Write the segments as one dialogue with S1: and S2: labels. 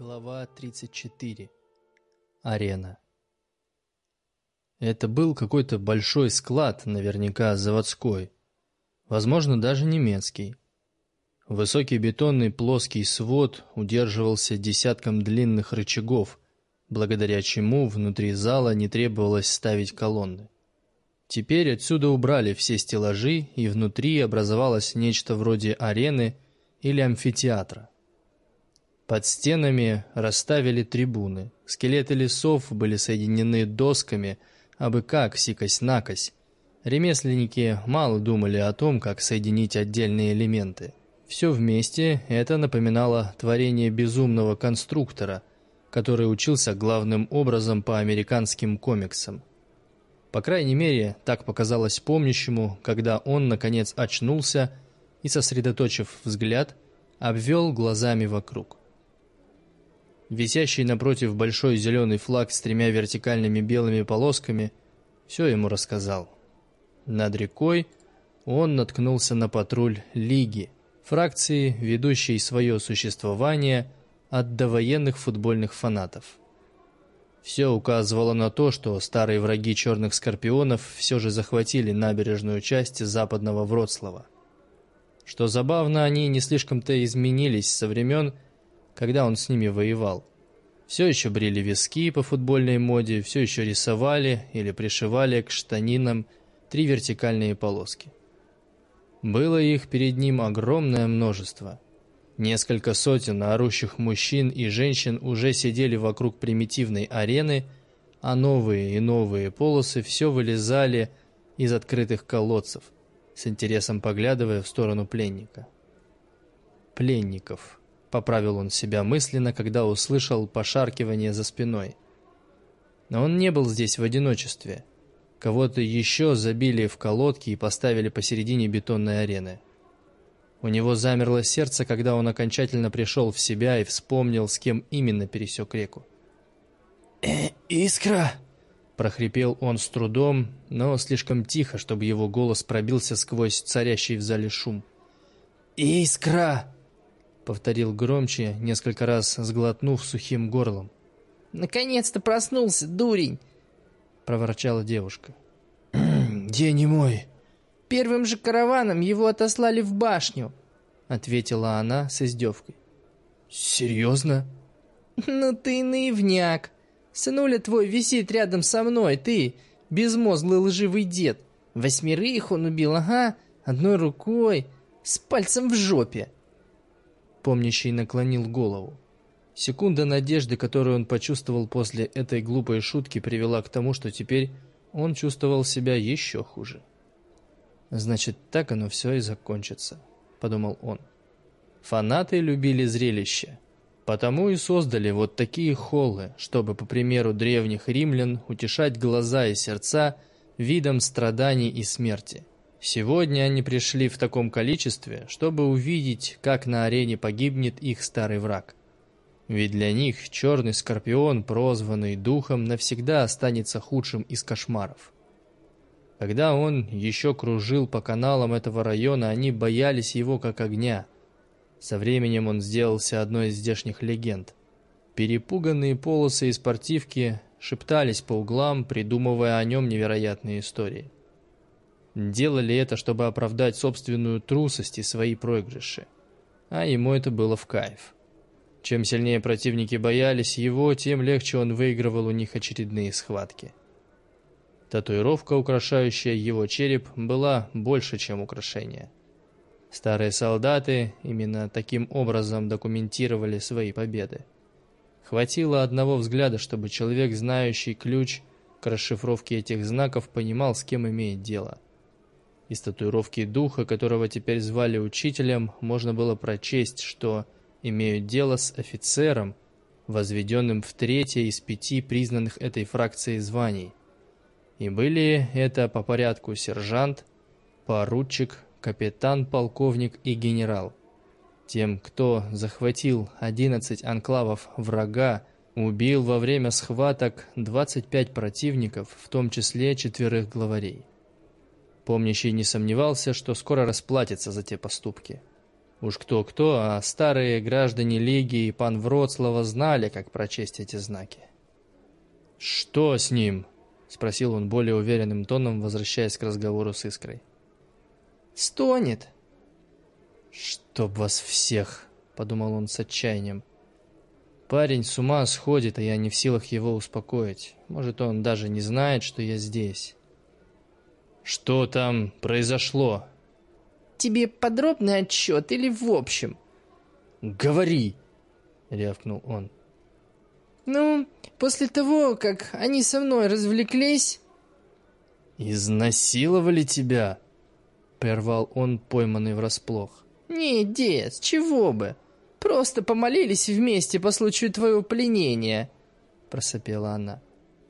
S1: Глава 34. Арена. Это был какой-то большой склад, наверняка заводской. Возможно, даже немецкий. Высокий бетонный плоский свод удерживался десятком длинных рычагов, благодаря чему внутри зала не требовалось ставить колонны. Теперь отсюда убрали все стеллажи, и внутри образовалось нечто вроде арены или амфитеатра. Под стенами расставили трибуны. Скелеты лесов были соединены досками, абы как, сикось-накось. Ремесленники мало думали о том, как соединить отдельные элементы. Все вместе это напоминало творение безумного конструктора, который учился главным образом по американским комиксам. По крайней мере, так показалось помнящему, когда он, наконец, очнулся и, сосредоточив взгляд, обвел глазами вокруг. Висящий напротив большой зеленый флаг с тремя вертикальными белыми полосками все ему рассказал. Над рекой он наткнулся на патруль Лиги, фракции, ведущей свое существование от довоенных футбольных фанатов. Все указывало на то, что старые враги черных скорпионов все же захватили набережную часть западного Вроцлава. Что забавно, они не слишком-то изменились со времен, когда он с ними воевал. Все еще брили виски по футбольной моде, все еще рисовали или пришивали к штанинам три вертикальные полоски. Было их перед ним огромное множество. Несколько сотен орущих мужчин и женщин уже сидели вокруг примитивной арены, а новые и новые полосы все вылезали из открытых колодцев, с интересом поглядывая в сторону пленника. Пленников. Поправил он себя мысленно, когда услышал пошаркивание за спиной. Но он не был здесь в одиночестве. Кого-то еще забили в колодки и поставили посередине бетонной арены. У него замерло сердце, когда он окончательно пришел в себя и вспомнил, с кем именно пересек реку.
S2: «Э, «Искра!»
S1: – прохрипел он с трудом, но слишком тихо, чтобы его голос пробился сквозь царящий в зале шум.
S2: «Искра!»
S1: Повторил громче, несколько раз сглотнув сухим горлом.
S3: «Наконец-то проснулся, дурень!»
S1: — проворчала девушка.
S2: «Где не мой?»
S3: «Первым же караваном его отослали в башню», —
S1: ответила она с издевкой.
S2: «Серьезно?»
S3: «Ну ты наивняк. Сынуля твой висит рядом со мной, ты, безмозглый лживый дед. Восьмерых он убил, ага, одной рукой, с пальцем в жопе».
S1: Помнящий наклонил голову. Секунда надежды, которую он почувствовал после этой глупой шутки, привела к тому, что теперь он чувствовал себя еще хуже. «Значит, так оно все и закончится», — подумал он. Фанаты любили зрелище, потому и создали вот такие холлы, чтобы, по примеру древних римлян, утешать глаза и сердца видом страданий и смерти. Сегодня они пришли в таком количестве, чтобы увидеть, как на арене погибнет их старый враг. Ведь для них черный скорпион, прозванный духом, навсегда останется худшим из кошмаров. Когда он еще кружил по каналам этого района, они боялись его как огня. Со временем он сделался одной из здешних легенд. Перепуганные полосы и спортивки шептались по углам, придумывая о нем невероятные истории делали это, чтобы оправдать собственную трусость и свои проигрыши. А ему это было в кайф. Чем сильнее противники боялись его, тем легче он выигрывал у них очередные схватки. Татуировка, украшающая его череп, была больше, чем украшение. Старые солдаты именно таким образом документировали свои победы. Хватило одного взгляда, чтобы человек, знающий ключ к расшифровке этих знаков, понимал, с кем имеет дело – из татуировки духа, которого теперь звали учителем, можно было прочесть, что имеют дело с офицером, возведенным в третье из пяти признанных этой фракцией званий. И были это по порядку сержант, поручик, капитан, полковник и генерал. Тем, кто захватил 11 анклавов врага, убил во время схваток 25 противников, в том числе четверых главарей. Помнящий не сомневался, что скоро расплатится за те поступки. Уж кто-кто, а старые граждане Лиги и пан Вроцлава знали, как прочесть эти знаки. «Что с ним?» — спросил он более уверенным тоном, возвращаясь к разговору с Искрой.
S3: «Стонет».
S1: «Чтоб вас всех!» — подумал он с отчаянием. «Парень с ума сходит, а я не в силах его успокоить. Может, он даже не знает, что я здесь». «Что там произошло?»
S3: Тебе подробный отчет или в общем?»
S1: «Говори!» — рявкнул он.
S3: «Ну, после того, как они со мной развлеклись...»
S1: «Изнасиловали тебя?» — прервал он, пойманный врасплох.
S3: «Не, дед, чего бы? Просто помолились вместе по случаю твоего пленения», — просопела она.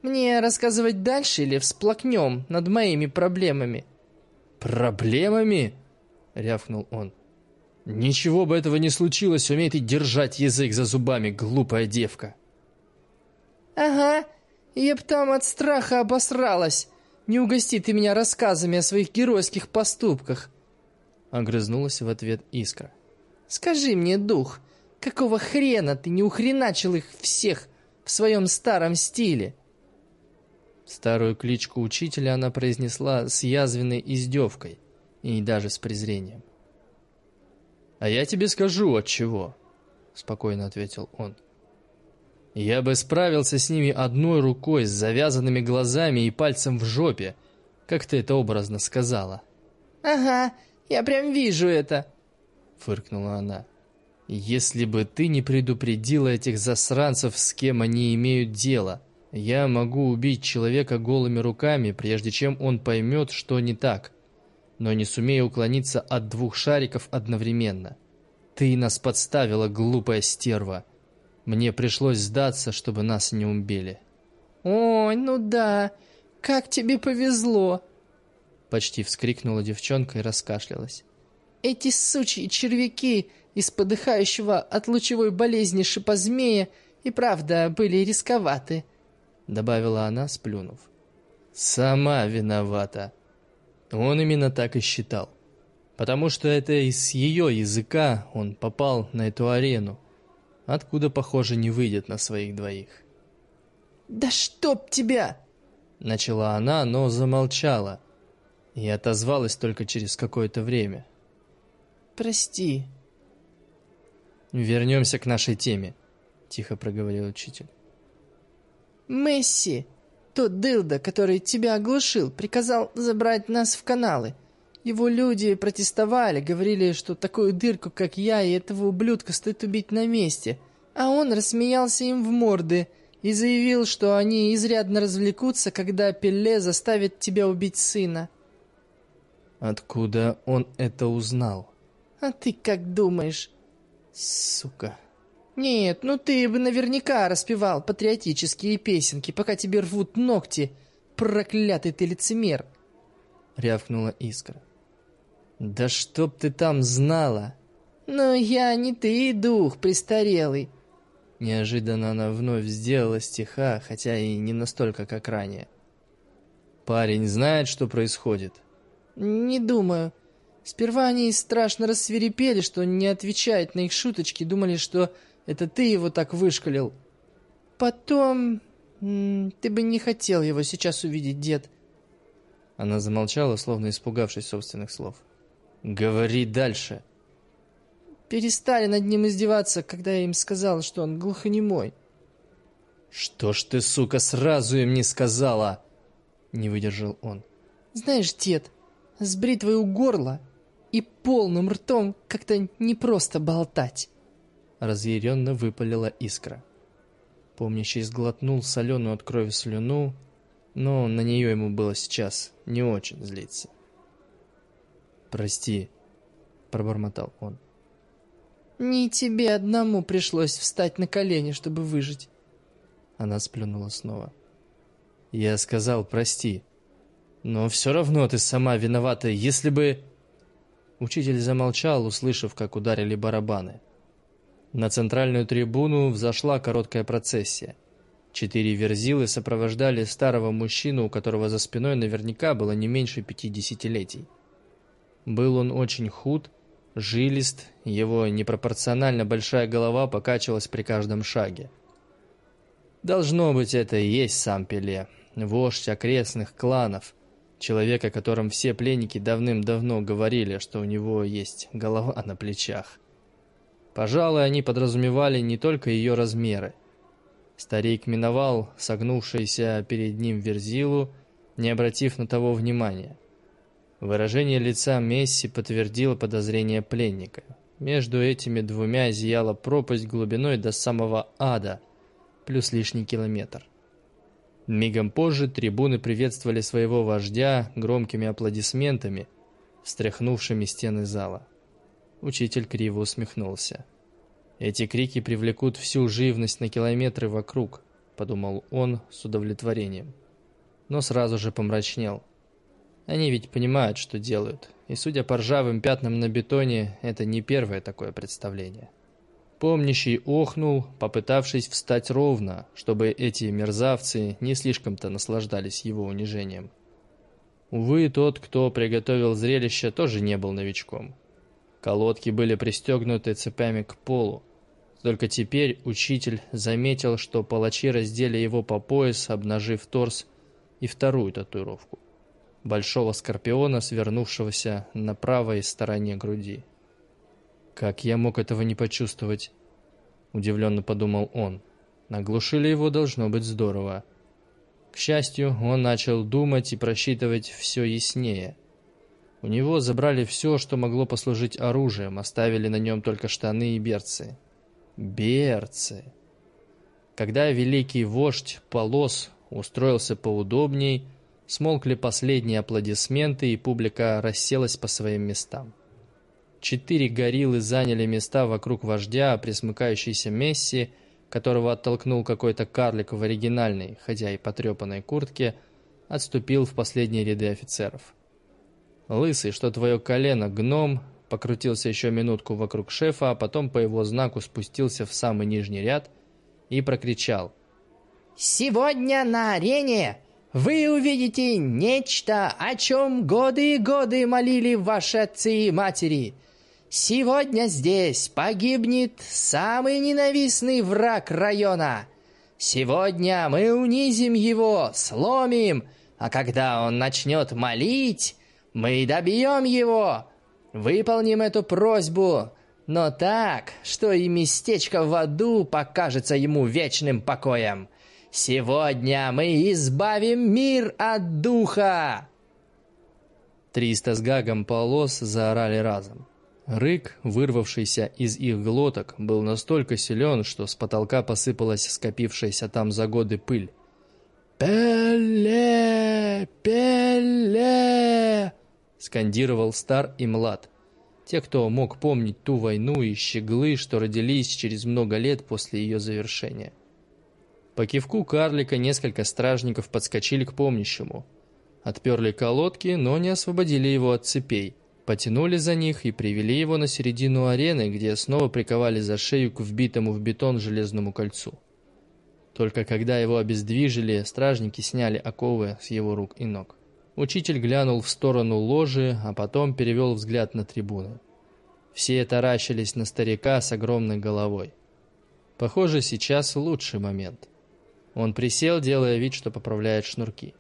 S3: «Мне рассказывать дальше или всплакнем над моими проблемами?»
S1: «Проблемами?» — рявкнул он. «Ничего бы этого не случилось, умей ты держать язык за зубами, глупая девка!»
S3: «Ага, я б там от страха обосралась. Не угости ты меня рассказами о своих геройских поступках!» Огрызнулась в ответ Искра. «Скажи мне, дух, какого хрена ты не ухреначил их всех в своем старом стиле?»
S1: Старую кличку учителя она произнесла с язвенной издевкой — и даже с презрением. «А я тебе скажу, от чего», — спокойно ответил он. «Я бы справился с ними одной рукой, с завязанными глазами и пальцем в жопе, как ты это образно сказала».
S3: «Ага, я прям вижу это», —
S1: фыркнула она. «Если бы ты не предупредила этих засранцев, с кем они имеют дело, я могу убить человека голыми руками, прежде чем он поймет, что не так но не сумею уклониться от двух шариков одновременно. Ты нас подставила, глупая стерва. Мне пришлось сдаться, чтобы нас не убили.
S3: «Ой, ну да, как тебе повезло!»
S1: Почти вскрикнула девчонка и раскашлялась.
S3: «Эти сучьи червяки из подыхающего от лучевой болезни шипозмея и правда были рисковаты», добавила она, сплюнув.
S1: «Сама виновата», он именно так и считал. Потому что это из ее языка он попал на эту арену, откуда, похоже, не выйдет на своих двоих.
S3: «Да чтоб тебя!»
S1: Начала она, но замолчала и отозвалась только через какое-то время.
S3: «Прости».
S1: «Вернемся к нашей теме», — тихо проговорил учитель.
S3: «Месси!» Тот дылда, который тебя оглушил, приказал забрать нас в каналы. Его люди протестовали, говорили, что такую дырку, как я, и этого ублюдка стоит убить на месте. А он рассмеялся им в морды и заявил, что они изрядно развлекутся, когда Пелле заставит тебя убить сына.
S1: Откуда он это узнал?
S3: А ты как думаешь?
S1: Сука.
S3: «Нет, ну ты бы наверняка распевал патриотические песенки, пока тебе рвут ногти, проклятый ты лицемер!»
S1: Рявкнула Искра. «Да чтоб ты там знала!»
S3: «Но я не ты, дух престарелый!»
S1: Неожиданно она вновь сделала стиха, хотя и не настолько, как ранее. «Парень знает, что происходит?»
S3: «Не думаю. Сперва они страшно рассверепели, что не отвечает на их шуточки, думали, что это ты его так вышкалил. Потом... Ты бы не хотел его сейчас увидеть, дед.
S1: Она замолчала, словно испугавшись собственных слов. «Говори дальше!»
S3: Перестали над ним издеваться, когда я им сказал, что он глухонемой.
S1: «Что ж ты, сука, сразу им не сказала?» Не выдержал он.
S3: «Знаешь, дед, с бритвой у горла и полным ртом как-то непросто болтать»
S1: разъяренно выпалила искра. Помнящий сглотнул соленую от крови слюну, но на нее ему было сейчас не очень злиться. «Прости», — пробормотал он.
S3: «Не тебе одному пришлось встать на колени, чтобы выжить».
S1: Она сплюнула снова. «Я сказал прости, но все равно ты сама виновата, если бы...» Учитель замолчал, услышав, как ударили барабаны. На центральную трибуну взошла короткая процессия. Четыре верзилы сопровождали старого мужчину, у которого за спиной наверняка было не меньше пяти десятилетий. Был он очень худ жилист, его непропорционально большая голова покачивалась при каждом шаге. Должно быть, это и есть сам Пеле, вождь окрестных кланов, человек, о котором все пленники давным-давно говорили, что у него есть голова на плечах. Пожалуй, они подразумевали не только ее размеры. Старик миновал согнувшийся перед ним верзилу, не обратив на того внимания. Выражение лица Месси подтвердило подозрение пленника. Между этими двумя зияла пропасть глубиной до самого ада, плюс лишний километр. Мигом позже трибуны приветствовали своего вождя громкими аплодисментами, встряхнувшими стены зала. Учитель криво усмехнулся. «Эти крики привлекут всю живность на километры вокруг», — подумал он с удовлетворением. Но сразу же помрачнел. Они ведь понимают, что делают, и, судя по ржавым пятнам на бетоне, это не первое такое представление. Помнящий охнул, попытавшись встать ровно, чтобы эти мерзавцы не слишком-то наслаждались его унижением. Увы, тот, кто приготовил зрелище, тоже не был новичком. Колодки были пристегнуты цепями к полу, только теперь учитель заметил, что палачи раздели его по пояс, обнажив торс и вторую татуировку. Большого скорпиона, свернувшегося на правой стороне груди. «Как я мог этого не почувствовать?» Удивленно подумал он. Наглушили его должно быть здорово. К счастью, он начал думать и просчитывать все яснее. У него забрали все, что могло послужить оружием, оставили на нем только штаны и берцы. Берцы. Когда великий вождь Полос устроился поудобней, смолкли последние аплодисменты, и публика расселась по своим местам. Четыре гориллы заняли места вокруг вождя, а присмыкающийся Месси, которого оттолкнул какой-то карлик в оригинальной, хотя и потрепанной куртке, отступил в последние ряды офицеров. Лысый, что твое колено, гном, покрутился еще минутку вокруг шефа, а потом по его знаку спустился в самый нижний ряд и прокричал.
S3: «Сегодня на арене вы увидите нечто, о чем годы и годы молили ваши отцы и матери. Сегодня здесь погибнет самый ненавистный враг района. Сегодня мы унизим его, сломим, а когда он начнет молить, мы добьем его, Выполним эту просьбу, но так, что и местечко в аду покажется ему вечным покоем. Сегодня мы избавим мир от духа!»
S1: Триста с гагом полос заорали разом. Рык, вырвавшийся из их глоток, был настолько силен, что с потолка посыпалась скопившаяся там за годы пыль. «Пеле! Пеле!» Скандировал стар и млад. Те, кто мог помнить ту войну и щеглы, что родились через много лет после ее завершения. По кивку карлика несколько стражников подскочили к помнящему. Отперли колодки, но не освободили его от цепей. Потянули за них и привели его на середину арены, где снова приковали за шею к вбитому в бетон железному кольцу. Только когда его обездвижили, стражники сняли оковы с его рук и ног. Учитель глянул в сторону ложи, а потом перевел взгляд на трибуны. Все таращились на старика с огромной головой. Похоже, сейчас лучший момент. Он присел, делая вид, что поправляет шнурки.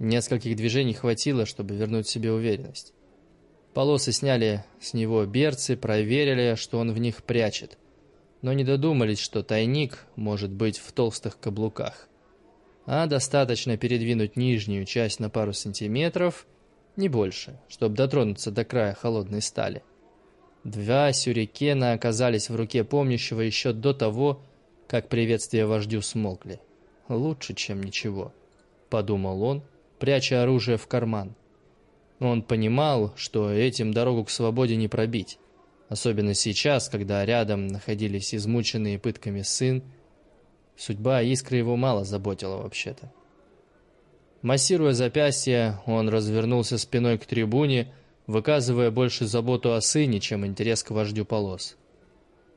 S1: Нескольких движений хватило, чтобы вернуть себе уверенность. Полосы сняли с него берцы, проверили, что он в них прячет, но не додумались, что тайник может быть в толстых каблуках а достаточно передвинуть нижнюю часть на пару сантиметров, не больше, чтобы дотронуться до края холодной стали. Два сюрикена оказались в руке помнящего еще до того, как приветствия вождю смолкли. «Лучше, чем ничего», — подумал он, пряча оружие в карман. Он понимал, что этим дорогу к свободе не пробить, особенно сейчас, когда рядом находились измученные пытками сын Судьба искры его мало заботила вообще-то. Массируя запястье, он развернулся спиной к трибуне, выказывая больше заботу о сыне, чем интерес к вождю полос.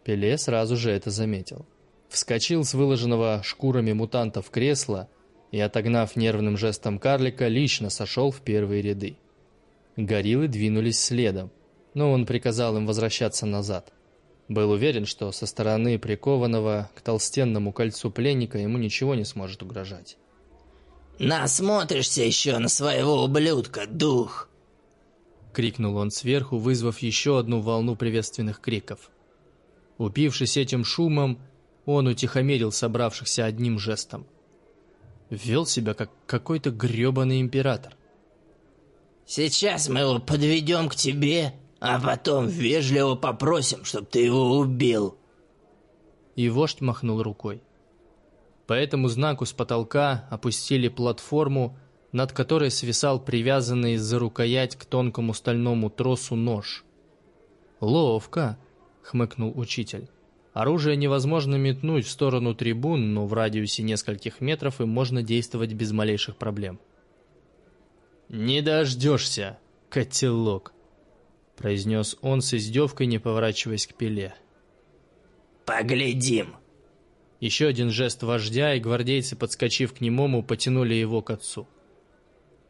S1: Пеле сразу же это заметил. Вскочил с выложенного шкурами мутантов кресла и, отогнав нервным жестом карлика, лично сошел в первые ряды. Гориллы двинулись следом. но он приказал им возвращаться назад. Был уверен, что со стороны прикованного к толстенному кольцу пленника ему ничего не сможет угрожать.
S3: «Насмотришься еще на своего ублюдка, дух!»
S1: Крикнул он сверху, вызвав еще одну волну приветственных криков. Упившись этим шумом, он утихомирил собравшихся одним жестом. Вел себя как какой-то грёбаный император.
S3: «Сейчас мы его подведем к тебе, а потом вежливо попросим, чтобы ты его убил».
S1: И вождь махнул рукой. По этому знаку с потолка опустили платформу, над которой свисал привязанный за рукоять к тонкому стальному тросу нож. «Ловко!» — хмыкнул учитель. Оружие невозможно метнуть в сторону трибун, но в радиусе нескольких метров им можно действовать без малейших проблем. «Не дождешься, котелок!» — произнес он с издевкой, не поворачиваясь к пиле.
S3: «Поглядим!»
S1: Еще один жест вождя, и гвардейцы, подскочив к немому, потянули его к отцу.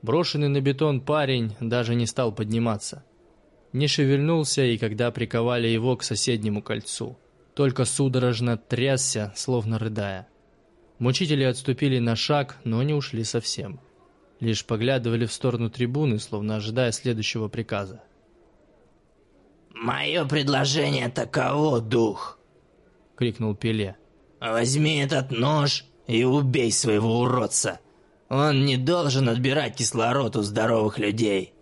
S1: Брошенный на бетон парень даже не стал подниматься. Не шевельнулся, и когда приковали его к соседнему кольцу, только судорожно трясся, словно рыдая. Мучители отступили на шаг, но не ушли совсем. Лишь поглядывали в сторону трибуны, словно ожидая следующего приказа.
S3: «Мое предложение таково, дух!» — крикнул Пеле. Возьми этот нож и убей своего уродца. Он не должен отбирать кислород у здоровых людей.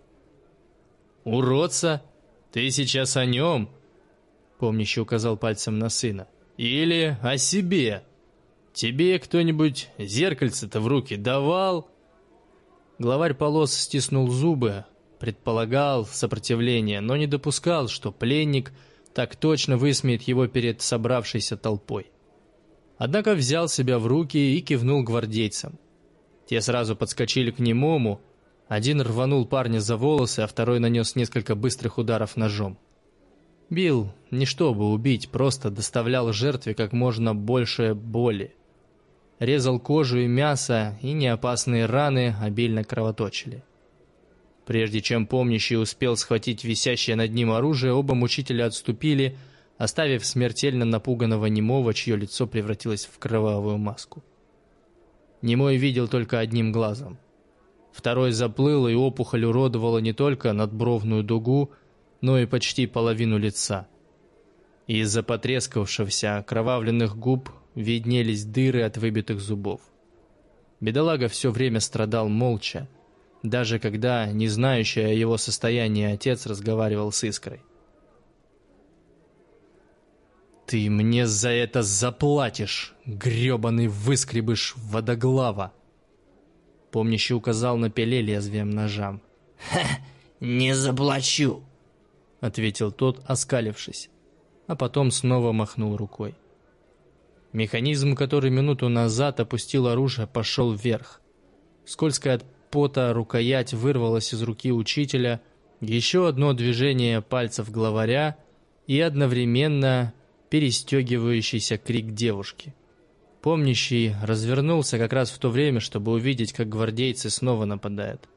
S1: Уродца? Ты сейчас о нем? Помнящий указал пальцем на сына. Или о себе? Тебе кто-нибудь зеркальце-то в руки давал? Главарь полос стиснул зубы, предполагал сопротивление, но не допускал, что пленник так точно высмеет его перед собравшейся толпой. Однако взял себя в руки и кивнул гвардейцам. Те сразу подскочили к немому, один рванул парня за волосы, а второй нанес несколько быстрых ударов ножом. Бил не чтобы убить, просто доставлял жертве как можно больше боли. Резал кожу и мясо, и неопасные раны обильно кровоточили. Прежде чем помнящий успел схватить висящее над ним оружие, оба мучителя отступили, оставив смертельно напуганного немого, чье лицо превратилось в кровавую маску. Немой видел только одним глазом. Второй заплыл, и опухоль уродовала не только надбровную дугу, но и почти половину лица. Из-за потрескавшихся окровавленных губ виднелись дыры от выбитых зубов. Бедолага все время страдал молча, даже когда не знающий о его состоянии отец разговаривал с Искрой. «Ты мне за это заплатишь, грёбаный выскребыш водоглава!» Помнящий указал на пеле лезвием ножам.
S3: «Ха, не заплачу!»
S1: Ответил тот, оскалившись, а потом снова махнул рукой. Механизм, который минуту назад опустил оружие, пошел вверх. Скользкая от пота рукоять вырвалась из руки учителя, еще одно движение пальцев главаря, и одновременно перестегивающийся крик девушки. Помнящий развернулся как раз в то время, чтобы увидеть, как гвардейцы снова нападают.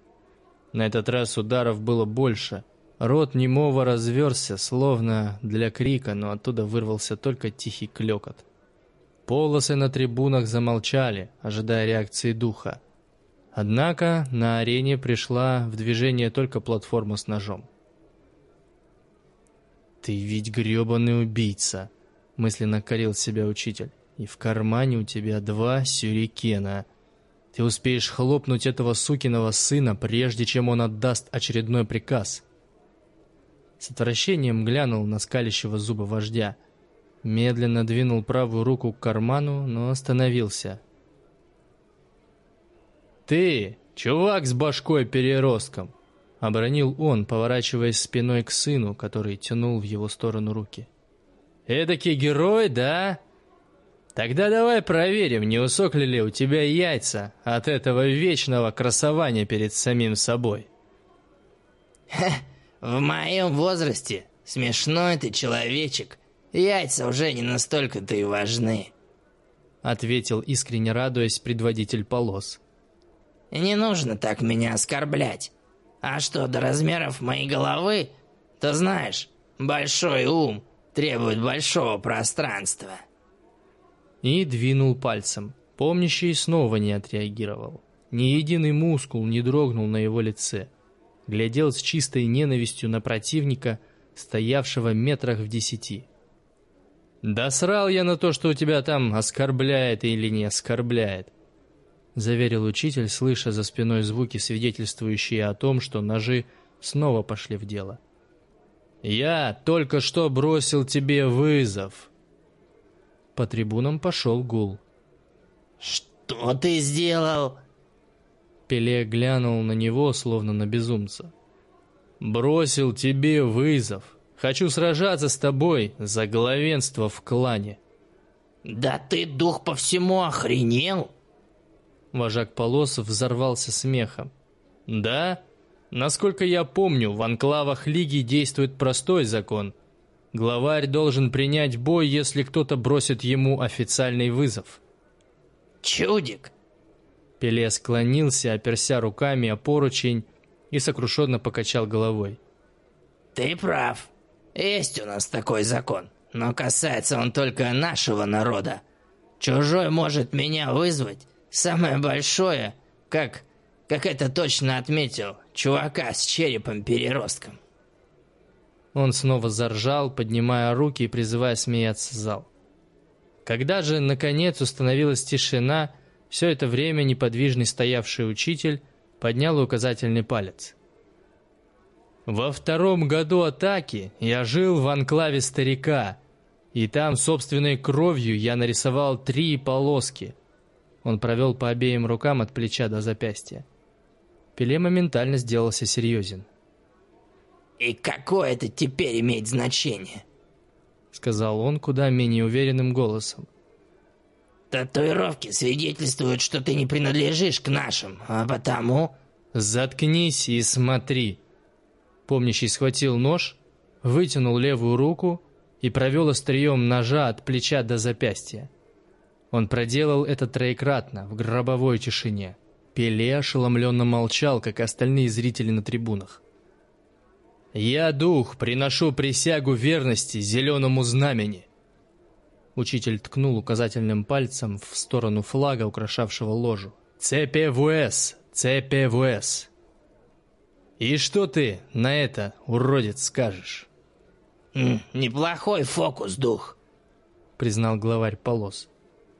S1: На этот раз ударов было больше. Рот немого разверся, словно для крика, но оттуда вырвался только тихий клекот. Полосы на трибунах замолчали, ожидая реакции духа. Однако на арене пришла в движение только платформа с ножом. «Ты ведь грёбаный убийца!» мысленно корил себя учитель. И в кармане у тебя два сюрикена. Ты успеешь хлопнуть этого сукиного сына, прежде чем он отдаст очередной приказ. С отвращением глянул на скалящего зуба вождя. Медленно двинул правую руку к карману, но остановился. «Ты, чувак с башкой-переростком!» — обронил он, поворачиваясь спиной к сыну, который тянул в его сторону руки. Эдакий герой, да? Тогда давай проверим, не усохли ли у тебя яйца от этого вечного красования перед самим собой.
S3: Ха, в моем возрасте смешной ты человечек. Яйца уже не настолько-то и важны.
S1: Ответил искренне радуясь предводитель полос.
S3: Не нужно так меня оскорблять. А что до размеров моей головы,
S4: то знаешь, большой ум требует большого пространства».
S1: И двинул пальцем. Помнящий снова не отреагировал. Ни единый мускул не дрогнул на его лице. Глядел с чистой ненавистью на противника, стоявшего метрах в десяти. «Да срал я на то, что у тебя там оскорбляет или не оскорбляет», заверил учитель, слыша за спиной звуки, свидетельствующие о том, что ножи снова пошли в дело. «Я только что бросил тебе вызов». По трибунам пошел гул.
S4: «Что ты сделал?»
S1: Пеле глянул на него, словно на безумца. «Бросил тебе вызов. Хочу сражаться с тобой за главенство в клане».
S4: «Да ты, дух по всему, охренел?»
S1: Вожак полос взорвался смехом. «Да? Насколько я помню, в анклавах Лиги действует простой закон. Главарь должен принять бой, если кто-то бросит ему официальный вызов».
S4: «Чудик,
S1: Пеле склонился, оперся руками о поручень и сокрушенно покачал головой.
S4: «Ты прав. Есть у нас такой закон, но касается он только нашего народа. Чужой может меня вызвать. Самое большое, как, как это точно отметил, чувака с черепом-переростком».
S1: Он снова заржал, поднимая руки и призывая смеяться зал. Когда же, наконец, установилась тишина, все это время неподвижный стоявший учитель поднял указательный палец. Во втором году атаки я жил в анклаве старика, и там собственной кровью я нарисовал три полоски. Он провел по обеим рукам от плеча до запястья. Пеле моментально сделался серьезен.
S4: «И какое это теперь имеет значение?»
S1: Сказал он куда менее уверенным голосом.
S4: Татуировки свидетельствуют, что ты не принадлежишь к нашим, а потому...»
S1: «Заткнись и смотри!» Помнящий схватил нож, вытянул левую руку и провел острием ножа от плеча до запястья. Он проделал это троекратно, в гробовой тишине. Пеле ошеломленно молчал, как остальные зрители на трибунах. «Я, дух, приношу присягу верности зеленому знамени. Учитель ткнул указательным пальцем в сторону флага, украшавшего ложу. «ЦПВС! ЦПВС!» «И что ты на это, уродец, скажешь?»
S4: «Неплохой фокус, дух», — признал главарь полос.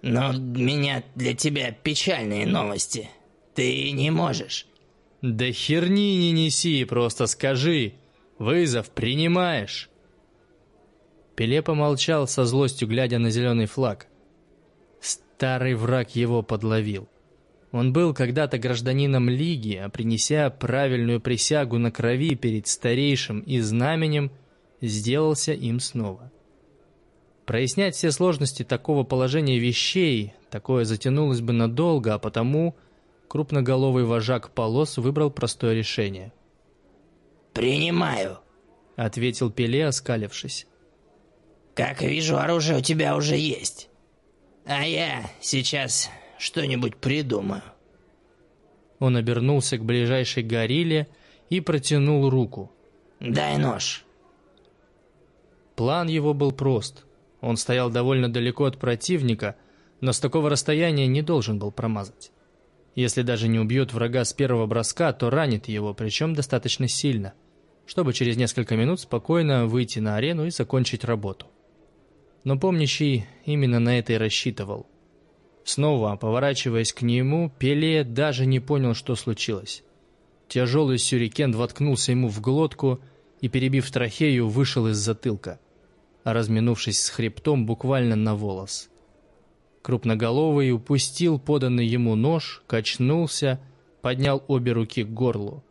S4: «Но у меня для тебя печальные новости. Ты не можешь».
S1: «Да херни не неси, просто скажи. Вызов принимаешь». Пеле помолчал со злостью, глядя на зеленый флаг. Старый враг его подловил. Он был когда-то гражданином Лиги, а принеся правильную присягу на крови перед старейшим и знаменем, сделался им снова. Прояснять все сложности такого положения вещей, такое затянулось бы надолго, а потому крупноголовый вожак полос выбрал простое решение.
S4: «Принимаю», —
S1: ответил Пеле, оскалившись.
S4: Как вижу, оружие у тебя уже есть. А я сейчас что-нибудь придумаю.
S1: Он обернулся к ближайшей горилле и протянул руку.
S4: «Дай нож».
S1: План его был прост. Он стоял довольно далеко от противника, но с такого расстояния не должен был промазать. Если даже не убьет врага с первого броска, то ранит его, причем достаточно сильно, чтобы через несколько минут спокойно выйти на арену и закончить работу но помнящий именно на это и рассчитывал. Снова, поворачиваясь к нему, Пеле даже не понял, что случилось. Тяжелый сюрикен воткнулся ему в глотку и, перебив трахею, вышел из затылка, разминувшись с хребтом буквально на волос. Крупноголовый упустил поданный ему нож, качнулся, поднял обе руки к горлу.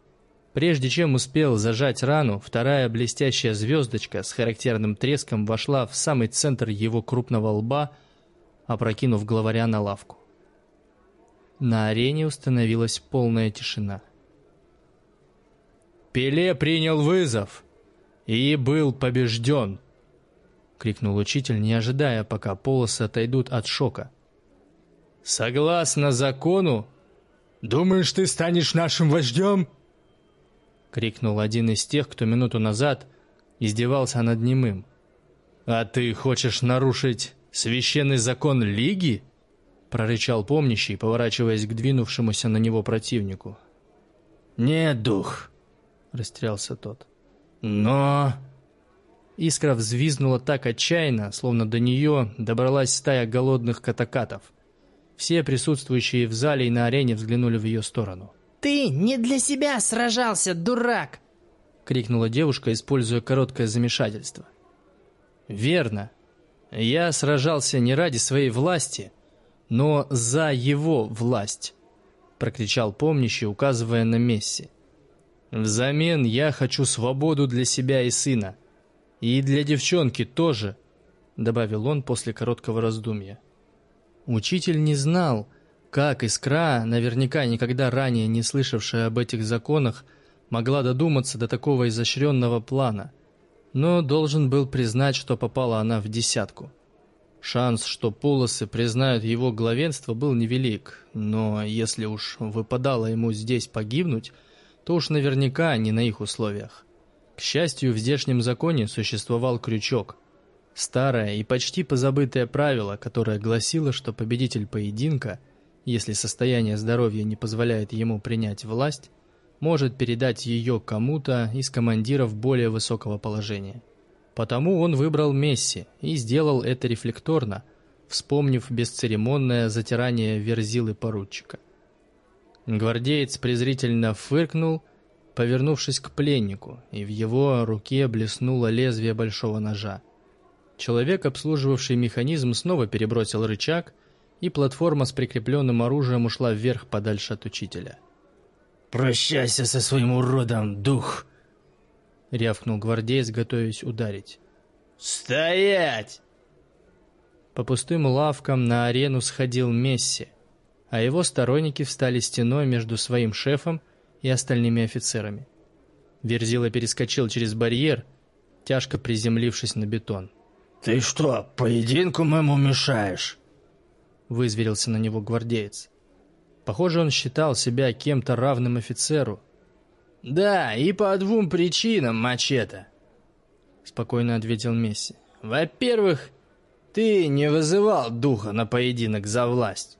S1: Прежде чем успел зажать рану, вторая блестящая звездочка с характерным треском вошла в самый центр его крупного лба, опрокинув главаря на лавку. На арене установилась полная тишина. «Пеле принял вызов и был побежден!» — крикнул учитель, не ожидая, пока полосы отойдут от шока. «Согласно закону, думаешь, ты станешь нашим вождем?» крикнул один из тех, кто минуту назад Издевался над немым. «А ты хочешь нарушить священный закон Лиги?» Прорычал помнящий, поворачиваясь к двинувшемуся на него противнику.
S2: «Нет, дух!» — растерялся тот. «Но...»
S1: Искра взвизгнула так отчаянно, словно до нее добралась стая голодных катакатов. Все присутствующие в зале и на арене взглянули в ее сторону.
S3: «Ты не для себя сражался, дурак!»
S1: — крикнула девушка, используя короткое замешательство. «Верно. Я сражался не ради своей власти, но за его власть», — прокричал помнящий, указывая на Месси. «Взамен я хочу свободу для себя и сына. И для девчонки тоже», — добавил он после короткого раздумья. Учитель не знал, как Искра, наверняка никогда ранее не слышавшая об этих законах, могла додуматься до такого изощренного плана, но должен был признать, что попала она в десятку. Шанс, что полосы признают его главенство, был невелик, но если уж выпадало ему здесь погибнуть, то уж наверняка не на их условиях. К счастью, в здешнем законе существовал крючок. Старое и почти позабытое правило, которое гласило, что победитель поединка, если состояние здоровья не позволяет ему принять власть, может передать ее кому-то из командиров более высокого положения. Потому он выбрал Месси и сделал это рефлекторно, вспомнив бесцеремонное затирание верзилы поручика. Гвардеец презрительно фыркнул, повернувшись к пленнику, и в его руке блеснуло лезвие большого ножа. Человек, обслуживавший механизм, снова перебросил рычаг, и платформа с прикрепленным оружием ушла вверх подальше от учителя.
S2: «Прощайся со своим уродом, дух!»
S1: — рявкнул гвардеец, готовясь ударить.
S2: «Стоять!»
S1: По пустым лавкам на арену сходил Месси, а его сторонники встали стеной между своим шефом и остальными офицерами. Верзила перескочил через барьер, тяжко приземлившись на бетон.
S2: «Ты что, поединку моему мешаешь?»
S1: Вызверился на него гвардеец. Похоже, он считал себя кем-то равным офицеру,
S2: «Да, и по двум причинам, Мачете», —
S1: спокойно ответил Месси.
S2: «Во-первых, ты не вызывал духа на поединок за власть».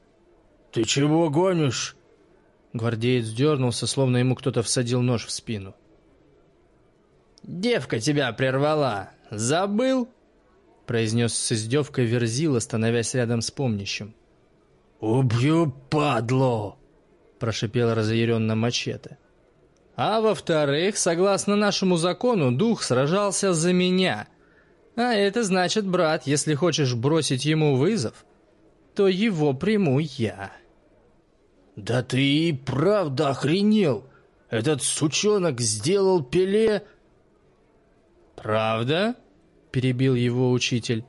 S2: «Ты чего гонишь?»
S1: Гвардеец дернулся, словно ему кто-то всадил нож в спину.
S2: «Девка тебя прервала. Забыл?»
S1: произнес с издевкой Верзила, становясь рядом с помнящим.
S2: «Убью, падло!»
S1: прошипел разъяренно Мачете. А во-вторых, согласно нашему закону, дух сражался за меня. А это значит, брат, если хочешь бросить ему вызов, то его приму я.
S2: Да ты и правда охренел. Этот сучонок сделал Пеле...
S1: Правда? Перебил его учитель.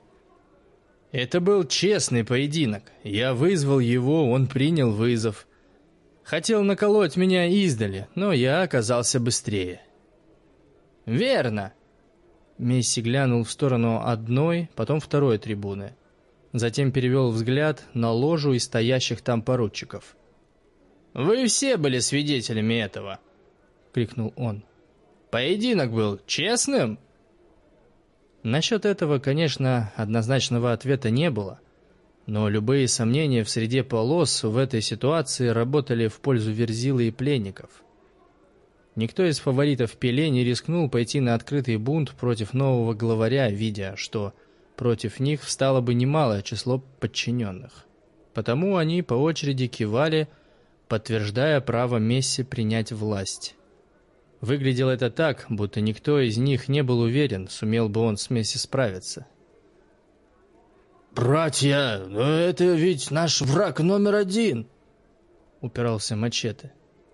S1: Это был честный поединок. Я вызвал его, он принял вызов. Хотел наколоть меня издали, но я оказался быстрее. «Верно!» Месси глянул в сторону одной, потом второй трибуны. Затем перевел взгляд на ложу и стоящих там поручиков. «Вы все были свидетелями этого!» — крикнул он. «Поединок был честным?» Насчет этого, конечно, однозначного ответа не было. Но любые сомнения в среде полос в этой ситуации работали в пользу Верзилы и пленников. Никто из фаворитов Пеле не рискнул пойти на открытый бунт против нового главаря, видя, что против них встало бы немалое число подчиненных. Потому они по очереди кивали, подтверждая право Месси принять власть. Выглядело это так, будто никто из них не был уверен, сумел бы он с Месси справиться.
S2: «Братья, но это ведь наш враг номер один!» Упирался Мачете.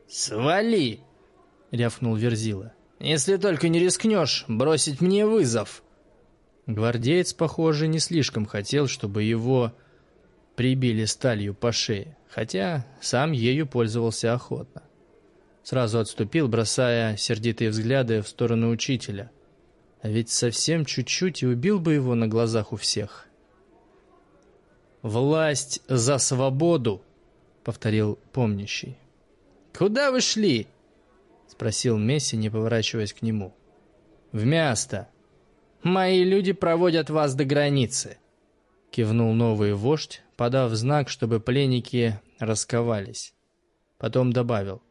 S1: «Свали!» — рявкнул Верзила. «Если только не рискнешь бросить мне вызов!» Гвардеец, похоже, не слишком хотел, чтобы его прибили сталью по шее, хотя сам ею пользовался охотно. Сразу отступил, бросая сердитые взгляды в сторону учителя. А ведь совсем чуть-чуть и убил бы его на глазах у всех. «Власть за свободу!» — повторил помнящий. «Куда вы шли?» — спросил Месси, не поворачиваясь к нему. «В место!»
S2: Мои люди проводят вас до границы», — кивнул новый вождь, подав знак, чтобы пленники расковались. Потом добавил.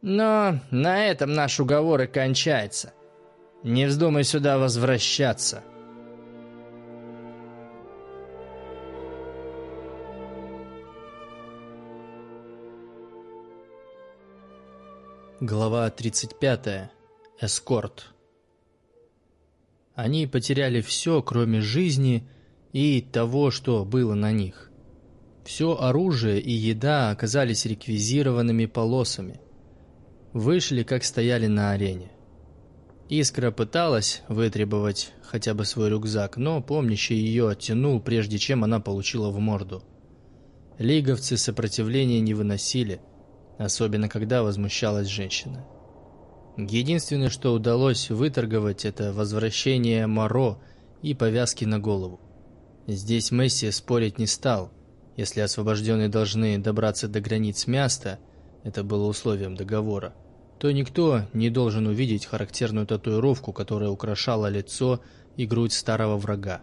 S2: «Но на этом наш уговор и кончается. Не вздумай сюда возвращаться».
S1: Глава 35. Эскорт. Они потеряли все, кроме жизни и того, что было на них. Все оружие и еда оказались реквизированными полосами. Вышли, как стояли на арене. Искра пыталась вытребовать хотя бы свой рюкзак, но помнящий ее оттянул, прежде чем она получила в морду. Лиговцы сопротивления не выносили, особенно когда возмущалась женщина. Единственное, что удалось выторговать, это возвращение Моро и повязки на голову. Здесь Месси спорить не стал. Если освобожденные должны добраться до границ места, это было условием договора, то никто не должен увидеть характерную татуировку, которая украшала лицо и грудь старого врага.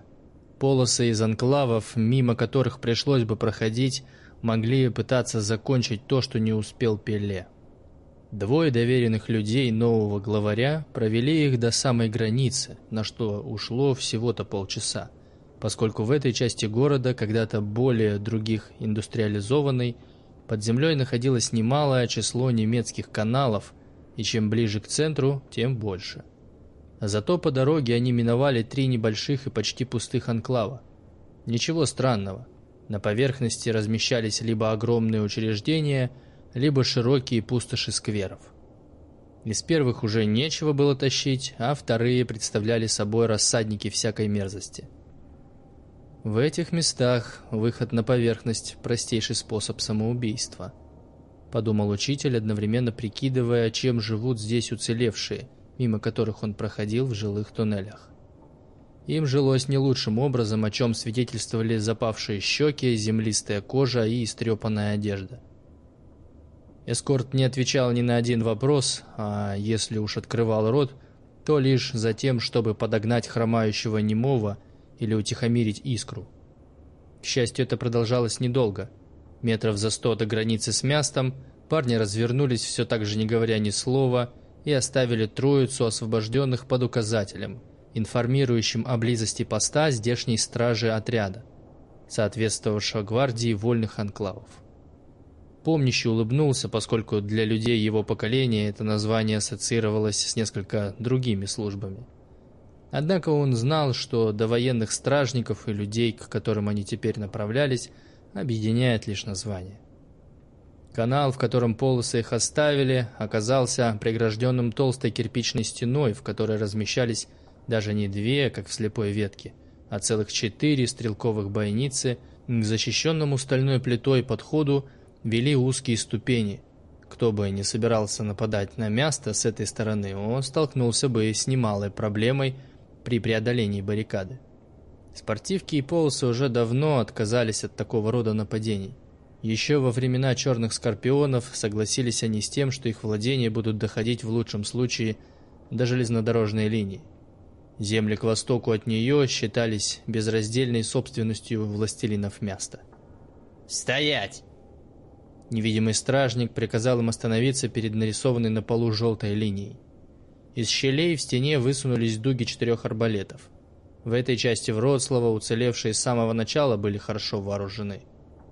S1: Полосы из анклавов, мимо которых пришлось бы проходить, могли пытаться закончить то, что не успел Пеле. Двое доверенных людей нового главаря провели их до самой границы, на что ушло всего-то полчаса, поскольку в этой части города, когда-то более других индустриализованной, под землей находилось немалое число немецких каналов, и чем ближе к центру, тем больше. Зато по дороге они миновали три небольших и почти пустых анклава. Ничего странного. На поверхности размещались либо огромные учреждения – либо широкие пустоши скверов. Из первых уже нечего было тащить, а вторые представляли собой рассадники всякой мерзости. В этих местах выход на поверхность – простейший способ самоубийства. Подумал учитель, одновременно прикидывая, чем живут здесь уцелевшие, мимо которых он проходил в жилых туннелях. Им жилось не лучшим образом, о чем свидетельствовали запавшие щеки, землистая кожа и истрепанная одежда. Эскорт не отвечал ни на один вопрос, а если уж открывал рот, то лишь за тем, чтобы подогнать хромающего немого или утихомирить искру. К счастью, это продолжалось недолго. Метров за сто до границы с мястом парни развернулись, все так же не говоря ни слова, и оставили троицу освобожденных под указателем, информирующим о близости поста здешней стражи отряда, соответствовавшего гвардии вольных анклавов. Помнящий улыбнулся, поскольку для людей его поколения это название ассоциировалось с несколько другими службами. Однако он знал, что до военных стражников и людей, к которым они теперь направлялись, объединяет лишь название. Канал, в котором полосы их оставили, оказался прегражденным толстой кирпичной стеной, в которой размещались даже не две, как в слепой ветке, а целых четыре стрелковых бойницы к защищенному стальной плитой подходу вели узкие ступени. Кто бы ни собирался нападать на место с этой стороны, он столкнулся бы с немалой проблемой при преодолении баррикады. Спортивки и полосы уже давно отказались от такого рода нападений. Еще во времена черных скорпионов согласились они с тем, что их владения будут доходить в лучшем случае до железнодорожной линии. Земли к востоку от нее считались безраздельной собственностью властелинов места.
S2: «Стоять!»
S1: Невидимый стражник приказал им остановиться перед нарисованной на полу желтой линией. Из щелей в стене высунулись дуги четырех арбалетов. В этой части Вроцлава уцелевшие с самого начала были хорошо вооружены.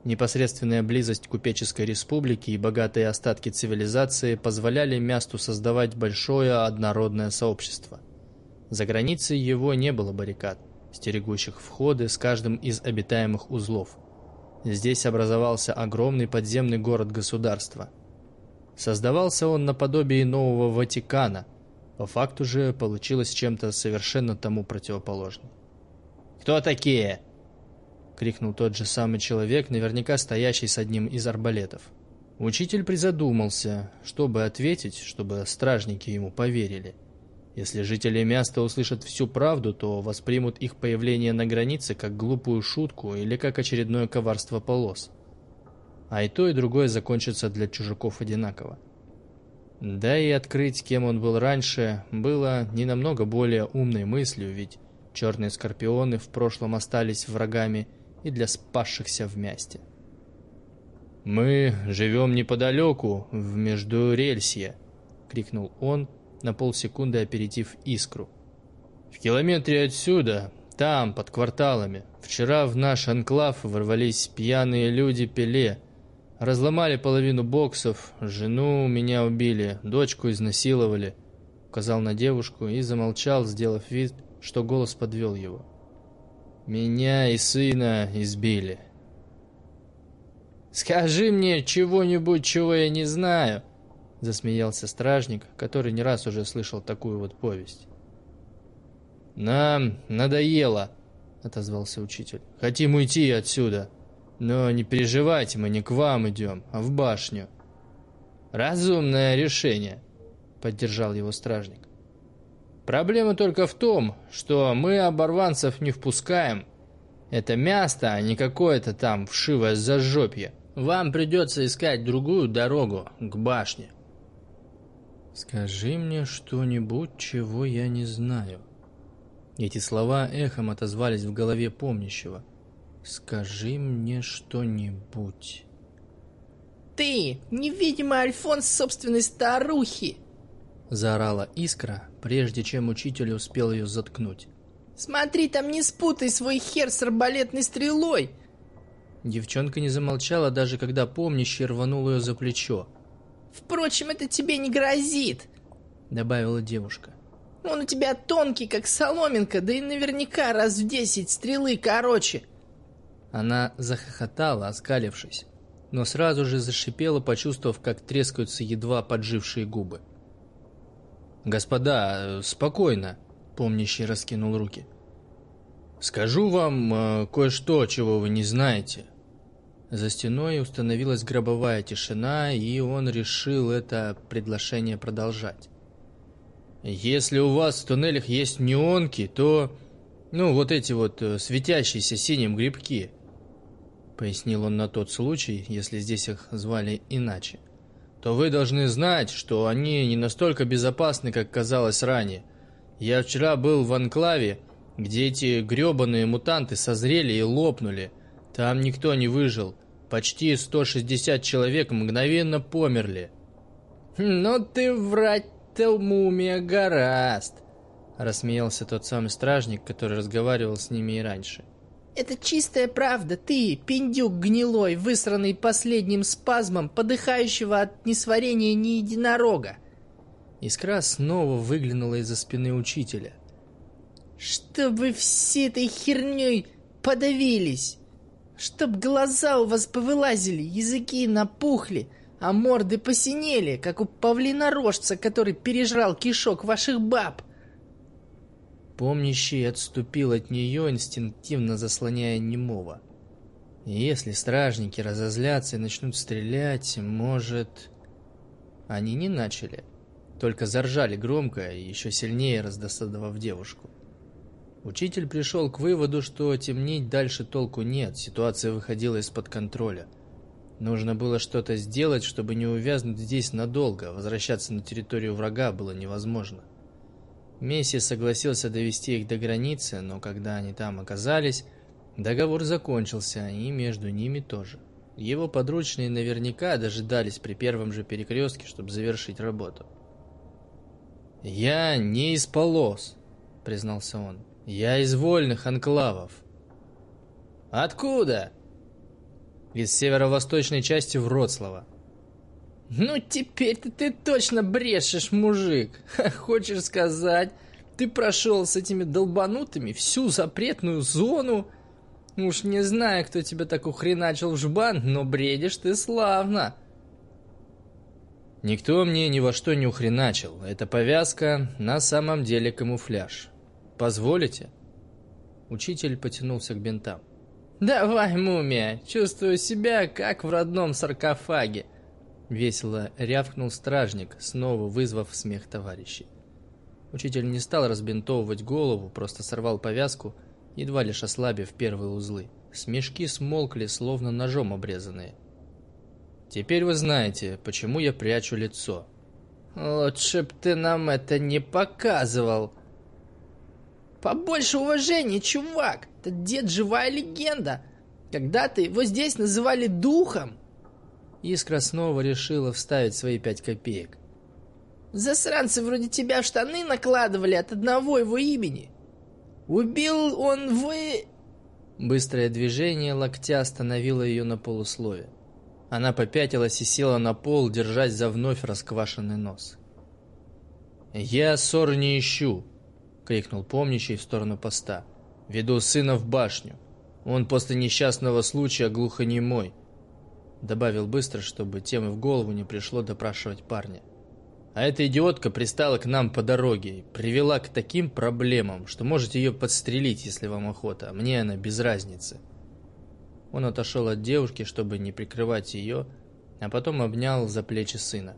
S1: Непосредственная близость купеческой республики и богатые остатки цивилизации позволяли месту создавать большое однородное сообщество. За границей его не было баррикад, стерегущих входы с каждым из обитаемых узлов – Здесь образовался огромный подземный город-государства. Создавался он наподобие нового Ватикана. По факту же получилось чем-то совершенно тому противоположным.
S2: «Кто такие?»
S1: — крикнул тот же самый человек, наверняка стоящий с одним из арбалетов. Учитель призадумался, чтобы ответить, чтобы стражники ему поверили. Если жители места услышат всю правду, то воспримут их появление на границе как глупую шутку или как очередное коварство полос. А и то, и другое закончится для чужаков одинаково. Да и открыть, кем он был раньше, было не намного более умной мыслью, ведь Черные скорпионы в прошлом остались врагами и для спасшихся вместе. «Мы живем неподалеку, в Междурельсье», — крикнул он, на полсекунды опередив искру. «В километре отсюда, там, под кварталами, вчера в наш анклав ворвались пьяные люди Пеле, разломали половину боксов, жену меня убили, дочку изнасиловали», — указал на девушку и замолчал, сделав вид, что голос подвел его. «Меня и сына избили».
S2: «Скажи мне чего-нибудь, чего я не знаю», — засмеялся стражник, который не раз уже слышал такую вот повесть.
S1: «Нам надоело», — отозвался учитель. «Хотим уйти отсюда. Но не переживайте, мы не к вам идем, а в башню». «Разумное решение», — поддержал его стражник. «Проблема только в том, что мы оборванцев не впускаем. Это место, а не какое-то там вшивое зажопье. Вам придется искать другую дорогу к башне.
S2: «Скажи мне что-нибудь, чего я не знаю». Эти слова эхом отозвались в голове помнящего. «Скажи мне что-нибудь».
S3: «Ты, невидимый Альфонс собственной старухи!»
S2: Заорала искра, прежде чем учитель успел ее заткнуть.
S3: «Смотри, там не спутай свой хер с арбалетной стрелой!
S2: Девчонка не замолчала, даже когда помнящий рванул ее за плечо.
S3: «Впрочем, это тебе не грозит», — добавила девушка. «Он у тебя тонкий, как соломинка, да и наверняка раз в десять стрелы короче».
S2: Она захохотала, оскалившись, но сразу же зашипела, почувствовав, как трескаются едва поджившие губы.
S1: «Господа, спокойно», — помнящий раскинул руки. «Скажу вам э, кое-что, чего вы не знаете.
S2: За стеной установилась гробовая тишина, и он решил это приглашение продолжать.
S1: «Если у вас в туннелях есть неонки, то... Ну, вот эти вот э, светящиеся синим грибки», — пояснил он на тот случай, если здесь их звали иначе, «то вы должны знать, что они не настолько безопасны, как казалось ранее. Я вчера был в анклаве, где эти гребаные мутанты созрели и лопнули». Там никто не выжил. Почти 160 человек мгновенно померли.
S3: «Ну ты врать-то, мумия, гораст!» Рассмеялся тот самый стражник, который разговаривал с ними и раньше. «Это чистая правда. Ты, пиндюк гнилой, высранный последним спазмом, подыхающего от несварения не единорога!»
S2: Искра снова выглянула из-за спины учителя.
S3: «Чтобы все этой херней подавились!» Чтоб глаза у вас повылазили, языки напухли, а морды посинели, как у павлинорожца, который пережрал кишок ваших баб.
S2: Помнящий отступил от нее, инстинктивно заслоняя немого. Если стражники разозлятся и начнут стрелять, может... Они не начали, только заржали громко и еще сильнее раздосадовав девушку. Учитель пришел к выводу, что темнеть дальше толку нет, ситуация выходила из-под контроля. Нужно было что-то сделать, чтобы не увязнуть здесь надолго, возвращаться на территорию врага было невозможно. Месси согласился довести их до границы, но когда они там оказались, договор закончился, и между ними тоже. Его подручные наверняка дожидались при первом же перекрестке, чтобы завершить работу.
S1: «Я не из полос», — признался он. «Я из вольных анклавов».
S2: «Откуда?»
S1: «Из северо-восточной части Вроцлава».
S3: «Ну, теперь-то ты точно брешешь, мужик. Хочешь сказать, ты прошел с этими долбанутыми всю запретную зону? Уж не знаю, кто тебя так ухреначил в жбан, но бредишь ты славно».
S1: Никто мне ни во что не ухреначил. Эта повязка на самом деле камуфляж. Позволите?» Учитель потянулся к бинтам.
S3: «Давай, мумия, чувствую себя, как в родном саркофаге!»
S2: Весело рявкнул стражник, снова вызвав смех товарищей. Учитель не стал разбинтовывать голову, просто сорвал повязку, едва лишь ослабив первые узлы. Смешки смолкли, словно ножом обрезанные. «Теперь вы знаете, почему я прячу лицо».
S3: «Лучше б ты нам это не показывал»,
S5: Побольше уважения, чувак! Этот дед живая легенда! Когда-то его здесь называли духом!»
S1: Искра снова решила вставить свои пять копеек.
S5: «Засранцы вроде тебя штаны накладывали от одного его имени! Убил он вы...»
S1: Быстрое движение локтя остановило ее на полуслове. Она попятилась и села на пол, держась за вновь расквашенный нос. «Я ссор не ищу!» — крикнул помнящий в сторону поста. «Веду сына в башню. Он после несчастного случая глухонемой». Добавил быстро, чтобы тем и в голову не пришло допрашивать парня. А эта идиотка пристала к нам по дороге и привела к таким проблемам, что можете ее подстрелить, если вам охота, а мне она без разницы. Он отошел от девушки, чтобы не прикрывать ее, а потом обнял за плечи сына.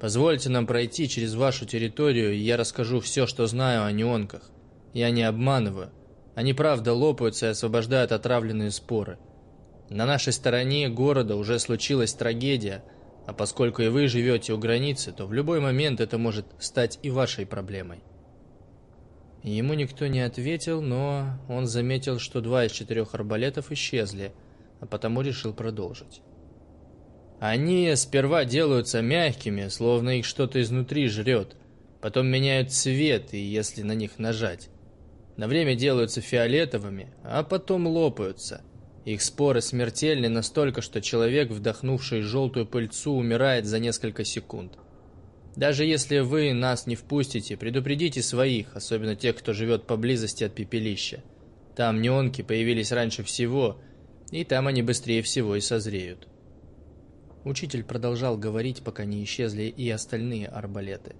S1: «Позвольте нам пройти через вашу территорию, и я расскажу все, что знаю о неонках. Я не обманываю. Они правда лопаются и освобождают отравленные споры. На нашей стороне города уже случилась трагедия – а поскольку и вы живете у границы, то в любой момент это может стать и вашей проблемой. Ему никто не ответил, но он заметил, что два из четырех арбалетов исчезли, а потому решил продолжить. Они сперва делаются мягкими, словно их что-то изнутри жрет, потом меняют цвет, и если на них нажать. На время делаются фиолетовыми, а потом лопаются – их споры смертельны настолько, что человек, вдохнувший желтую пыльцу, умирает за несколько секунд. Даже если вы нас не впустите, предупредите своих, особенно тех, кто живет поблизости от пепелища. Там неонки появились раньше всего, и там они быстрее всего и созреют. Учитель продолжал говорить, пока не исчезли и остальные арбалеты.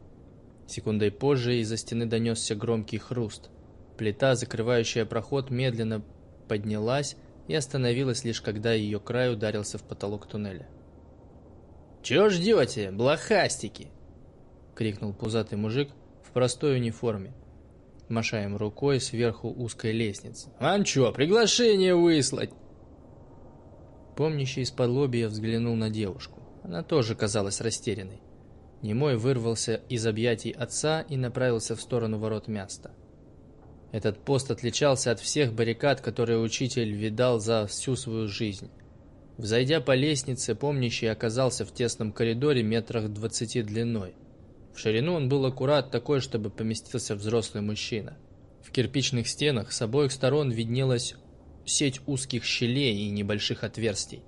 S1: Секундой позже из-за стены донесся громкий хруст. Плита, закрывающая проход, медленно поднялась, и остановилась лишь когда ее край ударился в потолок туннеля. «Чего ждете, блохастики?» — крикнул пузатый мужик в простой униформе, машая рукой сверху узкой лестницы. «Вам чё, приглашение выслать?» Помнящий из-под лобья взглянул на девушку. Она тоже казалась растерянной. Немой вырвался из объятий отца и направился в сторону ворот места. Этот пост отличался от всех баррикад, которые учитель видал за всю свою жизнь. Взойдя по лестнице, помнящий оказался в тесном коридоре метрах двадцати длиной. В ширину он был аккурат такой, чтобы поместился взрослый мужчина. В кирпичных стенах с обоих сторон виднелась сеть узких щелей и небольших отверстий,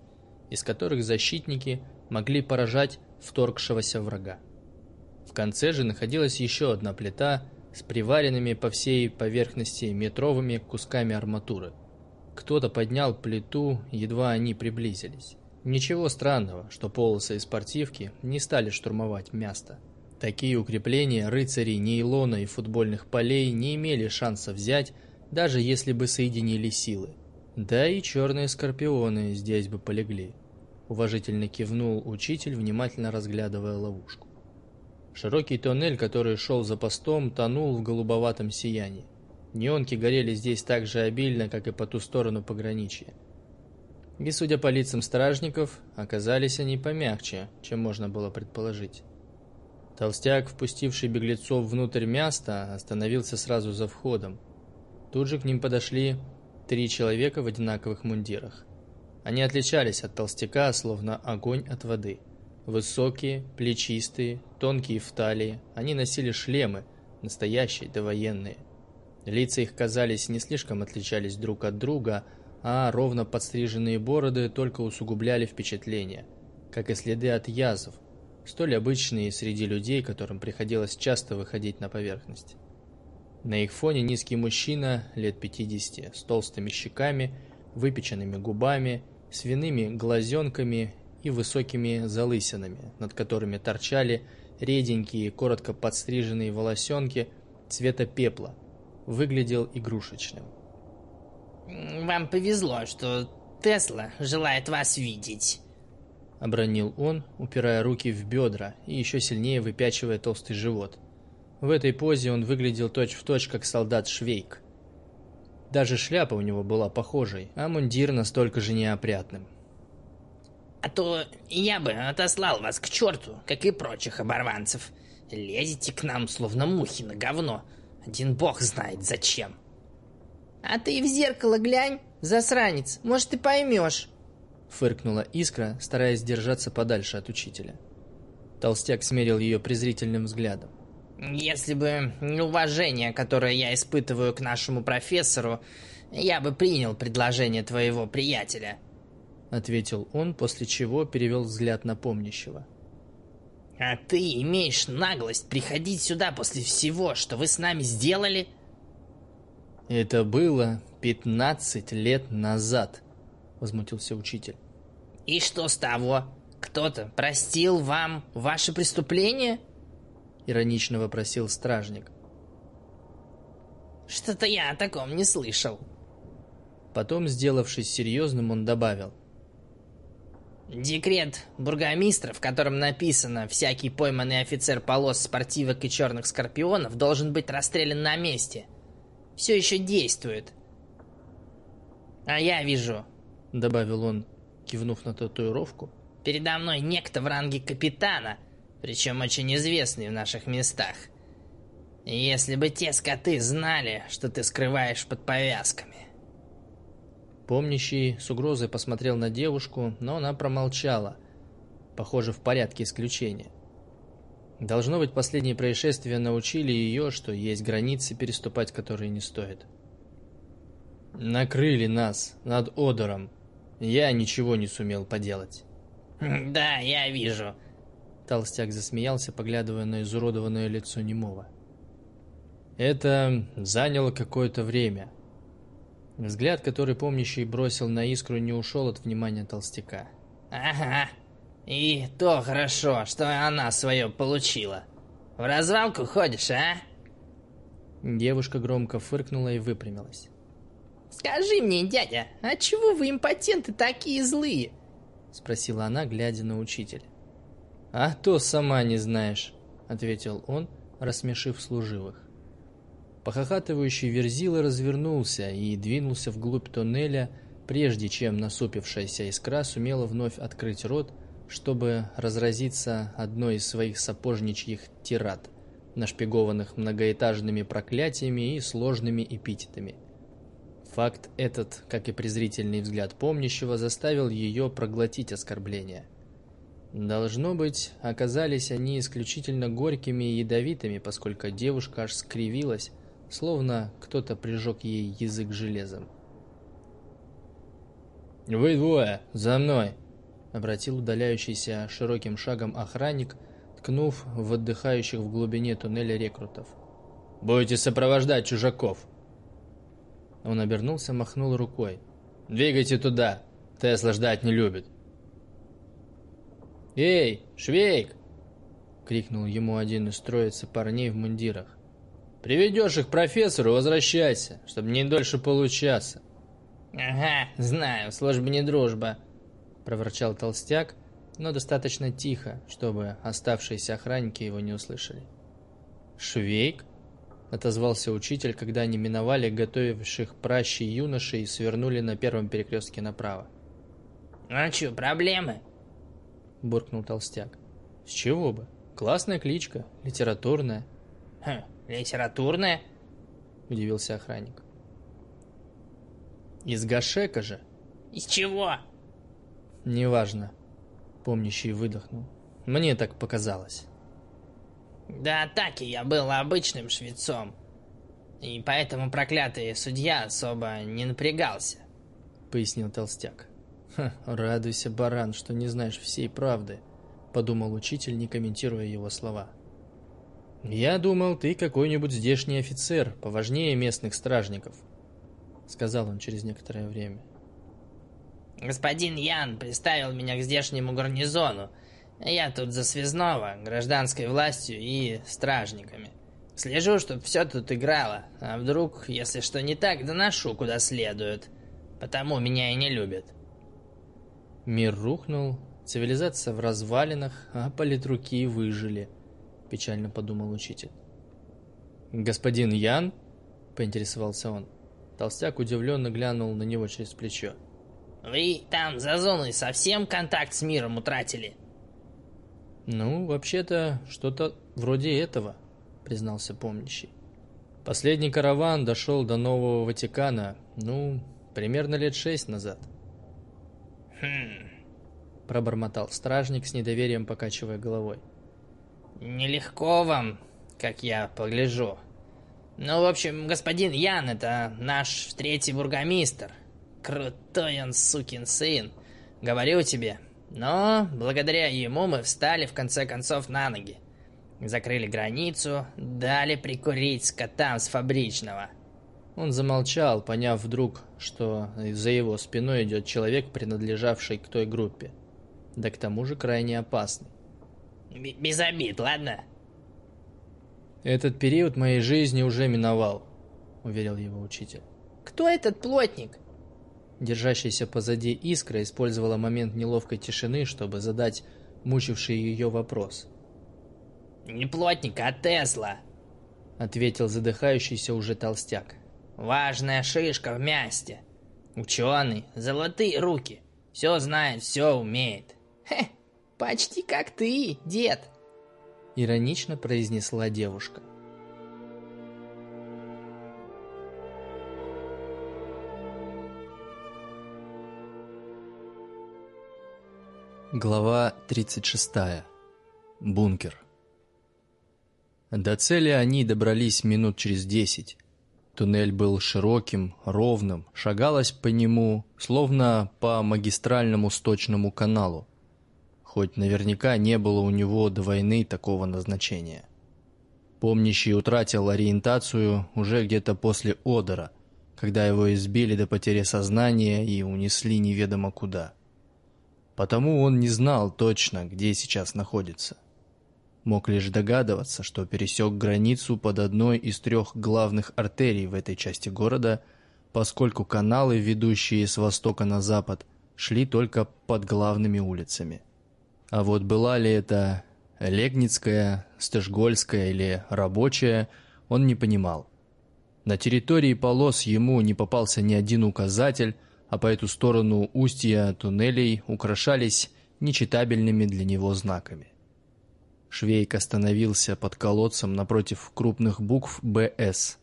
S1: из которых защитники могли поражать вторгшегося врага. В конце же находилась еще одна плита – с приваренными по всей поверхности метровыми кусками арматуры. Кто-то поднял плиту, едва они приблизились. Ничего странного, что полосы и спортивки не стали штурмовать место. Такие укрепления рыцарей нейлона и футбольных полей не имели шанса взять, даже если бы соединили силы. Да и черные скорпионы здесь бы полегли. Уважительно кивнул учитель, внимательно разглядывая ловушку. Широкий тоннель, который шел за постом, тонул в голубоватом сиянии. Неонки горели здесь так же обильно, как и по ту сторону пограничья. И, судя по лицам стражников, оказались они помягче, чем можно было предположить. Толстяк, впустивший беглецов внутрь места, остановился сразу за входом. Тут же к ним подошли три человека в одинаковых мундирах. Они отличались от толстяка, словно огонь от воды. Высокие, плечистые, тонкие в талии, они носили шлемы, настоящие довоенные. Лица их, казались, не слишком отличались друг от друга, а ровно подстриженные бороды только усугубляли впечатление, как и следы от язв, столь обычные среди людей, которым приходилось часто выходить на поверхность. На их фоне низкий мужчина лет 50 с толстыми щеками, выпеченными губами, свиными глазенками и высокими залысинами, над которыми торчали реденькие, коротко подстриженные волосенки цвета пепла. Выглядел игрушечным.
S6: «Вам повезло, что Тесла желает вас видеть», —
S1: обронил он, упирая руки в бедра и еще сильнее выпячивая толстый живот. В этой позе он выглядел точь-в-точь, точь, как солдат Швейк. Даже шляпа у него была похожей, а мундир настолько же неопрятным.
S6: А то я бы отослал вас к черту, как и прочих оборванцев. Лезете к нам, словно мухи на говно. Один бог знает зачем.
S3: А ты в зеркало глянь, засранец, может, ты поймешь.
S1: Фыркнула Искра, стараясь держаться подальше от учителя. Толстяк смерил ее презрительным взглядом.
S3: Если бы не уважение, которое я испытываю к нашему профессору, я бы принял предложение твоего приятеля.
S1: Ответил он, после чего перевел взгляд на помнящего.
S3: А ты имеешь наглость приходить сюда после всего, что вы с нами сделали?
S1: Это было пятнадцать лет назад, возмутился учитель.
S3: И что с того? Кто-то простил вам ваше преступление?
S1: Иронично вопросил стражник.
S3: Что-то я о таком не слышал.
S1: Потом, сделавшись серьезным, он добавил.
S3: Декрет бургомистра, в котором написано «Всякий пойманный офицер полос спортивок и черных скорпионов должен быть расстрелян на месте», все еще действует. А я вижу,
S1: добавил он, кивнув на татуировку,
S3: передо мной некто в ранге капитана, причем очень известный в наших местах. Если бы те скоты знали, что ты скрываешь под повязками.
S1: Помнящий с угрозой посмотрел на девушку, но она промолчала. Похоже, в порядке исключения. Должно быть, последние происшествия научили ее, что есть границы, переступать которые не стоит. Накрыли нас над Одором. Я ничего не сумел поделать.
S3: Да, я вижу.
S1: Толстяк засмеялся, поглядывая на изуродованное лицо немого. Это заняло какое-то время. Взгляд, который помнящий бросил на искру, не ушел от внимания толстяка.
S3: Ага. И то хорошо, что она свое получила. В развалку ходишь, а?
S1: Девушка громко фыркнула и выпрямилась.
S3: «Скажи мне, дядя, а чего вы импотенты такие злые?»
S1: Спросила она, глядя на учителя. «А то сама не знаешь», — ответил он, рассмешив служивых. Похохатывающий Верзила развернулся и двинулся вглубь тоннеля, прежде чем насупившаяся искра сумела вновь открыть рот, чтобы разразиться одной из своих сапожничьих тират, нашпигованных многоэтажными проклятиями и сложными эпитетами. Факт этот, как и презрительный взгляд помнящего, заставил ее проглотить оскорбление. Должно быть, оказались они исключительно горькими и ядовитыми, поскольку девушка аж скривилась, словно кто-то прижег ей язык железом. «Вы двое, за мной!» — обратил удаляющийся широким шагом охранник, ткнув в отдыхающих в глубине туннеля рекрутов. «Будете сопровождать чужаков!» Он обернулся, махнул рукой. «Двигайте туда! Тесла ждать не любит!» «Эй, Швейк!» — крикнул ему один из троицы парней в мундирах. Приведешь их к профессору, возвращайся, чтобы не дольше получаса.
S3: Ага, знаю, служба не дружба,
S1: проворчал толстяк, но достаточно тихо, чтобы оставшиеся охранники его не услышали. Швейк? отозвался учитель, когда они миновали готовивших пращи юношей и свернули на первом перекрестке направо.
S3: «А чё, проблемы?»
S1: — буркнул толстяк. «С чего бы? Классная кличка, литературная».
S3: «Хм, Литературная?
S1: Удивился охранник. Из Гашека же.
S3: Из чего?
S1: Неважно. Помнящий выдохнул. Мне так показалось.
S3: До атаки я был обычным швецом. И поэтому проклятый судья особо не напрягался.
S1: Пояснил толстяк. Ха, радуйся, баран, что не знаешь всей правды. Подумал учитель, не комментируя его слова. «Я думал, ты какой-нибудь здешний офицер, поважнее местных стражников», — сказал он через некоторое время.
S3: «Господин Ян приставил меня к здешнему гарнизону. Я тут за связного, гражданской властью и стражниками. Слежу, чтобы все тут играло, а вдруг, если что не так, доношу куда следует. Потому меня и не любят».
S1: Мир рухнул, цивилизация в развалинах, а политруки выжили — печально подумал учитель. «Господин Ян?» – поинтересовался он. Толстяк удивленно глянул на него через плечо.
S3: «Вы там за зоной совсем контакт с миром утратили?»
S1: «Ну, вообще-то, что-то вроде этого», – признался помнящий. Последний караван дошел до Нового Ватикана, ну, примерно лет шесть назад.
S4: Хм,
S1: Пробормотал стражник с недоверием, покачивая головой.
S4: Нелегко вам, как я погляжу. Ну, в общем, господин Ян, это наш третий бургомистр. Крутой он сукин сын, говорю тебе. Но благодаря ему мы встали в конце концов на ноги. Закрыли границу, дали прикурить скотам с фабричного.
S1: Он замолчал, поняв вдруг, что за его спиной идет человек, принадлежавший к той группе. Да к тому же крайне опасный.
S4: Без обид, ладно?
S1: «Этот период моей жизни уже миновал», — уверил его учитель.
S3: Кто этот плотник?
S1: Держащаяся позади искра использовала момент неловкой тишины, чтобы задать мучивший ее вопрос.
S4: Не плотник, а Тесла.
S1: Ответил задыхающийся уже толстяк.
S4: Важная шишка в мясте. Ученый, золотые руки. Все знает, все умеет.
S3: Хе, почти как ты, дед.
S1: Иронично произнесла девушка. Глава 36. Бункер. До цели они добрались минут через десять. Туннель был широким, ровным, шагалось по нему, словно по магистральному сточному каналу. Хоть наверняка не было у него до войны такого назначения. Помнящий утратил ориентацию уже где-то после Одера, когда его избили до потери сознания и унесли неведомо куда. Потому он не знал точно, где сейчас находится. Мог лишь догадываться, что пересек границу под одной из трех главных артерий в этой части города, поскольку каналы, ведущие с востока на запад, шли только под главными улицами. А вот была ли это Легницкая, Стежгольская или Рабочая, он не понимал. На территории полос ему не попался ни один указатель, а по эту сторону устья туннелей украшались нечитабельными для него знаками. Швейк остановился под колодцем напротив крупных букв «БС»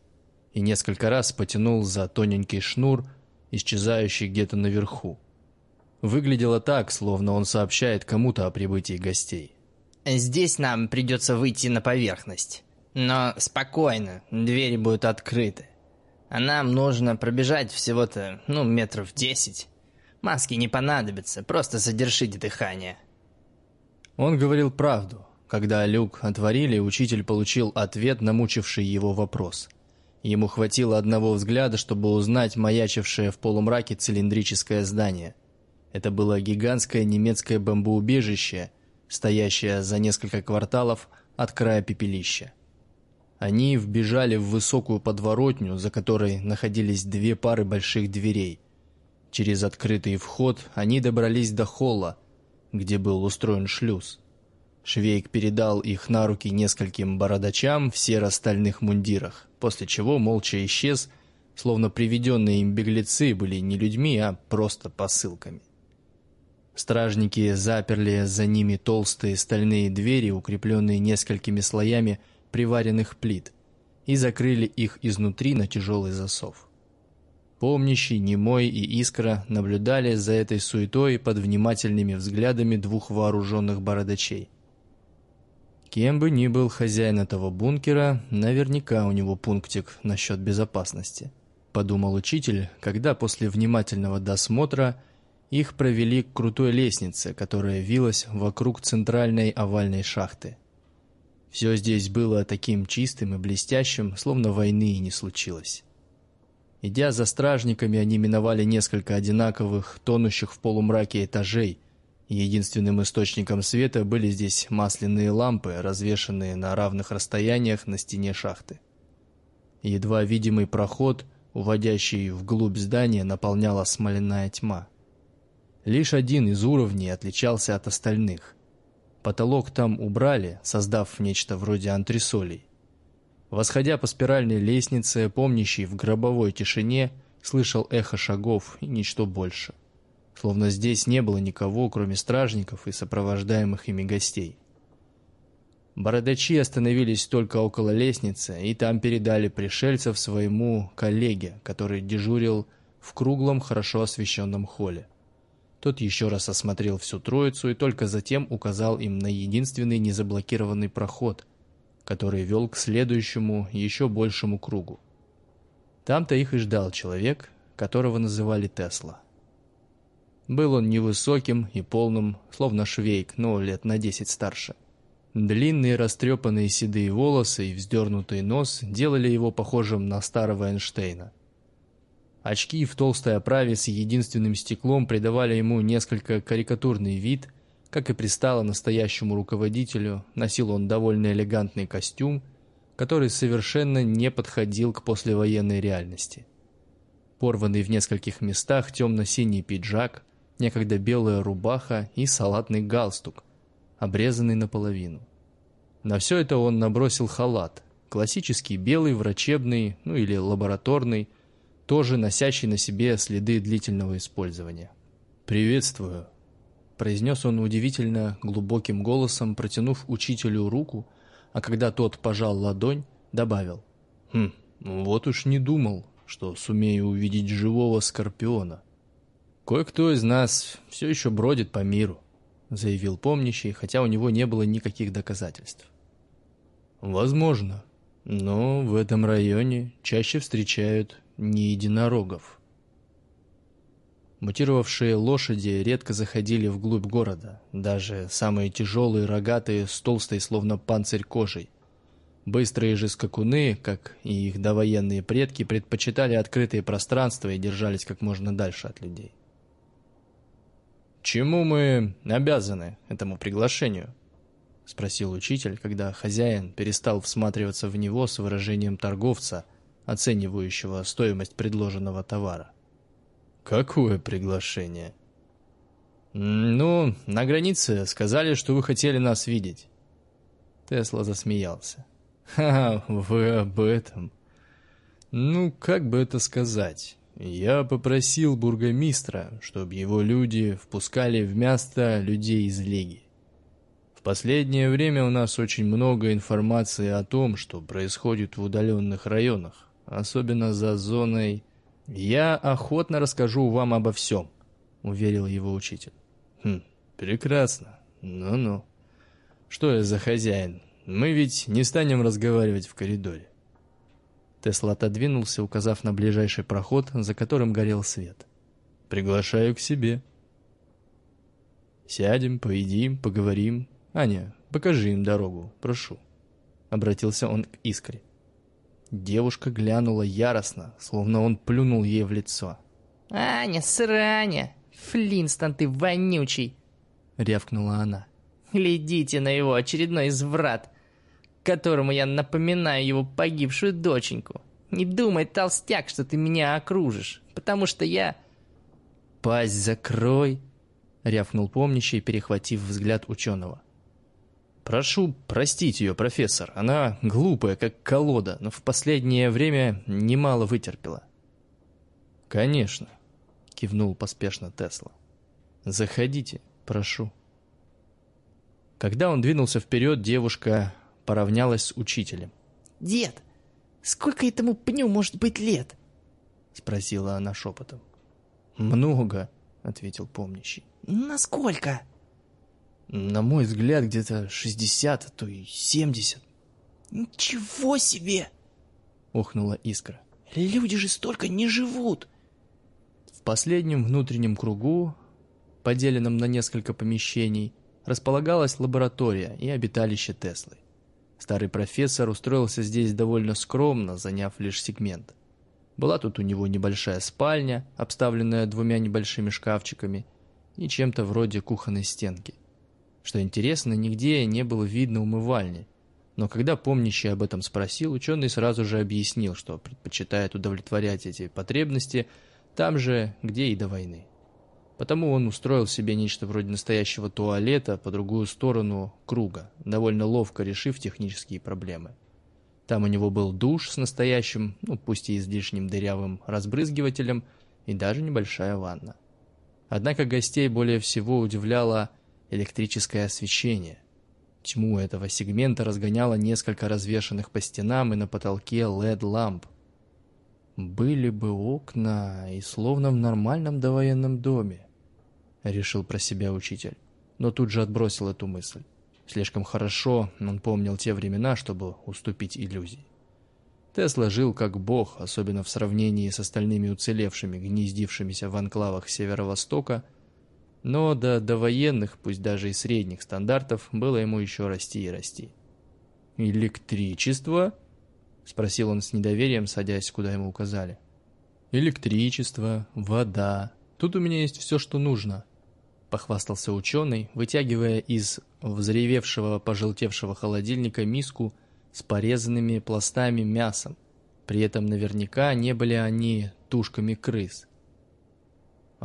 S1: и несколько раз потянул за тоненький шнур, исчезающий где-то наверху. Выглядело так, словно он сообщает кому-то о прибытии гостей.
S4: Здесь нам придется выйти на поверхность. Но спокойно, двери будут открыты. А нам нужно пробежать всего-то, ну, метров десять. Маски не понадобятся, просто задержите дыхание.
S1: Он говорил правду. Когда люк отворили, учитель получил ответ на мучивший его вопрос. Ему хватило одного взгляда, чтобы узнать маячившее в полумраке цилиндрическое здание. Это было гигантское немецкое бомбоубежище, стоящее за несколько кварталов от края пепелища. Они вбежали в высокую подворотню, за которой находились две пары больших дверей. Через открытый вход они добрались до холла, где был устроен шлюз. Швейк передал их на руки нескольким бородачам в серо-стальных мундирах, после чего молча исчез, словно приведенные им беглецы были не людьми, а просто посылками. Стражники заперли за ними толстые стальные двери, укрепленные несколькими слоями приваренных плит, и закрыли их изнутри на тяжелый засов. Помнящий, Немой и Искра наблюдали за этой суетой под внимательными взглядами двух вооруженных бородачей. Кем бы ни был хозяин этого бункера, наверняка у него пунктик насчет безопасности, подумал учитель, когда после внимательного досмотра их провели к крутой лестнице, которая вилась вокруг центральной овальной шахты. Все здесь было таким чистым и блестящим, словно войны и не случилось. Идя за стражниками, они миновали несколько одинаковых, тонущих в полумраке этажей, и единственным источником света были здесь масляные лампы, развешанные на равных расстояниях на стене шахты. Едва видимый проход, уводящий вглубь здания, наполняла смоляная тьма. Лишь один из уровней отличался от остальных. Потолок там убрали, создав нечто вроде антресолей. Восходя по спиральной лестнице, помнящий в гробовой тишине, слышал эхо шагов и ничто больше. Словно здесь не было никого, кроме стражников и сопровождаемых ими гостей. Бородачи остановились только около лестницы, и там передали пришельцев своему коллеге, который дежурил в круглом, хорошо освещенном холле. Тот еще раз осмотрел всю троицу и только затем указал им на единственный незаблокированный проход, который вел к следующему, еще большему кругу. Там-то их и ждал человек, которого называли Тесла. Был он невысоким и полным, словно швейк, но лет на десять старше. Длинные растрепанные седые волосы и вздернутый нос делали его похожим на старого Эйнштейна. Очки в толстой оправе с единственным стеклом придавали ему несколько карикатурный вид, как и пристало настоящему руководителю, носил он довольно элегантный костюм, который совершенно не подходил к послевоенной реальности. Порванный в нескольких местах темно-синий пиджак, некогда белая рубаха и салатный галстук, обрезанный наполовину. На все это он набросил халат, классический белый, врачебный, ну или лабораторный, тоже носящий на себе следы длительного использования. «Приветствую», — произнес он удивительно глубоким голосом, протянув учителю руку, а когда тот пожал ладонь, добавил. «Хм, вот уж не думал, что сумею увидеть живого скорпиона. Кое-кто из нас все еще бродит по миру заявил помнящий, хотя у него не было никаких доказательств. Возможно, но в этом районе чаще встречают не единорогов. Мутировавшие лошади редко заходили вглубь города, даже самые тяжелые рогатые с толстой, словно панцирь кожей. Быстрые же скакуны, как и их довоенные предки, предпочитали открытые пространства и держались как можно дальше от людей. «Чему мы обязаны этому приглашению?» — спросил учитель, когда хозяин перестал всматриваться в него с выражением торговца, оценивающего стоимость предложенного товара. «Какое приглашение?» «Ну, на границе сказали, что вы хотели нас видеть». Тесла засмеялся. «Ха, вы об этом?» «Ну, как бы это сказать?» Я попросил бургомистра, чтобы его люди впускали в место людей из Лиги. В последнее время у нас очень много информации о том, что происходит в удаленных районах, особенно за зоной... «Я охотно расскажу вам обо всем», — уверил его учитель. «Хм, прекрасно. Ну-ну. Что я за хозяин? Мы ведь не станем разговаривать в коридоре». Тесла отодвинулся, указав на ближайший проход, за которым горел свет. «Приглашаю к себе». «Сядем, поедим, поговорим. Аня, покажи им дорогу, прошу». Обратился он к Искре. Девушка глянула яростно, словно он плюнул ей в лицо.
S3: «Аня, сраня! Флинстон ты вонючий!» — рявкнула она. «Глядите на его очередной изврат! которому я напоминаю его погибшую доченьку. Не думай, толстяк, что ты меня окружишь, потому что я...»
S1: «Пасть закрой!» — рявкнул помнящий, перехватив взгляд ученого. «Прошу простить ее, профессор. Она глупая, как колода, но в последнее время немало вытерпела». «Конечно», — кивнул поспешно Тесла. «Заходите, прошу». Когда он двинулся вперед, девушка поравнялась с учителем.
S3: «Дед, сколько этому пню может быть лет?»
S1: Спросила она шепотом. «Много», — ответил помнящий.
S3: «Насколько?»
S1: «На мой взгляд, где-то шестьдесят, а то и семьдесят».
S3: «Ничего себе!»
S1: — охнула искра.
S3: «Люди же столько не живут!»
S1: В последнем внутреннем кругу, поделенном на несколько помещений, располагалась лаборатория и обиталище Теслы. Старый профессор устроился здесь довольно скромно, заняв лишь сегмент. Была тут у него небольшая спальня, обставленная двумя небольшими шкафчиками и чем-то вроде кухонной стенки. Что интересно, нигде не было видно умывальни. Но когда помнящий об этом спросил, ученый сразу же объяснил, что предпочитает удовлетворять эти потребности там же, где и до войны. Потому он устроил себе нечто вроде настоящего туалета по другую сторону круга, довольно ловко решив технические проблемы. Там у него был душ с настоящим, ну пусть и излишним дырявым разбрызгивателем, и даже небольшая ванна. Однако гостей более всего удивляло электрическое освещение. Тьму этого сегмента разгоняло несколько развешанных по стенам и на потолке LED-ламп. «Были бы окна, и словно в нормальном довоенном доме», — решил про себя учитель, но тут же отбросил эту мысль. Слишком хорошо он помнил те времена, чтобы уступить иллюзии. Тесла жил как бог, особенно в сравнении с остальными уцелевшими, гнездившимися в анклавах Северо-Востока, но до довоенных, пусть даже и средних стандартов, было ему еще расти и расти. «Электричество?» — спросил он с недоверием, садясь, куда ему указали. «Электричество, вода. Тут у меня есть все, что нужно», — похвастался ученый, вытягивая из взревевшего, пожелтевшего холодильника миску с порезанными пластами мясом. При этом наверняка не были они тушками крыс.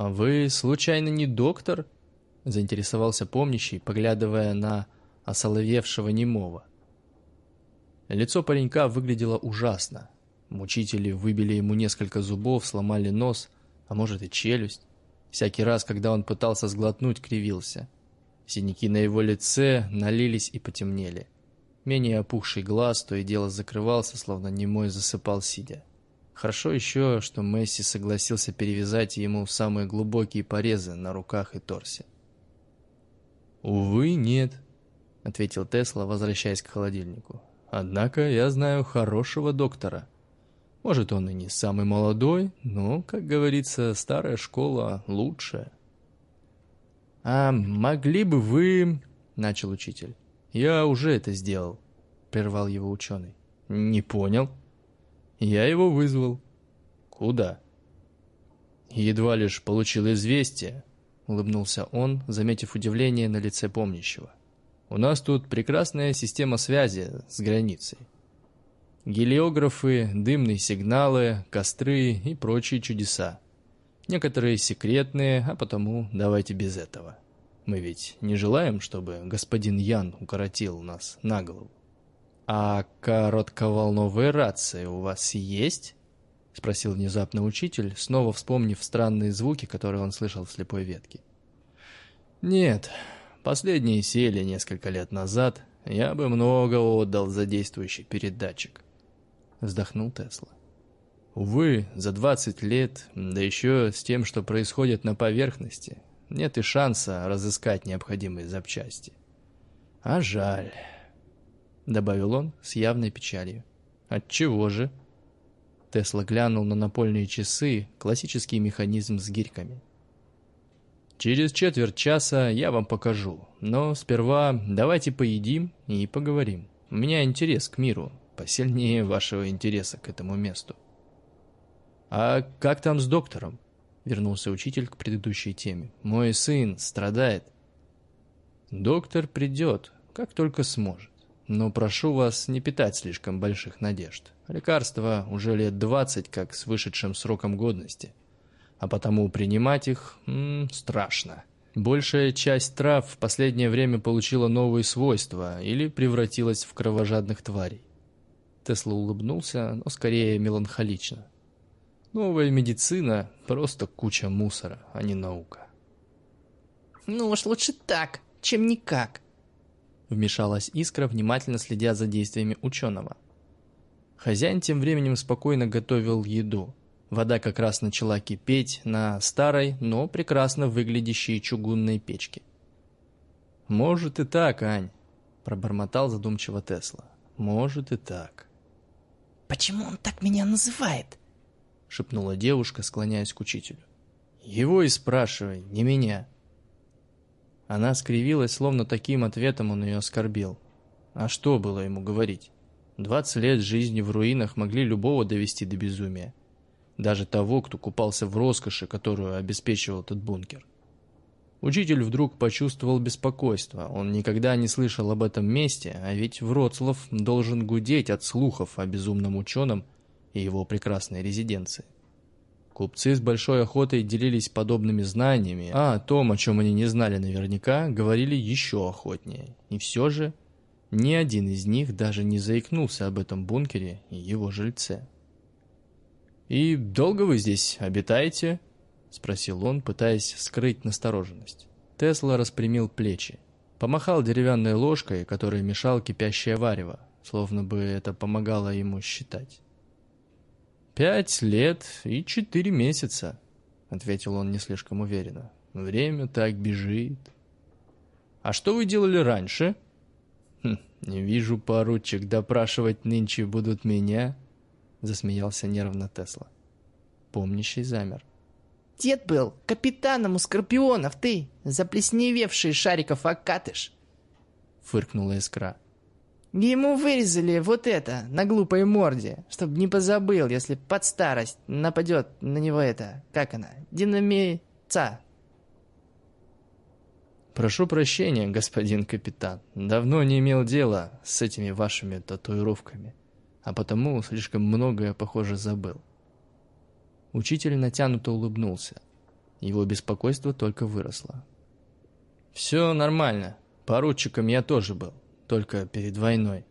S1: «А вы, случайно, не доктор?» — заинтересовался помнящий, поглядывая на осоловевшего немого. Лицо паренька выглядело ужасно. Мучители выбили ему несколько зубов, сломали нос, а может и челюсть. Всякий раз, когда он пытался сглотнуть, кривился. Синяки на его лице налились и потемнели. Менее опухший глаз то и дело закрывался, словно немой засыпал сидя. Хорошо еще, что Месси согласился перевязать ему самые глубокие порезы на руках и торсе. «Увы, нет», — ответил Тесла, возвращаясь к холодильнику. «Однако я знаю хорошего доктора. Может, он и не самый молодой, но, как говорится, старая школа лучшая». «А могли бы вы...» — начал учитель. «Я уже это сделал», — прервал его ученый. «Не понял». «Я его вызвал». «Куда?» «Едва лишь получил известие», — улыбнулся он, заметив удивление на лице помнящего. «У нас тут прекрасная система связи с границей. Гелиографы, дымные сигналы, костры и прочие чудеса. Некоторые секретные, а потому давайте без этого». Мы ведь не желаем, чтобы господин Ян укоротил нас на голову. «А коротковолновые рации у вас есть?» — спросил внезапно учитель, снова вспомнив странные звуки, которые он слышал в слепой ветке. «Нет, последние сели несколько лет назад. Я бы много отдал за действующий передатчик», — вздохнул Тесла. «Увы, за 20 лет, да еще с тем, что происходит на поверхности, нет и шанса разыскать необходимые запчасти. А жаль, добавил он с явной печалью. От чего же? Тесла глянул на напольные часы, классический механизм с гирьками. Через четверть часа я вам покажу, но сперва давайте поедим и поговорим. У меня интерес к миру, посильнее вашего интереса к этому месту. А как там с доктором? Вернулся учитель к предыдущей теме. «Мой сын страдает». «Доктор придет, как только сможет. Но прошу вас не питать слишком больших надежд. Лекарства уже лет двадцать как с вышедшим сроком годности. А потому принимать их м -м, страшно. Большая часть трав в последнее время получила новые свойства или превратилась в кровожадных тварей. Тесла улыбнулся, но скорее меланхолично. Новая медицина – просто куча мусора, а не наука.
S3: «Ну уж лучше так, чем никак», – вмешалась Искра, внимательно следя за действиями ученого. Хозяин тем временем спокойно готовил еду. Вода как раз начала кипеть на старой, но прекрасно выглядящей чугунной печке. «Может и так, Ань», – пробормотал задумчиво Тесла. «Может и так». «Почему он так меня называет?»
S1: — шепнула девушка, склоняясь к учителю. «Его и спрашивай, не меня». Она скривилась, словно таким ответом он ее оскорбил. А что было ему говорить? Двадцать лет жизни в руинах могли любого довести до безумия. Даже того, кто купался в роскоши, которую обеспечивал этот бункер. Учитель вдруг почувствовал беспокойство. Он никогда не слышал об этом месте, а ведь Вроцлав должен гудеть от слухов о безумном ученом, и его прекрасной резиденции. Купцы с большой охотой делились подобными знаниями, а о том, о чем они не знали наверняка, говорили еще охотнее. И все же ни один из них даже не заикнулся об этом бункере и его жильце. «И долго вы здесь обитаете?» — спросил он, пытаясь скрыть настороженность. Тесла распрямил плечи. Помахал деревянной ложкой, которой мешал кипящее варево, словно бы это помогало ему считать. «Пять лет и четыре месяца», — ответил он не слишком уверенно. «Время так бежит». «А что вы делали раньше?» хм, «Не вижу, поручик, допрашивать нынче будут меня», — засмеялся нервно Тесла. Помнящий замер.
S3: Дед был капитаном у скорпионов, ты, заплесневевший шариков окатыш.
S1: Фыркнула искра.
S3: Ему вырезали вот это на глупой морде, чтобы не позабыл, если под старость нападет на него это, как она, динамица.
S1: Прошу прощения, господин капитан. Давно не имел дела с этими вашими татуировками, а потому слишком многое, похоже, забыл. Учитель натянуто улыбнулся. Его беспокойство только выросло. «Все нормально. Поручиком я тоже был, только перед войной».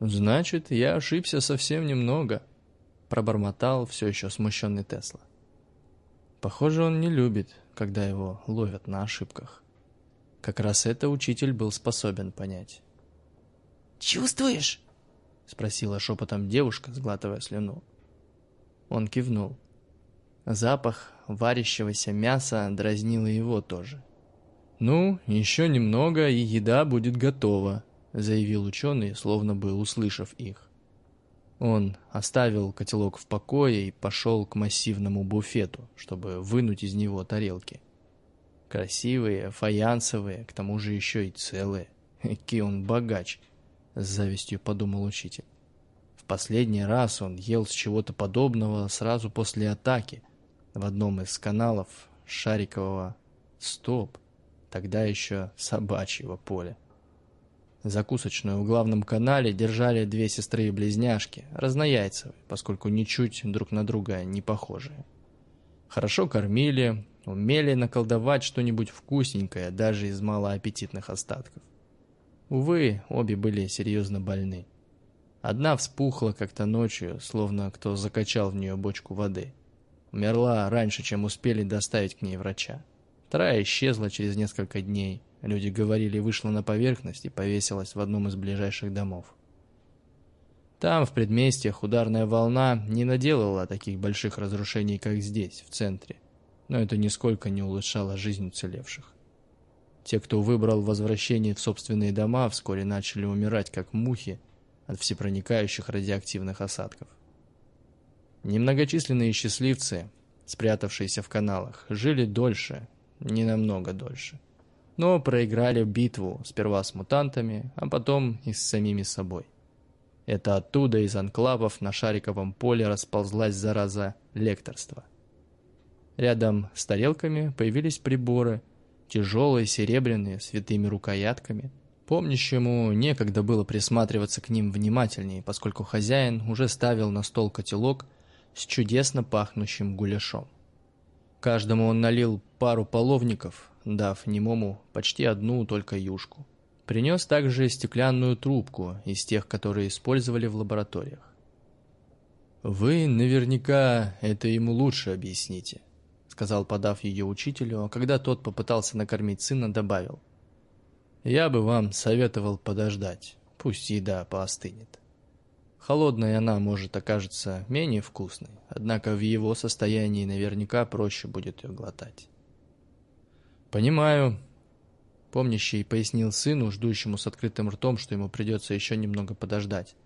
S1: «Значит, я ошибся совсем немного», — пробормотал все еще смущенный Тесла. Похоже, он не любит, когда его ловят на ошибках. Как раз это учитель был способен понять.
S3: «Чувствуешь?»
S1: — спросила шепотом девушка, сглатывая слюну. Он кивнул. Запах варящегося мяса дразнил его тоже. «Ну, еще немного, и еда будет готова», — заявил ученый, словно бы услышав их. Он оставил котелок в покое и пошел к массивному буфету, чтобы вынуть из него тарелки. Красивые, фаянсовые, к тому же еще и целые. Какий он богач, с завистью подумал учитель. В последний раз он ел с чего-то подобного сразу после атаки в одном из каналов шарикового «Стоп», тогда еще собачьего поля. Закусочную в главном канале держали две сестры-близняшки, разнояйцевые, поскольку ничуть друг на друга не похожие. Хорошо кормили, умели наколдовать что-нибудь вкусненькое даже из малоаппетитных остатков. Увы, обе были серьезно больны. Одна вспухла как-то ночью, словно кто закачал в нее бочку воды. Умерла раньше, чем успели доставить к ней врача. Вторая исчезла через несколько дней. Люди говорили, вышла на поверхность и повесилась в одном из ближайших домов. Там, в предместьях, ударная волна не наделала таких больших разрушений, как здесь, в центре. Но это нисколько не улучшало жизнь уцелевших. Те, кто выбрал возвращение в собственные дома, вскоре начали умирать, как мухи, от всепроникающих радиоактивных осадков. Немногочисленные счастливцы, спрятавшиеся в каналах, жили дольше, не намного дольше, но проиграли битву сперва с мутантами, а потом и с самими собой. Это оттуда из анклавов на шариковом поле расползлась зараза лекторства. Рядом с тарелками появились приборы, тяжелые, серебряные, с витыми рукоятками – Помнящему некогда было присматриваться к ним внимательнее, поскольку хозяин уже ставил на стол котелок с чудесно пахнущим гуляшом. Каждому он налил пару половников, дав немому почти одну только юшку. Принес также стеклянную трубку из тех, которые использовали в лабораториях. «Вы наверняка это ему лучше объясните», — сказал, подав ее учителю, а когда тот попытался накормить сына, добавил — я бы вам советовал подождать, пусть еда поостынет. Холодной она, может, окажется менее вкусной, однако в его состоянии наверняка проще будет ее глотать. «Понимаю», — помнящий пояснил сыну, ждущему с открытым ртом, что ему придется еще немного подождать.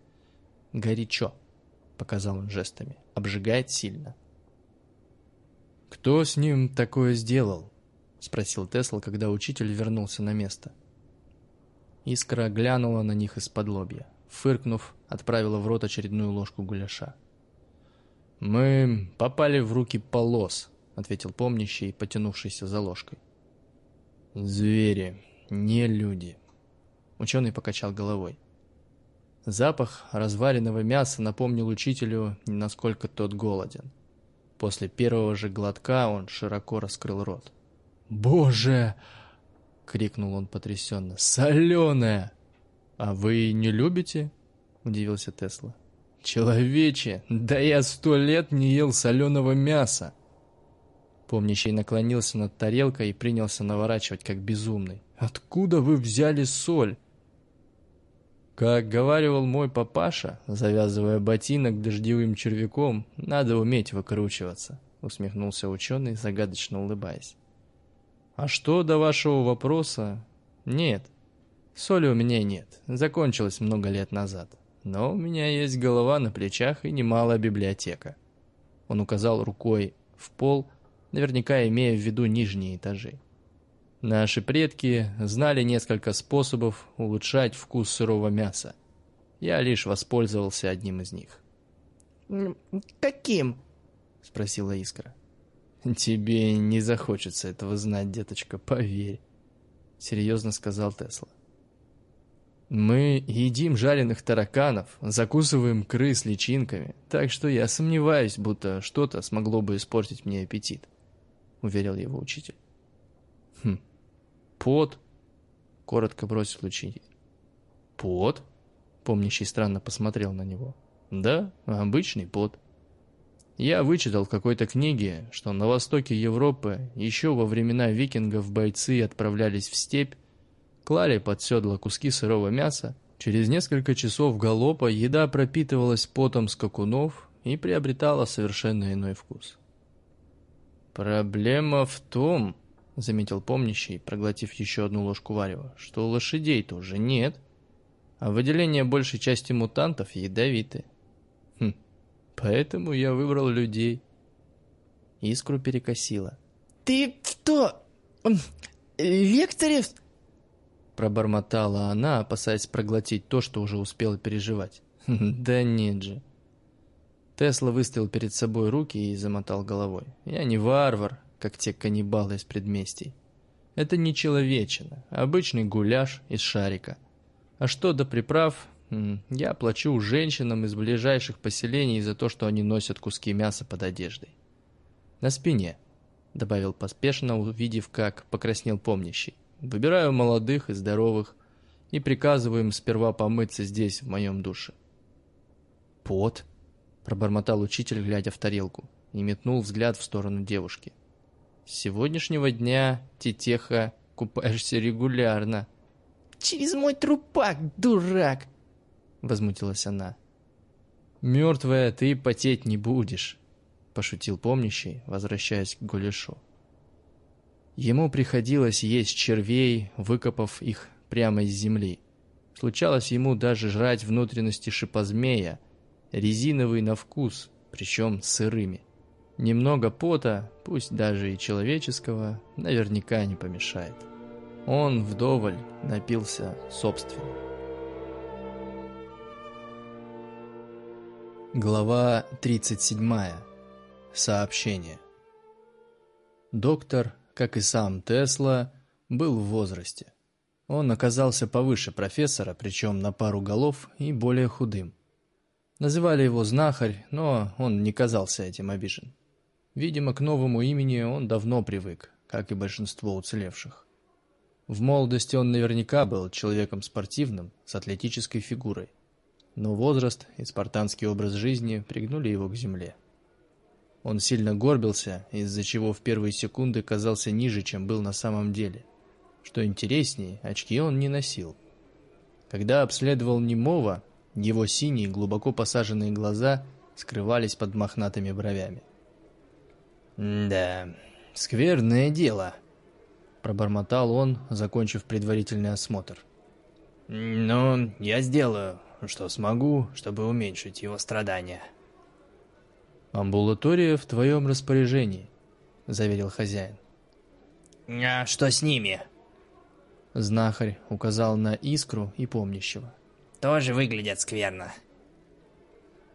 S1: «Горячо», — показал он жестами, — «обжигает сильно». «Кто с ним такое сделал?» — спросил Тесла, когда учитель вернулся на место. — Искра глянула на них из-под лобья. Фыркнув, отправила в рот очередную ложку гуляша. «Мы попали в руки полос», — ответил помнящий, потянувшийся за ложкой. «Звери, не люди», — ученый покачал головой. Запах разваренного мяса напомнил учителю, насколько тот голоден. После первого же глотка он широко раскрыл рот. «Боже!» — крикнул он потрясенно. «Соленая!» «А вы не любите?» — удивился Тесла. «Человече, да я сто лет не ел соленого мяса!» Помнящий наклонился над тарелкой и принялся наворачивать, как безумный. Откуда вы взяли соль?» Как говаривал мой папаша, завязывая ботинок дождевым червяком, надо уметь выкручиваться, усмехнулся ученый, загадочно улыбаясь. А что до вашего вопроса? Нет, соли у меня нет, закончилось много лет назад. Но у меня есть голова на плечах и немалая библиотека. Он указал рукой в пол, наверняка имея в виду нижние этажи. Наши предки знали несколько способов улучшать вкус сырого мяса. Я лишь воспользовался одним из них.
S3: «Каким?»
S1: — спросила Искра. «Тебе не захочется этого знать, деточка, поверь», — серьезно сказал Тесла. «Мы едим жареных тараканов, закусываем крыс личинками, так что я сомневаюсь, будто что-то смогло бы испортить мне аппетит», — уверил его учитель. «Хм, пот?» — коротко бросил учитель. «Пот?» — помнящий странно посмотрел на него. «Да, обычный пот». Я вычитал в какой-то книге, что на востоке Европы еще во времена викингов бойцы отправлялись в степь, клали под седло куски сырого мяса, через несколько часов галопа еда пропитывалась потом скакунов и приобретала совершенно иной вкус. «Проблема в том», — заметил помнящий, проглотив еще одну ложку варева, — «что лошадей-то уже нет, а выделение большей части мутантов ядовиты». Поэтому я выбрал людей. Искру перекосила.
S3: «Ты что? Лекторев?»
S1: Пробормотала она, опасаясь проглотить то, что уже успела переживать. «Да нет же». Тесла выставил перед собой руки и замотал головой. «Я не варвар, как те каннибалы из предместий. Это не человечина, обычный гуляш из шарика. А что до приправ, я плачу женщинам из ближайших поселений за то, что они носят куски мяса под одеждой. На спине, добавил поспешно, увидев, как покраснел помнящий. Выбираю молодых и здоровых и приказываю им сперва помыться здесь, в моем душе. Пот, пробормотал учитель, глядя в тарелку, и метнул взгляд в сторону девушки. С сегодняшнего дня, Тетеха, купаешься регулярно.
S3: Через мой трупак, дурак, возмутилась она.
S1: «Мертвая ты потеть не будешь», — пошутил помнящий, возвращаясь к гуляшу. Ему приходилось есть червей, выкопав их прямо из земли. Случалось ему даже жрать внутренности шипозмея, резиновый на вкус, причем сырыми. Немного пота, пусть даже и человеческого, наверняка не помешает. Он вдоволь напился собственным. Глава 37. Сообщение. Доктор, как и сам Тесла, был в возрасте. Он оказался повыше профессора, причем на пару голов и более худым. Называли его знахарь, но он не казался этим обижен. Видимо, к новому имени он давно привык, как и большинство уцелевших. В молодости он наверняка был человеком спортивным, с атлетической фигурой но возраст и спартанский образ жизни пригнули его к земле. Он сильно горбился, из-за чего в первые секунды казался ниже, чем был на самом деле. Что интереснее, очки он не носил. Когда обследовал немого, его синие, глубоко посаженные глаза скрывались под мохнатыми бровями. «Да, скверное дело», — пробормотал он, закончив предварительный осмотр. «Но я сделаю, что смогу, чтобы уменьшить его страдания. «Амбулатория в твоем распоряжении», — заверил хозяин.
S4: «А что с ними?»
S1: Знахарь указал на искру и помнящего.
S4: «Тоже выглядят скверно».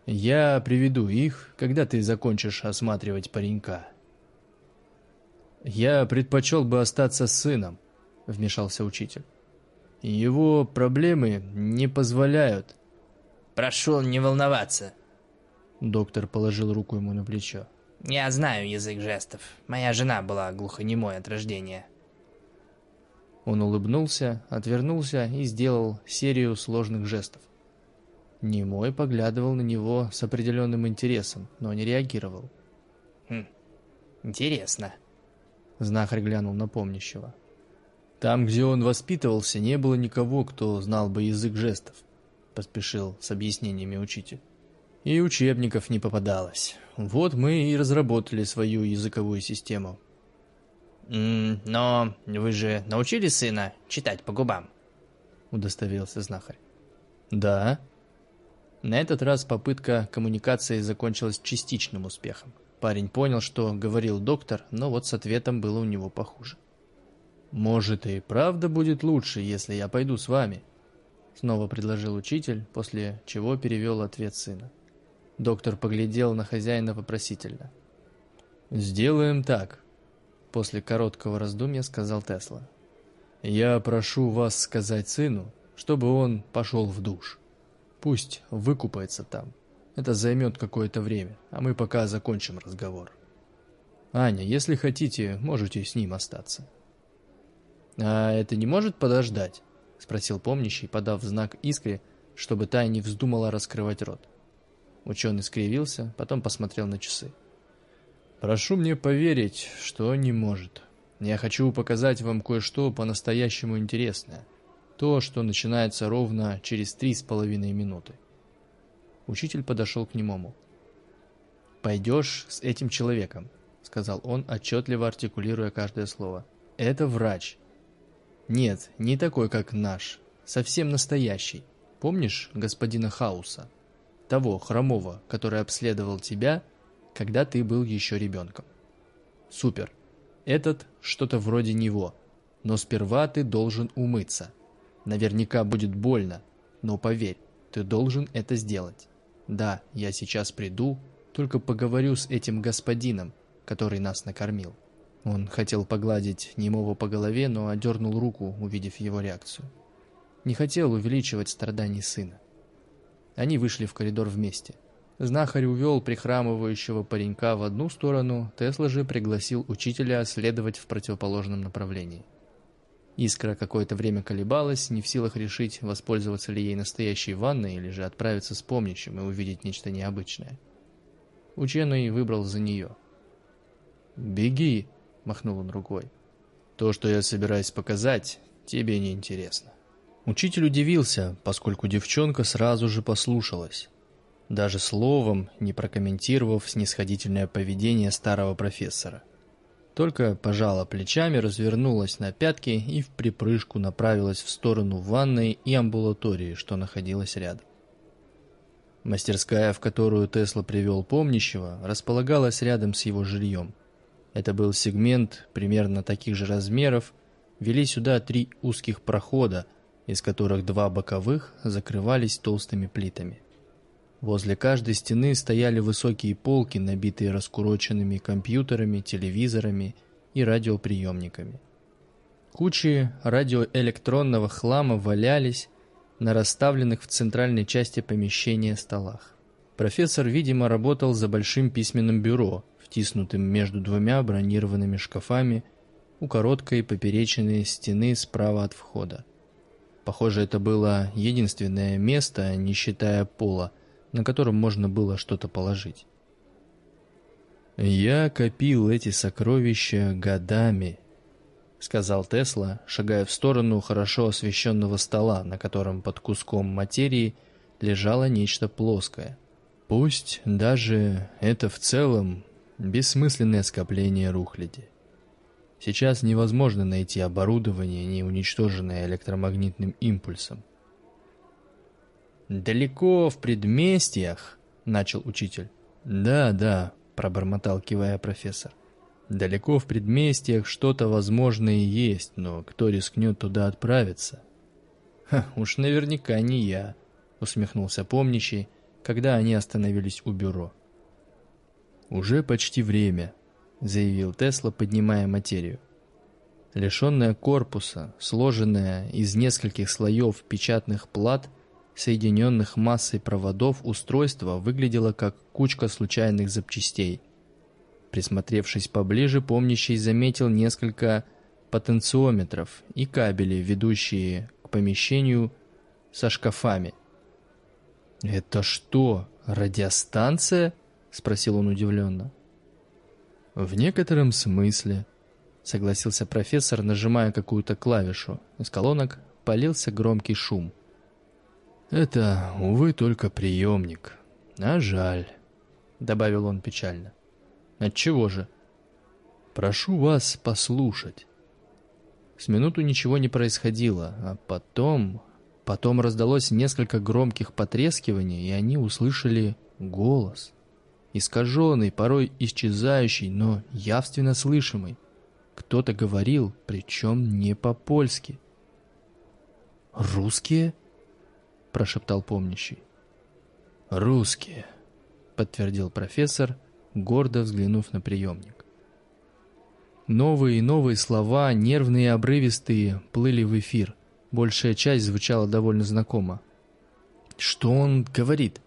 S1: «Я приведу их, когда ты закончишь осматривать паренька». «Я предпочел бы остаться с сыном», — вмешался учитель. Его проблемы не позволяют.
S4: Прошу не волноваться.
S1: Доктор положил руку ему на плечо.
S4: Я знаю язык жестов. Моя жена была глухонемой от рождения.
S1: Он улыбнулся, отвернулся и сделал серию сложных жестов. Немой поглядывал на него с определенным интересом, но не реагировал.
S4: Хм, интересно.
S1: Знахарь глянул на помнящего. Там, где он воспитывался, не было никого, кто знал бы язык жестов, поспешил с объяснениями учитель. И учебников не попадалось. Вот мы и разработали свою языковую систему.
S2: «Но вы же научили сына читать по губам?» — удостоверился знахарь.
S1: «Да». На этот раз попытка коммуникации закончилась частичным успехом. Парень понял, что говорил доктор, но вот с ответом было у него похуже. «Может, и правда будет лучше, если я пойду с вами?» Снова предложил учитель, после чего перевел ответ сына. Доктор поглядел на хозяина вопросительно. «Сделаем так», — после короткого раздумья сказал Тесла. «Я прошу вас сказать сыну, чтобы он пошел в душ. Пусть выкупается там. Это займет какое-то время, а мы пока закончим разговор. Аня, если хотите, можете с ним остаться». «А это не может подождать?» — спросил помнящий, подав знак искре, чтобы та не вздумала раскрывать рот. Ученый скривился, потом посмотрел на часы. «Прошу мне поверить, что не может. Я хочу показать вам кое-что по-настоящему интересное. То, что начинается ровно через три с половиной минуты». Учитель подошел к немому. «Пойдешь с этим человеком», — сказал он, отчетливо артикулируя каждое слово. «Это врач, нет, не такой, как наш. Совсем настоящий. Помнишь господина Хауса? Того хромого, который обследовал тебя, когда ты был еще ребенком. Супер. Этот что-то вроде него. Но сперва ты должен умыться. Наверняка будет больно, но поверь, ты должен это сделать. Да, я сейчас приду, только поговорю с этим господином, который нас накормил. Он хотел погладить немого по голове, но одернул руку, увидев его реакцию. Не хотел увеличивать страданий сына. Они вышли в коридор вместе. Знахарь увел прихрамывающего паренька в одну сторону, Тесла же пригласил учителя следовать в противоположном направлении. Искра какое-то время колебалась, не в силах решить, воспользоваться ли ей настоящей ванной или же отправиться с помнищем и увидеть нечто необычное. Ученый выбрал за нее. «Беги!» — махнул он рукой. «То, что я собираюсь показать, тебе не интересно». Учитель удивился, поскольку девчонка сразу же послушалась, даже словом не прокомментировав снисходительное поведение старого профессора. Только пожала плечами, развернулась на пятки и в припрыжку направилась в сторону ванной и амбулатории, что находилась рядом. Мастерская, в которую Тесла привел помнящего, располагалась рядом с его жильем. Это был сегмент примерно таких же размеров. Вели сюда три узких прохода, из которых два боковых закрывались толстыми плитами. Возле каждой стены стояли высокие полки, набитые раскуроченными компьютерами, телевизорами и радиоприемниками. Кучи радиоэлектронного хлама валялись на расставленных в центральной части помещения столах. Профессор, видимо, работал за большим письменным бюро, втиснутым между двумя бронированными шкафами у короткой поперечной стены справа от входа. Похоже, это было единственное место, не считая пола, на котором можно было что-то положить. «Я копил эти сокровища годами», — сказал Тесла, шагая в сторону хорошо освещенного стола, на котором под куском материи лежало нечто плоское. Пусть даже это в целом Бессмысленное скопление рухляди. Сейчас невозможно найти оборудование, не уничтоженное электромагнитным импульсом. «Далеко в предместьях», — начал учитель. «Да, да», — пробормотал, кивая профессор. «Далеко в предместьях что-то возможно и есть, но кто рискнет туда отправиться?» «Ха, уж наверняка не я», — усмехнулся помнящий, когда они остановились у бюро. «Уже почти время», — заявил Тесла, поднимая материю. Лишенная корпуса, сложенная из нескольких слоев печатных плат, соединенных массой проводов, устройство выглядело как кучка случайных запчастей. Присмотревшись поближе, помнящий заметил несколько потенциометров и кабели, ведущие к помещению со шкафами. «Это что, радиостанция?» — спросил он удивленно. «В некотором смысле», — согласился профессор, нажимая какую-то клавишу. Из колонок полился громкий шум. «Это, увы, только приемник. А жаль», — добавил он печально. «Отчего же?» «Прошу вас послушать». С минуту ничего не происходило, а потом... Потом раздалось несколько громких потрескиваний, и они услышали голос. Искаженный, порой исчезающий, но явственно слышимый. Кто-то говорил, причем не по-польски. «Русские?» — прошептал помнящий. «Русские», — подтвердил профессор, гордо взглянув на приемник. Новые и новые слова, нервные и обрывистые, плыли в эфир. Большая часть звучала довольно знакомо. «Что он говорит?»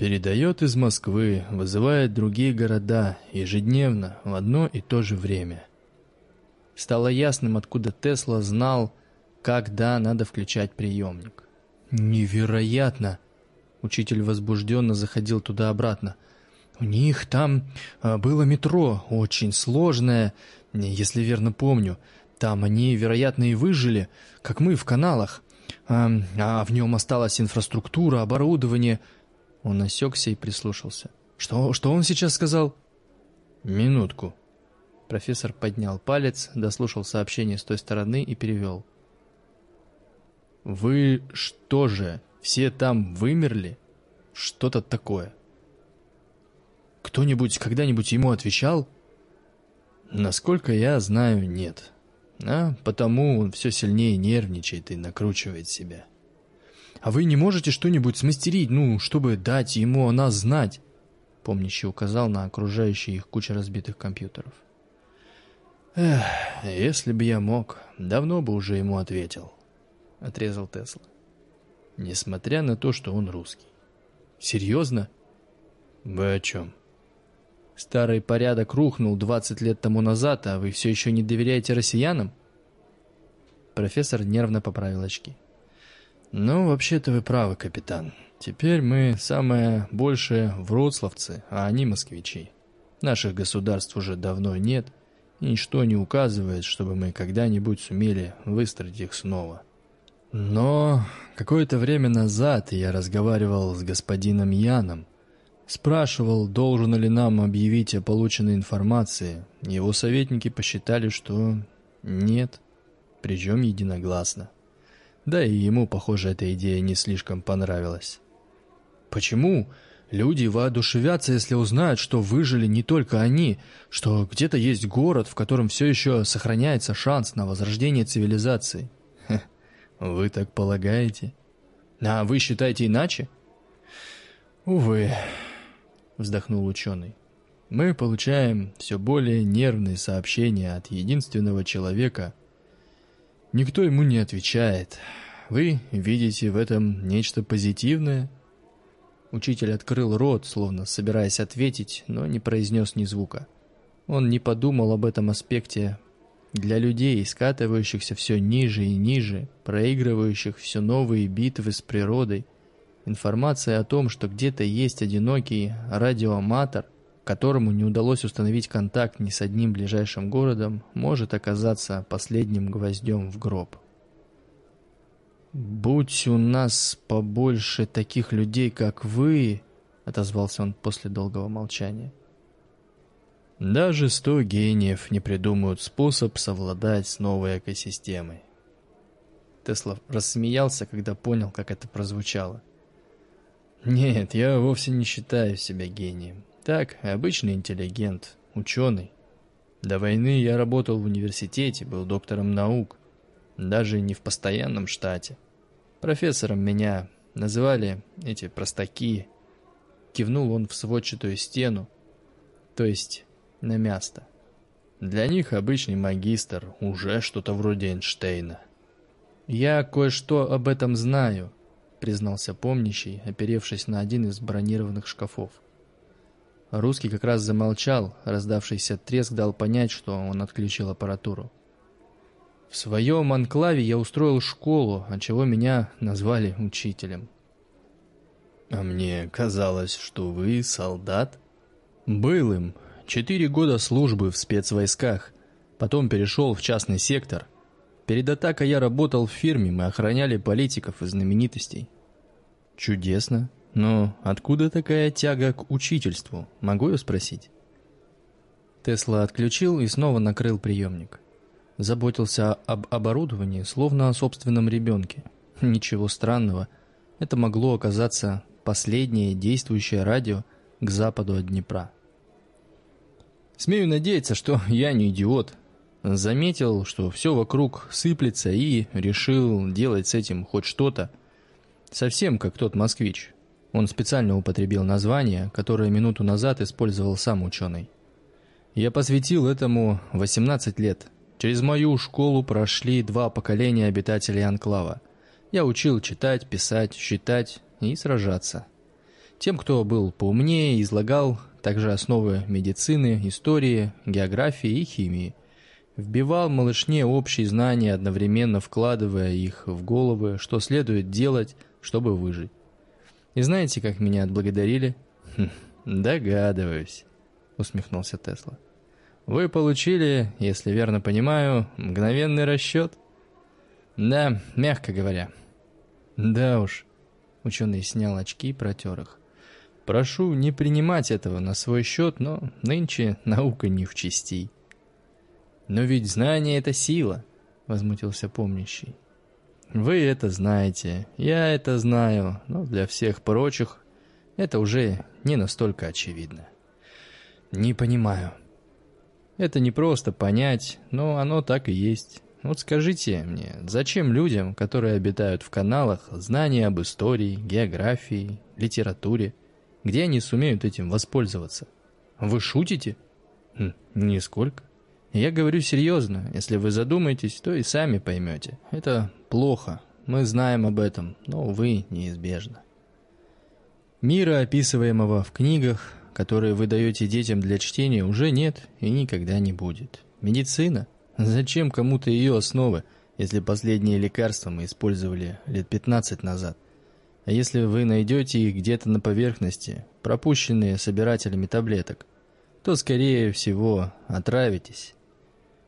S1: Передает из Москвы, вызывает другие города ежедневно в одно и то же время. Стало ясным, откуда Тесла знал, когда надо включать приемник. «Невероятно!» Учитель возбужденно заходил туда-обратно. «У них там а, было метро, очень сложное, если верно помню. Там они, вероятно, и выжили, как мы в каналах. А, а в нем осталась инфраструктура, оборудование...» Он осекся и прислушался. «Что, что он сейчас сказал?» «Минутку». Профессор поднял палец, дослушал сообщение с той стороны и перевел. «Вы что же, все там вымерли? Что-то такое». «Кто-нибудь когда-нибудь ему отвечал?» «Насколько я знаю, нет. А потому он все сильнее нервничает и накручивает себя». А вы не можете что-нибудь смастерить, ну, чтобы дать ему о нас знать?» Помнящий указал на окружающие их кучу разбитых компьютеров. «Эх, если бы я мог, давно бы уже ему ответил», — отрезал Тесла. «Несмотря на то, что он русский». «Серьезно?» «Вы о чем?» «Старый порядок рухнул 20 лет тому назад, а вы все еще не доверяете россиянам?» Профессор нервно поправил очки. «Ну, вообще-то вы правы, капитан. Теперь мы самое большее вроцлавцы, а они москвичи. Наших государств уже давно нет, и ничто не указывает, чтобы мы когда-нибудь сумели выстроить их снова. Но какое-то время назад я разговаривал с господином Яном, спрашивал, должно ли нам объявить о полученной информации. Его советники посчитали, что нет, причем единогласно. Да и ему, похоже, эта идея не слишком понравилась. Почему? Люди воодушевятся, если узнают, что выжили не только они, что где-то есть город, в котором все еще сохраняется шанс на возрождение цивилизации. Хе, вы так полагаете? А вы считаете иначе? Увы, вздохнул ученый. Мы получаем все более нервные сообщения от единственного человека, Никто ему не отвечает. Вы видите в этом нечто позитивное? Учитель открыл рот, словно собираясь ответить, но не произнес ни звука. Он не подумал об этом аспекте для людей, скатывающихся все ниже и ниже, проигрывающих все новые битвы с природой. Информация о том, что где-то есть одинокий радиоаматор – которому не удалось установить контакт ни с одним ближайшим городом, может оказаться последним гвоздем в гроб. «Будь у нас побольше таких людей, как вы», — отозвался он после долгого молчания. «Даже сто гениев не придумают способ совладать с новой экосистемой». Тесла рассмеялся, когда понял, как это прозвучало. «Нет, я вовсе не считаю себя гением. Так, обычный интеллигент, ученый. До войны я работал в университете, был доктором наук. Даже не в постоянном штате. Профессором меня называли эти простаки. Кивнул он в сводчатую стену, то есть на место. Для них обычный магистр уже что-то вроде Эйнштейна. «Я кое-что об этом знаю», — признался помнящий, оперевшись на один из бронированных шкафов. Русский как раз замолчал, раздавшийся треск дал понять, что он отключил аппаратуру. В своем анклаве я устроил школу, отчего меня назвали учителем. А мне казалось, что вы солдат? Был им. Четыре года службы в спецвойсках. Потом перешел в частный сектор. Перед атакой я работал в фирме, мы охраняли политиков и знаменитостей. Чудесно. Но откуда такая тяга к учительству? Могу я спросить? Тесла отключил и снова накрыл приемник. Заботился об оборудовании, словно о собственном ребенке. Ничего странного. Это могло оказаться последнее действующее радио к западу от Днепра. Смею надеяться, что я не идиот. Заметил, что все вокруг сыплется и решил делать с этим хоть что-то. Совсем как тот москвич. Он специально употребил название, которое минуту назад использовал сам ученый. Я посвятил этому 18 лет. Через мою школу прошли два поколения обитателей анклава. Я учил читать, писать, считать и сражаться. Тем, кто был поумнее, излагал также основы медицины, истории, географии и химии. Вбивал малышне общие знания, одновременно вкладывая их в головы, что следует делать, чтобы выжить. И знаете, как меня отблагодарили? Хм, догадываюсь, усмехнулся Тесла. Вы получили, если верно понимаю, мгновенный расчет? Да, мягко говоря. Да уж. Ученый снял очки и протер их. Прошу не принимать этого на свой счет, но нынче наука не в чести. Но ведь знание — это сила, возмутился помнящий. Вы это знаете, я это знаю, но для всех прочих это уже не настолько очевидно. Не понимаю. Это не просто понять, но оно так и есть. Вот скажите мне, зачем людям, которые обитают в каналах, знания об истории, географии, литературе, где они сумеют этим воспользоваться? Вы шутите? Хм, нисколько. Я говорю серьезно, если вы задумаетесь, то и сами поймете. Это плохо, мы знаем об этом, но, увы, неизбежно. Мира, описываемого в книгах, которые вы даете детям для чтения, уже нет и никогда не будет. Медицина? Зачем кому-то ее основы, если последние лекарства мы использовали лет 15 назад? А если вы найдете их где-то на поверхности, пропущенные собирателями таблеток, то, скорее всего, отравитесь.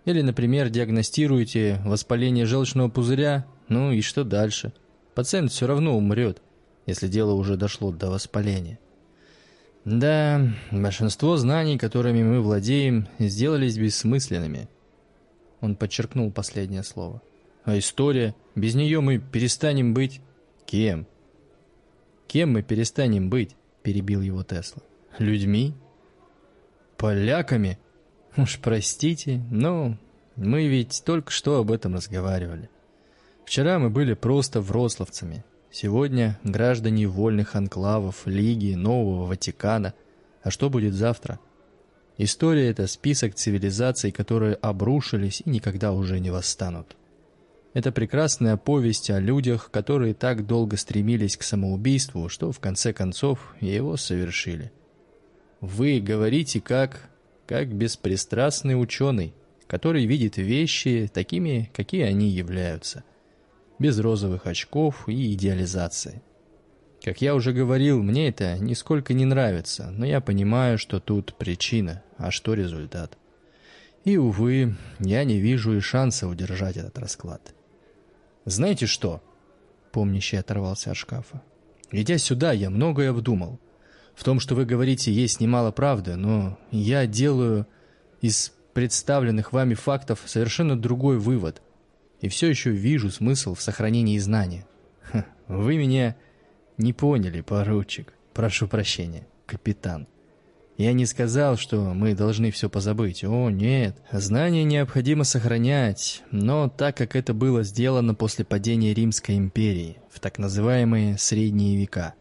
S1: Или, например, диагностируете воспаление желчного пузыря, ну и что дальше? Пациент все равно умрет, если дело уже дошло до воспаления. Да, большинство знаний, которыми мы владеем, сделались бессмысленными. Он подчеркнул последнее слово. А история? Без нее мы перестанем быть... Кем? Кем мы перестанем быть? Перебил его Тесла. Людьми? Поляками? Уж простите, но мы ведь только что об этом разговаривали. Вчера мы были просто врословцами. Сегодня граждане вольных анклавов, Лиги, Нового Ватикана. А что будет завтра? История — это список цивилизаций, которые обрушились и никогда уже не восстанут. Это прекрасная повесть о людях, которые так долго стремились к самоубийству, что в конце концов его совершили. Вы говорите как как беспристрастный ученый, который видит вещи такими, какие они являются, без розовых очков и идеализации. Как я уже говорил, мне это нисколько не нравится, но я понимаю, что тут причина, а что результат. И, увы, я не вижу и шанса удержать этот расклад. «Знаете что?» Помнящий оторвался от шкафа. «Идя сюда, я многое обдумал. В том, что вы говорите, есть немало правды, но я делаю из представленных вами фактов совершенно другой вывод. И все еще вижу смысл в сохранении знания. Ха, вы меня не поняли, поручик. Прошу прощения, капитан. Я не сказал, что мы должны все позабыть. О, нет. Знания необходимо сохранять, но так как это было сделано после падения Римской империи, в так называемые «средние века».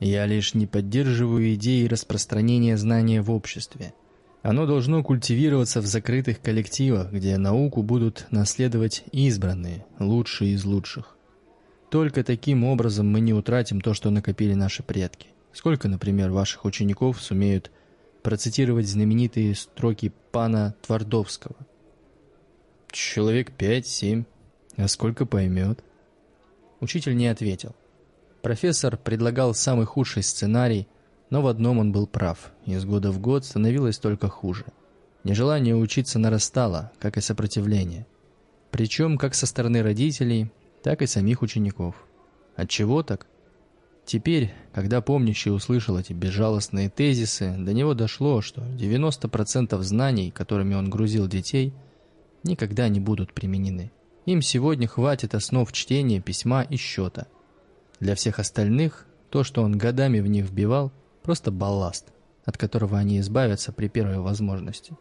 S1: Я лишь не поддерживаю идеи распространения знания в обществе. Оно должно культивироваться в закрытых коллективах, где науку будут наследовать избранные, лучшие из лучших. Только таким образом мы не утратим то, что накопили наши предки. Сколько, например, ваших учеников сумеют процитировать знаменитые строки пана Твардовского? Человек пять-семь. А сколько поймет? Учитель не ответил. Профессор предлагал самый худший сценарий, но в одном он был прав. Из года в год становилось только хуже. Нежелание учиться нарастало, как и сопротивление. Причем как со стороны родителей, так и самих учеников. Отчего так? Теперь, когда помнящий услышал эти безжалостные тезисы, до него дошло, что 90% знаний, которыми он грузил детей, никогда не будут применены. Им сегодня хватит основ чтения, письма и счета. Для всех остальных то, что он годами в них вбивал, просто балласт, от которого они избавятся при первой возможности.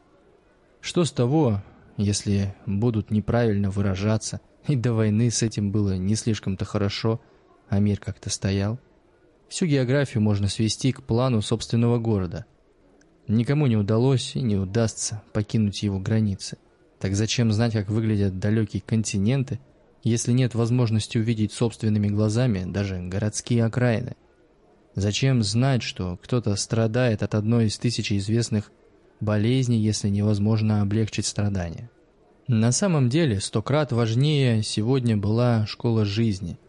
S1: Что с того, если будут неправильно выражаться, и до войны с этим было не слишком-то хорошо, а мир как-то стоял? Всю географию можно свести к плану собственного города. Никому не удалось и не удастся покинуть его границы. Так зачем знать, как выглядят далекие континенты, если нет возможности увидеть собственными глазами даже городские окраины? Зачем знать, что кто-то страдает от одной из тысячи известных болезней, если невозможно облегчить страдания? На самом деле, сто крат важнее сегодня была школа жизни.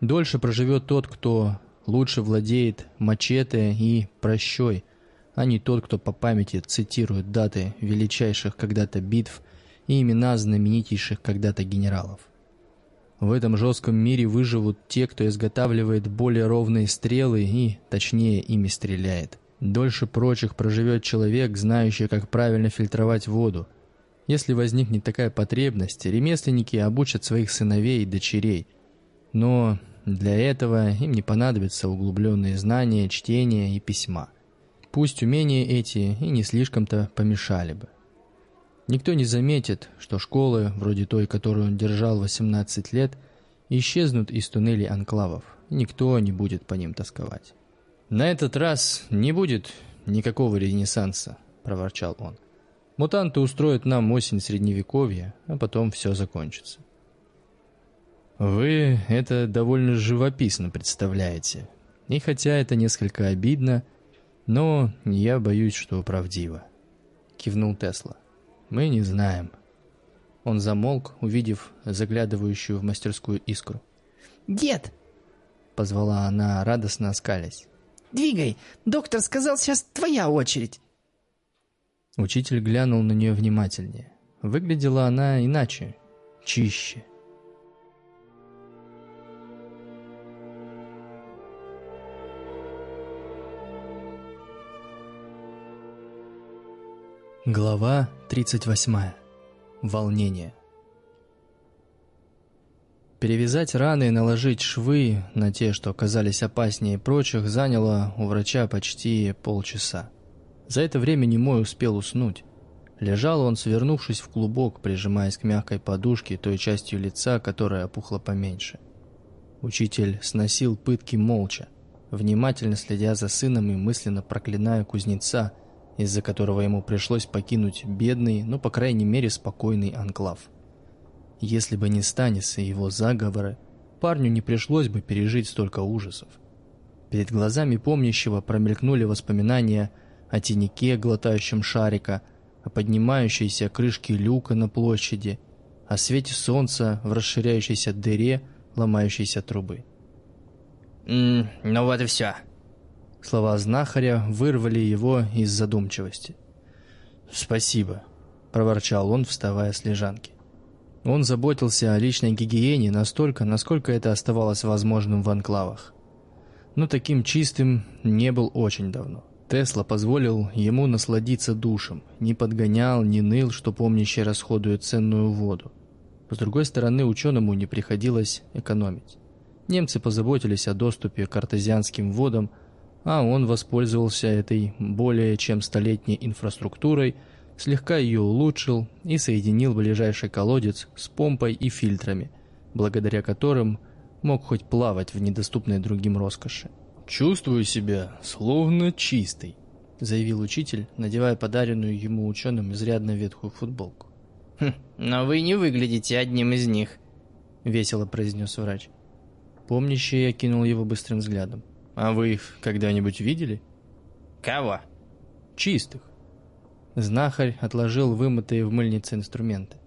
S1: Дольше проживет тот, кто лучше владеет мачете и прощой, а не тот, кто по памяти цитирует даты величайших когда-то битв и имена знаменитейших когда-то генералов. В этом жестком мире выживут те, кто изготавливает более ровные стрелы и, точнее, ими стреляет. Дольше прочих проживет человек, знающий, как правильно фильтровать воду. Если возникнет такая потребность, ремесленники обучат своих сыновей и дочерей. Но для этого им не понадобятся углубленные знания, чтения и письма. Пусть умения эти и не слишком-то помешали бы. Никто не заметит, что школы, вроде той, которую он держал 18 лет, исчезнут из туннелей анклавов. Никто не будет по ним тосковать. «На этот раз не будет никакого ренессанса», – проворчал он. «Мутанты устроят нам осень Средневековья, а потом все закончится». Вы это довольно живописно представляете. И хотя это несколько обидно, но я боюсь, что правдиво. Кивнул Тесла. Мы не знаем. Он замолк, увидев заглядывающую в мастерскую искру.
S3: «Дед!» — позвала она, радостно оскалясь. «Двигай! Доктор сказал, сейчас твоя очередь!»
S1: Учитель глянул на нее внимательнее. Выглядела она иначе, чище. Глава 38. Волнение. Перевязать раны и наложить швы на те, что оказались опаснее прочих, заняло у врача почти полчаса. За это время Немой успел уснуть. Лежал он, свернувшись в клубок, прижимаясь к мягкой подушке той частью лица, которая опухла поменьше. Учитель сносил пытки молча, внимательно следя за сыном и мысленно проклиная кузнеца – из-за которого ему пришлось покинуть бедный, но, по крайней мере, спокойный анклав. Если бы не Станис и его заговоры, парню не пришлось бы пережить столько ужасов. Перед глазами помнящего промелькнули воспоминания о тенике, глотающем шарика, о поднимающейся крышке люка на площади, о свете солнца в расширяющейся дыре ломающейся трубы.
S3: «М «Ну вот и все»,
S1: Слова знахаря вырвали его из задумчивости. «Спасибо», — проворчал он, вставая с лежанки. Он заботился о личной гигиене настолько, насколько это оставалось возможным в анклавах. Но таким чистым не был очень давно. Тесла позволил ему насладиться душем, не подгонял, не ныл, что помнящий расходует ценную воду. С другой стороны, ученому не приходилось экономить. Немцы позаботились о доступе к артезианским водам, а он воспользовался этой более чем столетней инфраструктурой, слегка ее улучшил и соединил ближайший колодец с помпой и фильтрами, благодаря которым мог хоть плавать в недоступной другим роскоши. «Чувствую себя словно чистый», — заявил учитель, надевая подаренную ему ученым изрядно ветхую футболку.
S3: «Хм, но вы не выглядите одним из них», — весело произнес врач.
S1: Помнящий окинул его быстрым взглядом. А вы их когда-нибудь видели?
S3: Кого?
S1: Чистых. Знахарь отложил вымытые в мыльнице инструменты.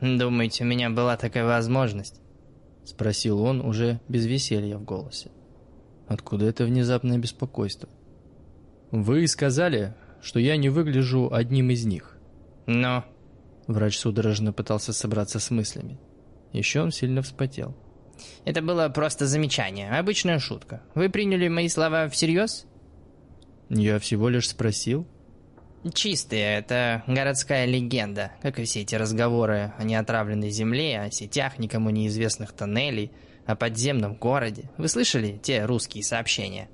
S3: «Думаете, у меня была такая возможность?»
S1: Спросил он уже без веселья в голосе. Откуда это внезапное беспокойство? «Вы сказали, что я не выгляжу одним из них.
S4: «Ну?»
S1: Врач судорожно пытался собраться с мыслями. Еще он сильно вспотел.
S4: «Это было просто замечание, обычная шутка. Вы приняли мои слова всерьез?»
S1: «Я всего лишь спросил».
S4: «Чистые, это городская легенда, как и все эти разговоры о неотравленной земле, о сетях никому неизвестных тоннелей, о подземном городе. Вы слышали те русские сообщения?»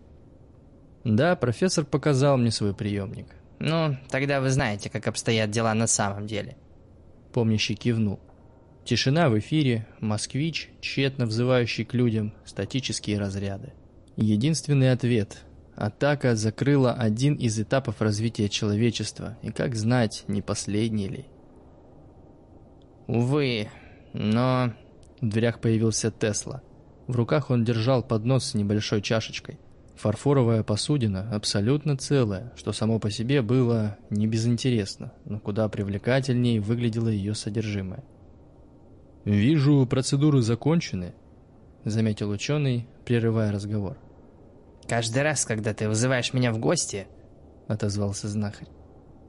S1: «Да, профессор показал мне свой приемник».
S4: «Ну, тогда вы знаете, как обстоят дела на самом деле».
S1: Помнящий кивнул. Тишина в эфире, москвич, тщетно взывающий к людям, статические разряды. Единственный ответ. Атака закрыла один из этапов развития человечества, и как знать, не последний ли.
S4: Увы, но...
S1: В дверях появился Тесла. В руках он держал поднос с небольшой чашечкой. Фарфоровая посудина, абсолютно целая, что само по себе было не безинтересно, но куда привлекательнее выглядело ее содержимое. «Вижу, процедуры закончены», — заметил ученый, прерывая разговор.
S4: «Каждый раз, когда ты вызываешь меня в гости», —
S1: отозвался знахарь,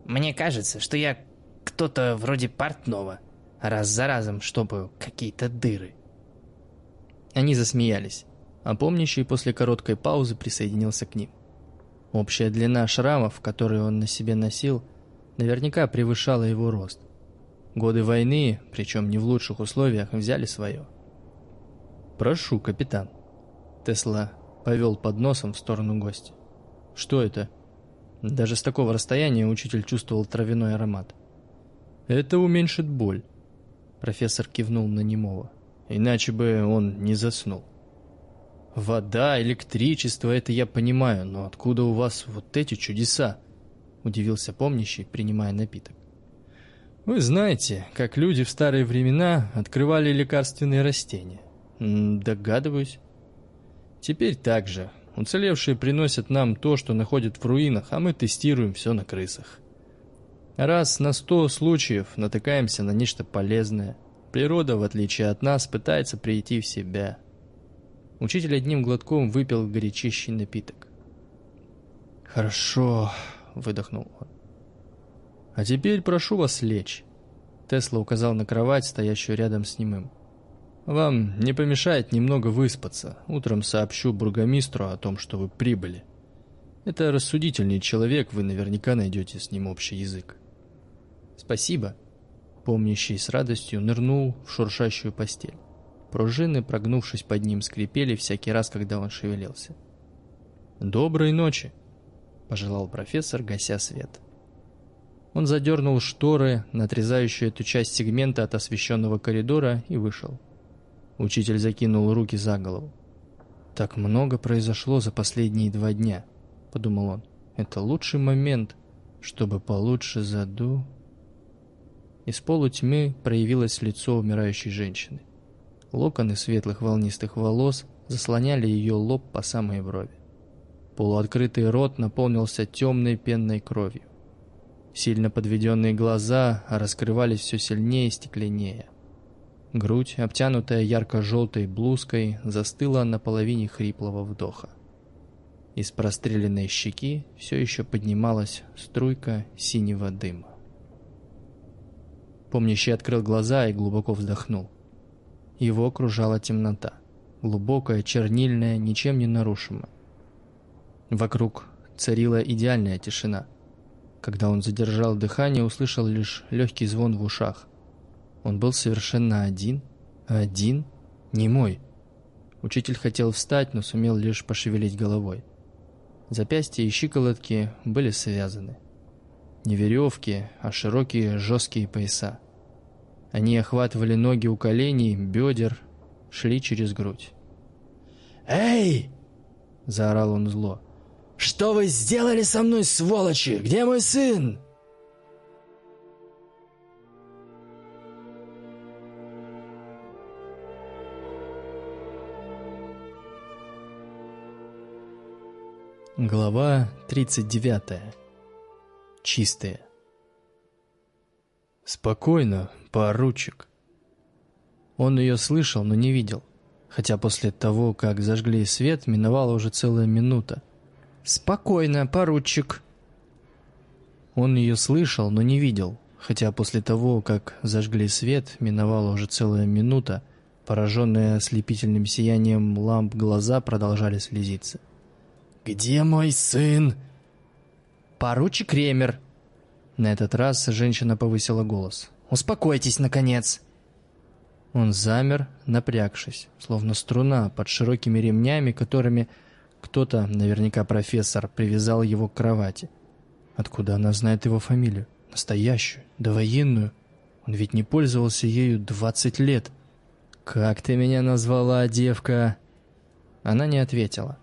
S4: «мне кажется, что я кто-то вроде портного, раз за разом чтобы какие-то дыры».
S1: Они засмеялись а помнящий после короткой паузы присоединился к ним. Общая длина шрамов, которые он на себе носил, наверняка превышала его рост. Годы войны, причем не в лучших условиях, взяли свое. «Прошу, капитан». Тесла повел под носом в сторону гостя. «Что это?» Даже с такого расстояния учитель чувствовал травяной аромат. «Это уменьшит боль», — профессор кивнул на немого. «Иначе бы он не заснул». «Вода, электричество, это я понимаю, но откуда у вас вот эти чудеса?» Удивился помнящий, принимая напиток. «Вы знаете, как люди в старые времена открывали лекарственные растения?» «Догадываюсь». «Теперь так же. Уцелевшие приносят нам то, что находят в руинах, а мы тестируем все на крысах. Раз на сто случаев натыкаемся на нечто полезное. Природа, в отличие от нас, пытается прийти в себя». Учитель одним глотком выпил горячащий напиток. «Хорошо», — выдохнул он. «А теперь прошу вас лечь». Тесла указал на кровать, стоящую рядом с ним. «Вам не помешает немного выспаться. Утром сообщу бургомистру о том, что вы прибыли. Это рассудительный человек, вы наверняка найдете с ним общий язык». «Спасибо», — помнящий с радостью нырнул в шуршащую постель. Пружины, прогнувшись под ним, скрипели всякий раз, когда он шевелился. «Доброй ночи!» – пожелал профессор, гася свет. Он задернул шторы, надрезающую эту часть сегмента от освещенного коридора, и вышел. Учитель закинул руки за голову. «Так много произошло за последние два дня», — подумал он. «Это лучший момент, чтобы получше заду...» Из полутьмы проявилось лицо умирающей женщины. Локоны светлых волнистых волос заслоняли ее лоб по самой брови. Полуоткрытый рот наполнился темной пенной кровью. Сильно подведенные глаза раскрывались все сильнее и стекленнее. Грудь, обтянутая ярко-желтой блузкой, застыла на половине хриплого вдоха. Из простреленной щеки все еще поднималась струйка синего дыма. Помнящий открыл глаза и глубоко вздохнул. Его окружала темнота, глубокая, чернильная, ничем не нарушимая. Вокруг царила идеальная тишина. Когда он задержал дыхание, услышал лишь легкий звон в ушах. Он был совершенно один, один, не мой. Учитель хотел встать, но сумел лишь пошевелить головой. Запястья и щиколотки были связаны. Не веревки, а широкие жесткие пояса. Они охватывали ноги у коленей, бедер, шли через грудь.
S7: «Эй!» — заорал он зло. «Что вы сделали со мной, сволочи? Где мой сын?»
S1: Глава 39. Чистые. «Спокойно, поручик». Он ее слышал, но не видел, хотя после того, как зажгли свет, миновала уже целая минута.
S3: «Спокойно, поручик».
S1: Он ее слышал, но не видел, Хотя после того, как зажгли свет, миновала уже целая минута, пораженные ослепительным сиянием ламп глаза продолжали слезиться.
S7: «Где мой сын?»
S3: «Поручик Ремер!»
S1: На этот раз женщина повысила голос.
S3: «Успокойтесь, наконец!»
S1: Он замер, напрягшись, словно струна под широкими ремнями, которыми кто-то, наверняка профессор, привязал его к кровати. Откуда она знает его фамилию? Настоящую, довоенную. Он ведь не пользовался ею двадцать лет. «Как ты меня назвала, девка?» Она не ответила.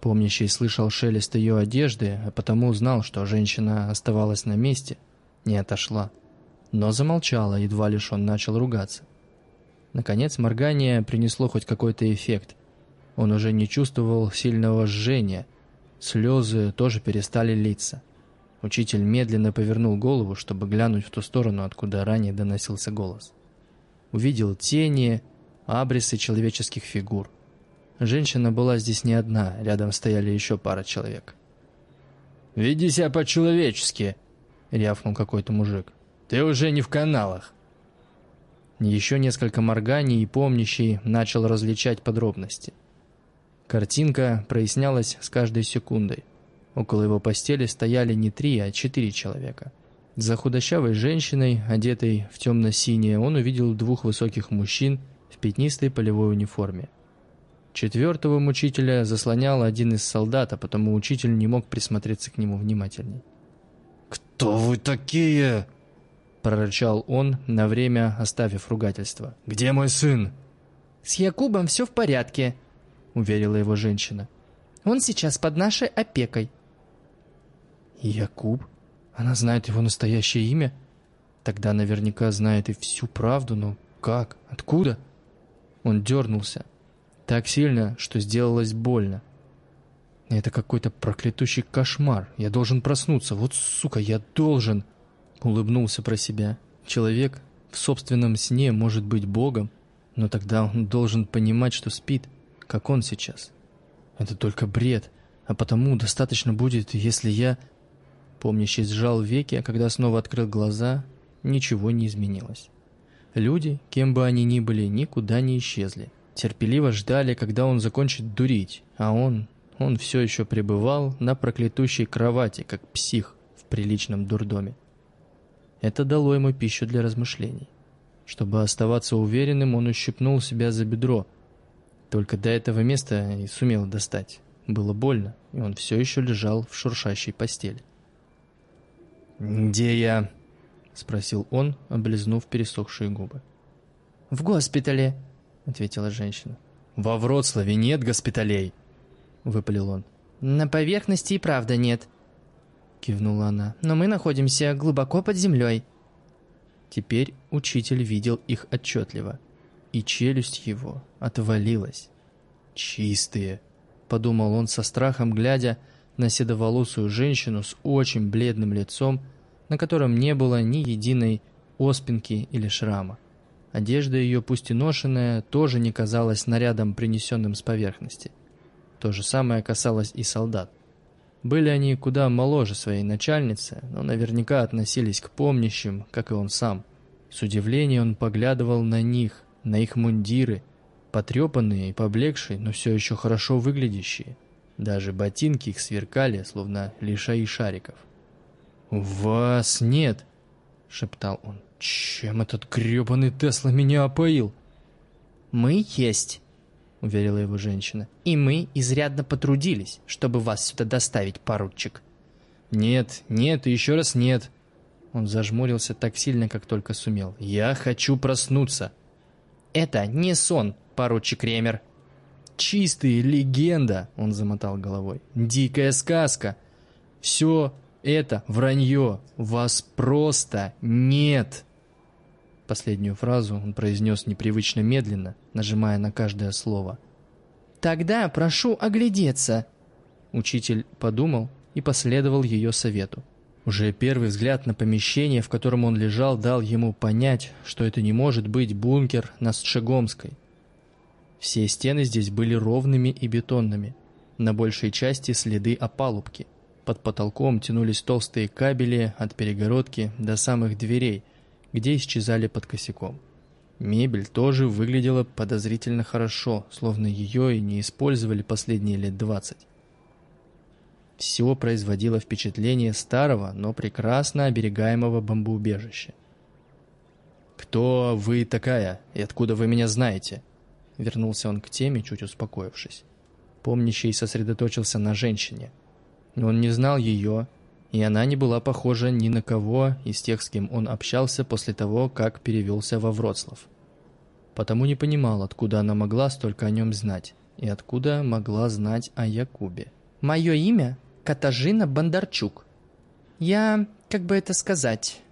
S1: Помнящий слышал шелест ее одежды, а потому знал, что женщина оставалась на месте, не отошла. Но замолчала, едва лишь он начал ругаться. Наконец моргание принесло хоть какой-то эффект. Он уже не чувствовал сильного жжения. Слезы тоже перестали литься. Учитель медленно повернул голову, чтобы глянуть в ту сторону, откуда ранее доносился голос. Увидел тени, абрисы человеческих фигур. Женщина была здесь не одна, рядом стояли еще пара человек.
S7: «Веди себя по-человечески!» — рявкнул какой-то мужик. «Ты уже не в каналах!»
S1: Еще несколько морганий и помнящий начал различать подробности. Картинка прояснялась с каждой секундой. Около его постели стояли не три, а четыре человека. За худощавой женщиной, одетой в темно-синее, он увидел двух высоких мужчин в пятнистой полевой униформе. Четвертого мучителя заслонял один из солдат, а потому учитель не мог присмотреться к нему внимательней.
S7: «Кто вы такие?»
S1: прорычал он, на время оставив ругательство.
S7: «Где мой сын?»
S3: «С Якубом все в порядке», —
S1: уверила его женщина.
S3: «Он сейчас под нашей опекой».
S1: «Якуб? Она знает его настоящее имя? Тогда наверняка знает и всю правду, но как? Откуда?» Он дернулся. Так сильно, что сделалось больно. Это какой-то проклятущий кошмар. Я должен проснуться. Вот сука, я должен... Улыбнулся про себя. Человек в собственном сне может быть Богом, но тогда он должен понимать, что спит, как он сейчас. Это только бред, а потому достаточно будет, если я... Помнящий сжал веки, а когда снова открыл глаза, ничего не изменилось. Люди, кем бы они ни были, никуда не исчезли. Терпеливо ждали, когда он закончит дурить, а он... Он все еще пребывал на проклятущей кровати, как псих в приличном дурдоме. Это дало ему пищу для размышлений. Чтобы оставаться уверенным, он ущипнул себя за бедро. Только до этого места и сумел достать. Было больно, и он все еще лежал в шуршащей постели.
S7: «Где я?»
S1: — спросил он, облизнув пересохшие губы.
S3: «В госпитале», — ответила женщина.
S7: «Во Вроцлаве нет госпиталей», — выпалил он.
S3: «На поверхности и правда нет», — кивнула она. «Но мы находимся глубоко под землей».
S1: Теперь учитель видел их отчетливо, и челюсть его отвалилась. «Чистые», — подумал он со страхом, глядя на седоволосую женщину с очень бледным лицом, на котором не было ни единой оспинки или шрама. Одежда ее, пусть и ношенная, тоже не казалась нарядом, принесенным с поверхности. То же самое касалось и солдат. Были они куда моложе своей начальницы, но наверняка относились к помнящим, как и он сам. С удивлением он поглядывал на них, на их мундиры, потрепанные и поблекшие, но все еще хорошо выглядящие. Даже ботинки их сверкали, словно лишаи шариков.
S7: «У вас нет!» — шептал он. «Чем этот гребаный Тесла меня опоил?»
S3: «Мы есть!» — уверила его женщина. «И мы изрядно потрудились, чтобы вас сюда доставить, поручик».
S1: «Нет, нет и еще раз нет». Он зажмурился так сильно, как только сумел. «Я хочу проснуться».
S3: «Это не сон, поручик Ремер».
S1: «Чистая легенда», — он замотал головой. «Дикая сказка. Все это вранье. Вас просто нет». Последнюю фразу он произнес непривычно медленно, нажимая на каждое слово.
S3: «Тогда прошу оглядеться».
S1: Учитель подумал и последовал ее совету. Уже первый взгляд на помещение, в котором он лежал, дал ему понять, что это не может быть бункер на Сшегомской. Все стены здесь были ровными и бетонными, на большей части следы опалубки. Под потолком тянулись толстые кабели от перегородки до самых дверей, где исчезали под косяком. Мебель тоже выглядела подозрительно хорошо, словно ее и не использовали последние лет двадцать. Все производило впечатление старого, но прекрасно оберегаемого бомбоубежища. «Кто вы такая и откуда вы меня знаете?» Вернулся он к теме, чуть успокоившись. Помнящий сосредоточился на женщине. Он не знал ее, и она не была похожа ни на кого из тех, с кем он общался после того, как перевелся во Вроцлав. Потому не понимал, откуда она могла столько о нем знать, и откуда могла знать о Якубе.
S3: «Мое имя Катажина Бондарчук. Я, как бы это сказать...»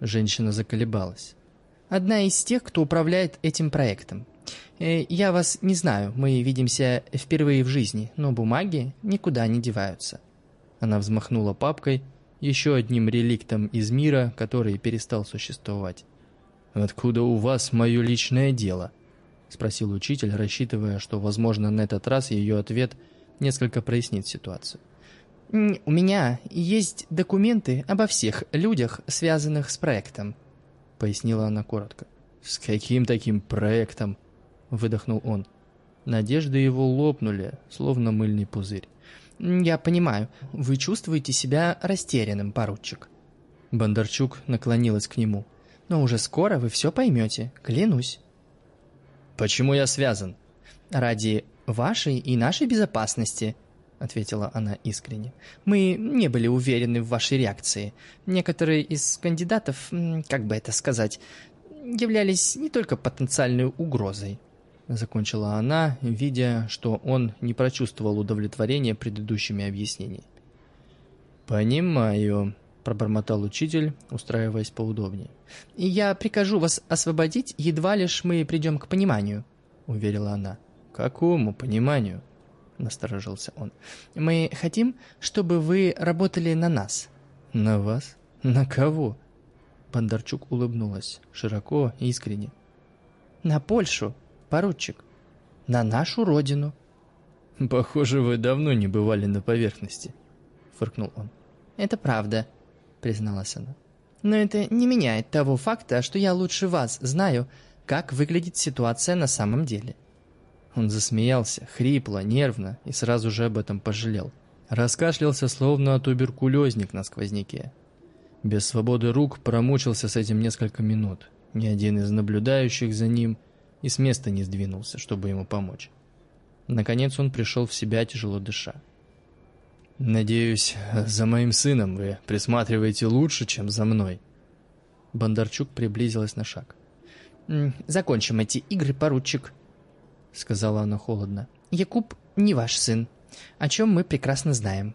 S1: Женщина заколебалась.
S3: «Одна из тех, кто управляет этим проектом. Э, я вас не знаю, мы видимся впервые в жизни, но бумаги никуда не деваются».
S1: Она взмахнула папкой, еще одним реликтом из мира, который перестал существовать. «Откуда у вас мое личное дело?» — спросил учитель, рассчитывая, что, возможно, на этот раз ее ответ несколько прояснит ситуацию.
S3: «У меня есть документы обо всех людях, связанных с проектом», — пояснила она коротко.
S1: «С каким таким проектом?» — выдохнул он. Надежды его лопнули, словно мыльный пузырь.
S3: «Я понимаю, вы чувствуете себя растерянным, поручик».
S1: Бондарчук наклонилась к нему.
S3: «Но уже скоро вы все поймете, клянусь».
S1: «Почему я связан?»
S3: «Ради вашей и нашей безопасности», — ответила она искренне. «Мы не были уверены в вашей реакции. Некоторые из кандидатов, как бы это сказать, являлись не только потенциальной угрозой, закончила она, видя, что он не прочувствовал удовлетворения предыдущими объяснениями.
S1: «Понимаю», — пробормотал учитель, устраиваясь поудобнее.
S3: «И я прикажу вас освободить, едва лишь мы придем к пониманию», — уверила она.
S1: «Какому пониманию?» — насторожился он.
S3: «Мы хотим, чтобы вы работали на нас».
S1: «На вас? На кого?» Бондарчук улыбнулась, широко и искренне.
S3: «На Польшу», поручик, на нашу родину».
S1: «Похоже, вы давно не бывали на поверхности», — фыркнул он.
S3: «Это правда», — призналась она. «Но это не меняет того факта, что я лучше вас знаю, как выглядит ситуация на самом деле».
S1: Он засмеялся, хрипло, нервно, и сразу же об этом пожалел. Раскашлялся, словно туберкулезник на сквозняке. Без свободы рук промучился с этим несколько минут. Ни один из наблюдающих за ним и с места не сдвинулся, чтобы ему помочь. Наконец он пришел в себя, тяжело дыша. «Надеюсь, за моим сыном вы присматриваете лучше, чем за мной». Бондарчук приблизилась на шаг.
S3: «Закончим эти игры, поручик», — сказала она холодно. «Якуб не ваш сын, о чем мы прекрасно знаем».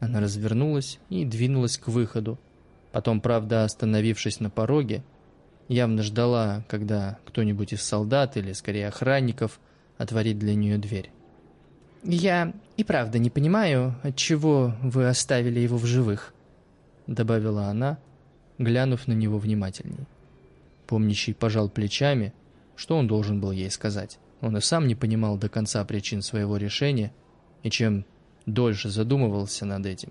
S1: Она развернулась и двинулась к выходу. Потом, правда, остановившись на пороге, явно ждала, когда кто-нибудь из солдат или, скорее, охранников отворит для нее дверь.
S3: «Я и правда не понимаю, отчего вы оставили его в живых», — добавила она, глянув на него внимательней.
S1: Помнящий пожал плечами, что он должен был ей сказать. Он и сам не понимал до конца причин своего решения, и чем дольше задумывался над этим,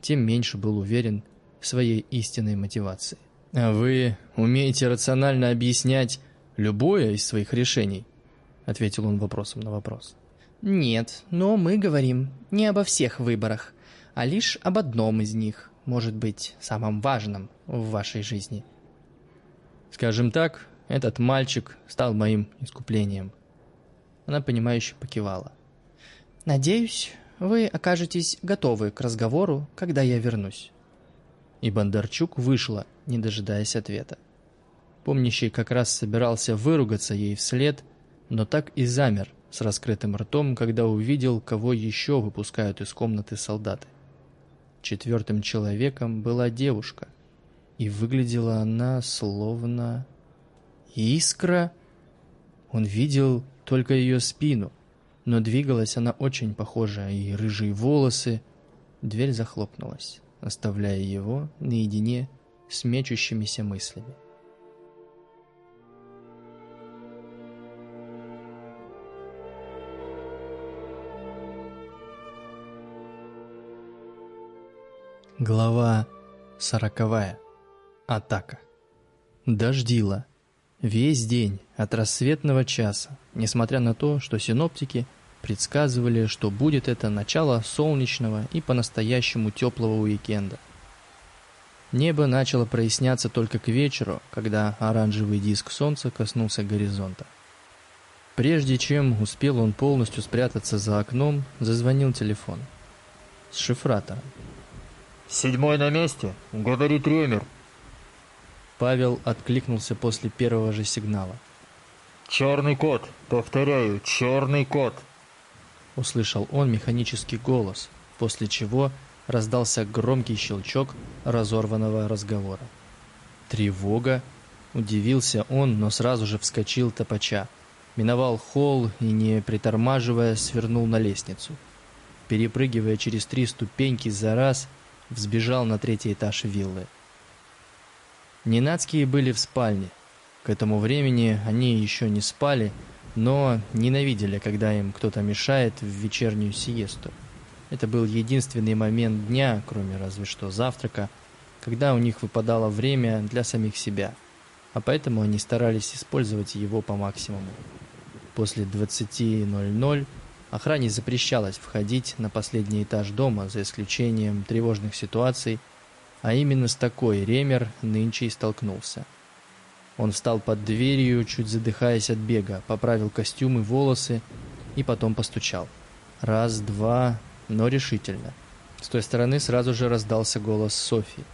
S1: тем меньше был уверен в своей истинной мотивации. «Вы умеете рационально объяснять любое из своих решений?» — ответил он вопросом на вопрос.
S3: «Нет, но мы говорим не обо всех выборах, а лишь об одном из них, может быть, самом важном в вашей жизни».
S1: «Скажем так, этот мальчик стал моим искуплением». Она, понимающе покивала.
S3: «Надеюсь, вы окажетесь готовы к разговору, когда я вернусь».
S1: И Бондарчук вышла, не дожидаясь ответа. Помнящий как раз собирался выругаться ей вслед, но так и замер с раскрытым ртом, когда увидел, кого еще выпускают из комнаты солдаты. Четвертым человеком была девушка, и выглядела она словно... Искра? Он видел только ее спину, но двигалась она очень похожа, и рыжие волосы. Дверь захлопнулась оставляя его наедине с мечущимися мыслями. Глава сороковая. Атака. Дождило. Весь день, от рассветного часа, несмотря на то, что синоптики предсказывали, что будет это начало солнечного и по-настоящему теплого уикенда. Небо начало проясняться только к вечеру, когда оранжевый диск солнца коснулся горизонта. Прежде чем успел он полностью спрятаться за окном, зазвонил телефон. С шифратором.
S8: «Седьмой на месте? Говорит Ремер».
S1: Павел откликнулся после первого же сигнала.
S8: «Черный кот. Повторяю, черный кот».
S1: Услышал он механический голос, после чего раздался громкий щелчок разорванного разговора. «Тревога?» Удивился он, но сразу же вскочил топача. Миновал холл и, не притормаживая, свернул на лестницу. Перепрыгивая через три ступеньки за раз, взбежал на третий этаж виллы. Ненацкие были в спальне. К этому времени они еще не спали, но ненавидели, когда им кто-то мешает в вечернюю сиесту. Это был единственный момент дня, кроме разве что завтрака, когда у них выпадало время для самих себя, а поэтому они старались использовать его по максимуму. После 20.00 Охране запрещалось входить на последний этаж дома, за исключением тревожных ситуаций, а именно с такой Ремер нынче и столкнулся. Он встал под дверью, чуть задыхаясь от бега, поправил костюм и волосы и потом постучал. Раз, два, но решительно. С той стороны сразу же раздался голос Софи.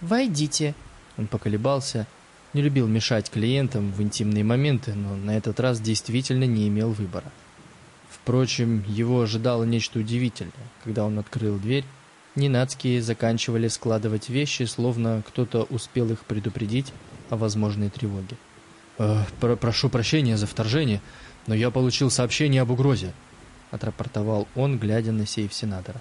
S3: «Войдите!»
S1: Он поколебался, не любил мешать клиентам в интимные моменты, но на этот раз действительно не имел выбора. Впрочем, его ожидало нечто удивительное. Когда он открыл дверь, ненацкие заканчивали складывать вещи, словно кто-то успел их предупредить о возможной тревоге. «Э, про «Прошу прощения за вторжение, но я получил сообщение об угрозе», — отрапортовал он, глядя на сейф сенатора.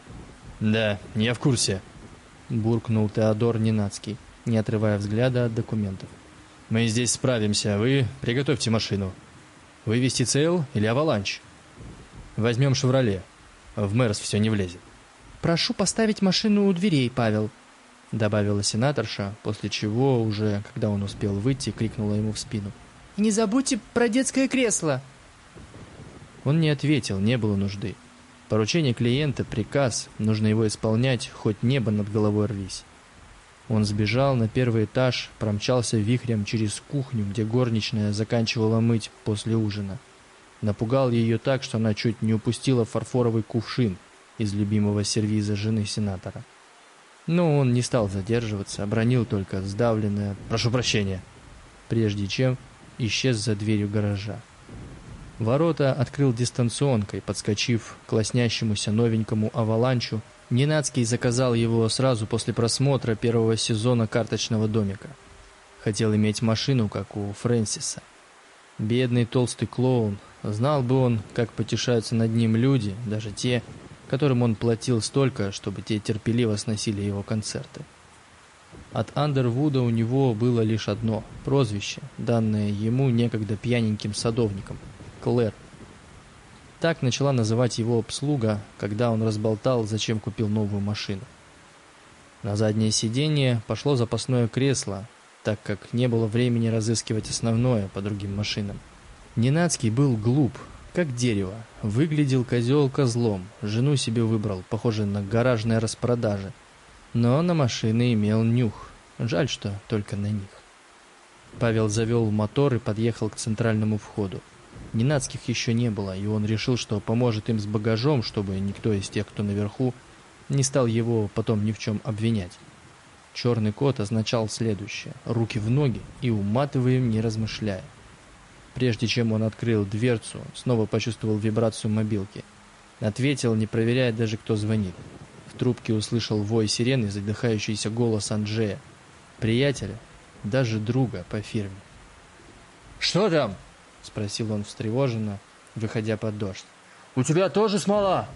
S1: «Да, я в курсе», — буркнул Теодор Ненацкий, не отрывая взгляда от документов. «Мы здесь справимся, вы приготовьте машину. Вывести ЦЛ или «Аваланч»?» Возьмем «Шевроле». В Мэрс все не влезет.
S3: «Прошу поставить машину у дверей, Павел», —
S1: добавила сенаторша, после чего, уже когда он успел выйти, крикнула ему в спину.
S3: «Не забудьте про детское кресло!»
S1: Он не ответил, не было нужды. Поручение клиента — приказ, нужно его исполнять, хоть небо над головой рвись. Он сбежал на первый этаж, промчался вихрем через кухню, где горничная заканчивала мыть после ужина — Напугал ее так, что она чуть не упустила фарфоровый кувшин из любимого сервиза жены сенатора. Но он не стал задерживаться, обронил только сдавленное «прошу прощения», прежде чем исчез за дверью гаража. Ворота открыл дистанционкой, подскочив к лоснящемуся новенькому аваланчу. Ненацкий заказал его сразу после просмотра первого сезона «Карточного домика». Хотел иметь машину, как у Фрэнсиса. Бедный толстый клоун Знал бы он, как потешаются над ним люди, даже те, которым он платил столько, чтобы те терпеливо сносили его концерты. От Андервуда у него было лишь одно прозвище, данное ему некогда пьяненьким садовником – Клэр. Так начала называть его обслуга, когда он разболтал, зачем купил новую машину. На заднее сиденье пошло запасное кресло, так как не было времени разыскивать основное по другим машинам. Ненацкий был глуп, как дерево. Выглядел козел козлом, жену себе выбрал, похоже на гаражные распродажи. Но на машины имел нюх. Жаль, что только на них. Павел завел мотор и подъехал к центральному входу. Ненацких еще не было, и он решил, что поможет им с багажом, чтобы никто из тех, кто наверху, не стал его потом ни в чем обвинять. Черный кот означал следующее – руки в ноги и уматываем, не размышляя. Прежде чем он открыл дверцу, снова почувствовал вибрацию мобилки. Ответил, не проверяя даже, кто звонит. В трубке услышал вой сирены и задыхающийся голос Анджея. Приятеля, даже друга по фирме.
S8: «Что там?»
S1: — спросил он встревоженно, выходя под дождь.
S8: «У тебя тоже смола?»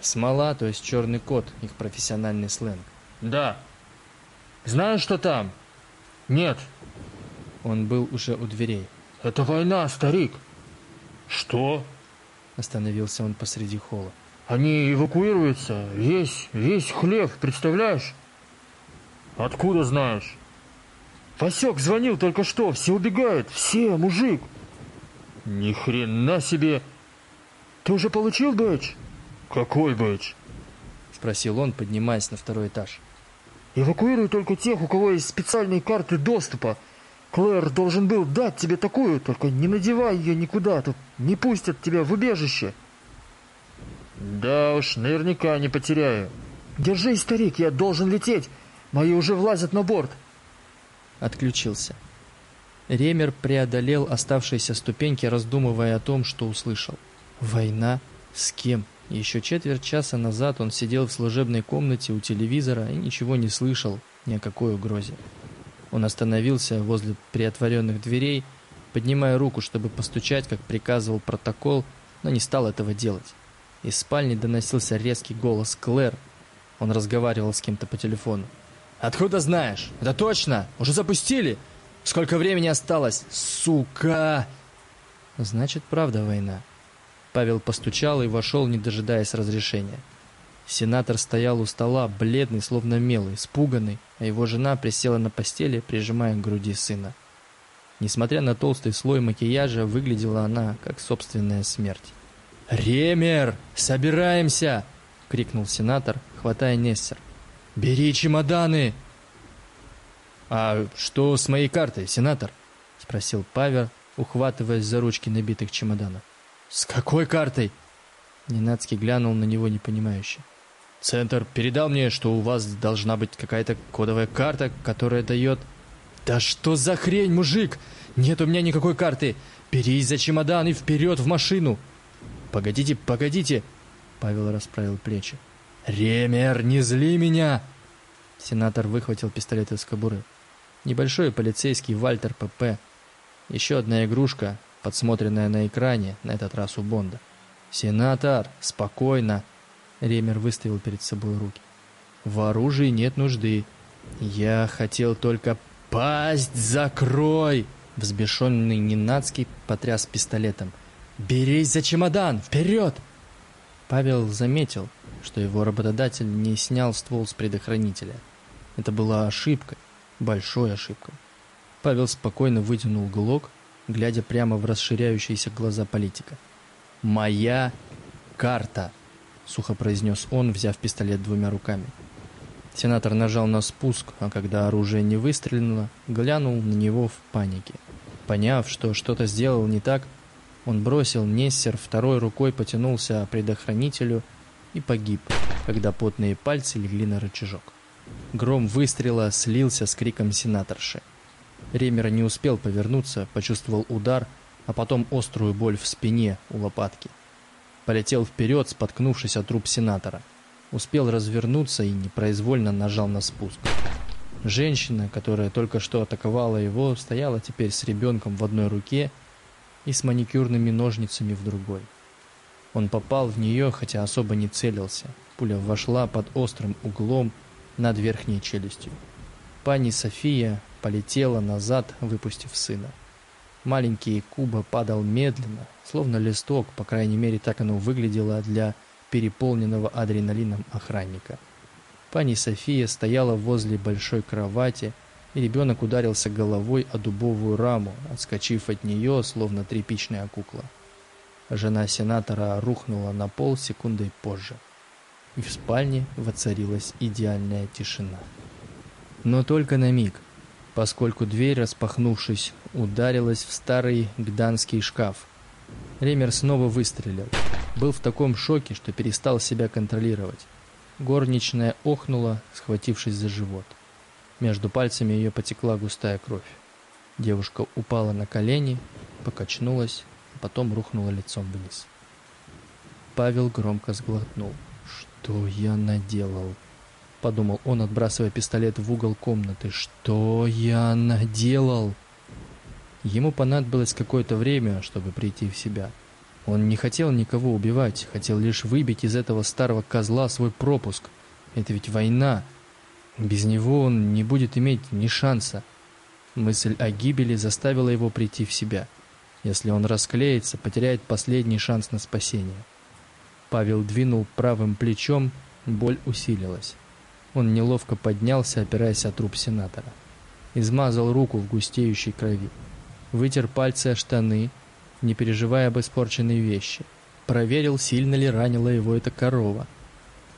S1: Смола, то есть черный кот, их профессиональный сленг.
S8: «Да». «Знаешь, что там?» «Нет».
S1: Он был уже у дверей.
S8: Это война, старик. Что?
S1: Остановился он посреди холла.
S8: Они эвакуируются. Весь, весь хлеб, представляешь? Откуда знаешь? Васек звонил только что. Все убегают. Все, мужик. Ни хрена себе. Ты уже получил бэдж? Какой бэдж?
S1: Спросил он, поднимаясь на второй этаж.
S8: Эвакуирую только тех, у кого есть специальные карты доступа. Клэр должен был дать тебе такую, только не надевай ее никуда, тут не пустят тебя в убежище. Да уж, наверняка не потеряю. Держись, старик, я должен лететь. Мои уже влазят на борт.
S1: Отключился. Ремер преодолел оставшиеся ступеньки, раздумывая о том, что услышал. Война? С кем? Еще четверть часа назад он сидел в служебной комнате у телевизора и ничего не слышал ни о какой угрозе. Он остановился возле приотворенных дверей, поднимая руку, чтобы постучать, как приказывал протокол, но не стал этого делать. Из спальни доносился резкий голос Клэр. Он разговаривал с кем-то по телефону.
S7: «Откуда знаешь? Это точно? Уже запустили? Сколько времени осталось? Сука!»
S1: «Значит, правда война». Павел постучал и вошел, не дожидаясь разрешения. Сенатор стоял у стола, бледный, словно мел, испуганный, а его жена присела на постели, прижимая к груди сына. Несмотря на толстый слой макияжа, выглядела она, как собственная смерть.
S7: «Ремер, собираемся!» — крикнул сенатор, хватая Нессер. «Бери чемоданы!»
S1: «А что с моей картой, сенатор?» — спросил Павел, ухватываясь за ручки набитых чемоданов.
S7: «С какой картой?»
S1: Ненацкий глянул на него непонимающе.
S7: «Центр передал мне, что у вас должна быть какая-то кодовая карта, которая дает...» «Да что за хрень, мужик? Нет у меня никакой карты! Берись за чемодан и вперед в машину!» «Погодите, погодите!» Павел расправил плечи. «Ремер, не зли меня!»
S1: Сенатор выхватил пистолет из кобуры. Небольшой полицейский Вальтер ПП. Еще одна игрушка, подсмотренная на экране, на этот раз у Бонда. «Сенатор, спокойно!» Ремер выставил перед собой руки. «В оружии нет нужды. Я хотел только...» «Пасть закрой!» Взбешенный Ненацкий потряс пистолетом. «Берись за чемодан! Вперед!» Павел заметил, что его работодатель не снял ствол с предохранителя. Это была ошибка, большой ошибкой. Павел спокойно вытянул глок глядя прямо в расширяющиеся глаза политика. «Моя карта!» — сухо произнес он, взяв пистолет двумя руками. Сенатор нажал на спуск, а когда оружие не выстрелило, глянул на него в панике. Поняв, что что-то сделал не так, он бросил Нессер, второй рукой потянулся к предохранителю и погиб, когда потные пальцы легли на рычажок. Гром выстрела слился с криком сенаторши. Ремер не успел повернуться, почувствовал удар, а потом острую боль в спине у лопатки. Полетел вперед, споткнувшись от труп сенатора. Успел развернуться и непроизвольно нажал на спуск. Женщина, которая только что атаковала его, стояла теперь с ребенком в одной руке и с маникюрными ножницами в другой. Он попал в нее, хотя особо не целился. Пуля вошла под острым углом над верхней челюстью. Пани София полетела назад, выпустив сына. Маленький Куба падал медленно, словно листок, по крайней мере так оно выглядело для переполненного адреналином охранника. Пани София стояла возле большой кровати, и ребенок ударился головой о дубовую раму, отскочив от нее, словно тряпичная кукла. Жена сенатора рухнула на пол секундой позже, и в спальне воцарилась идеальная тишина. Но только на миг поскольку дверь, распахнувшись, ударилась в старый гданский шкаф. Ремер снова выстрелил. Был в таком шоке, что перестал себя контролировать. Горничная охнула, схватившись за живот. Между пальцами ее потекла густая кровь. Девушка упала на колени, покачнулась, а потом рухнула лицом вниз. Павел громко сглотнул. «Что я наделал?» — подумал он, отбрасывая пистолет в угол комнаты. «Что я наделал?» Ему понадобилось какое-то время, чтобы прийти в себя. Он не хотел никого убивать, хотел лишь выбить из этого старого козла свой пропуск. Это ведь война. Без него он не будет иметь ни шанса. Мысль о гибели заставила его прийти в себя. Если он расклеится, потеряет последний шанс на спасение. Павел двинул правым плечом, боль усилилась. Он неловко поднялся, опираясь о труп сенатора. Измазал руку в густеющей крови. Вытер пальцы о штаны, не переживая об испорченной вещи. Проверил, сильно ли ранила его эта корова.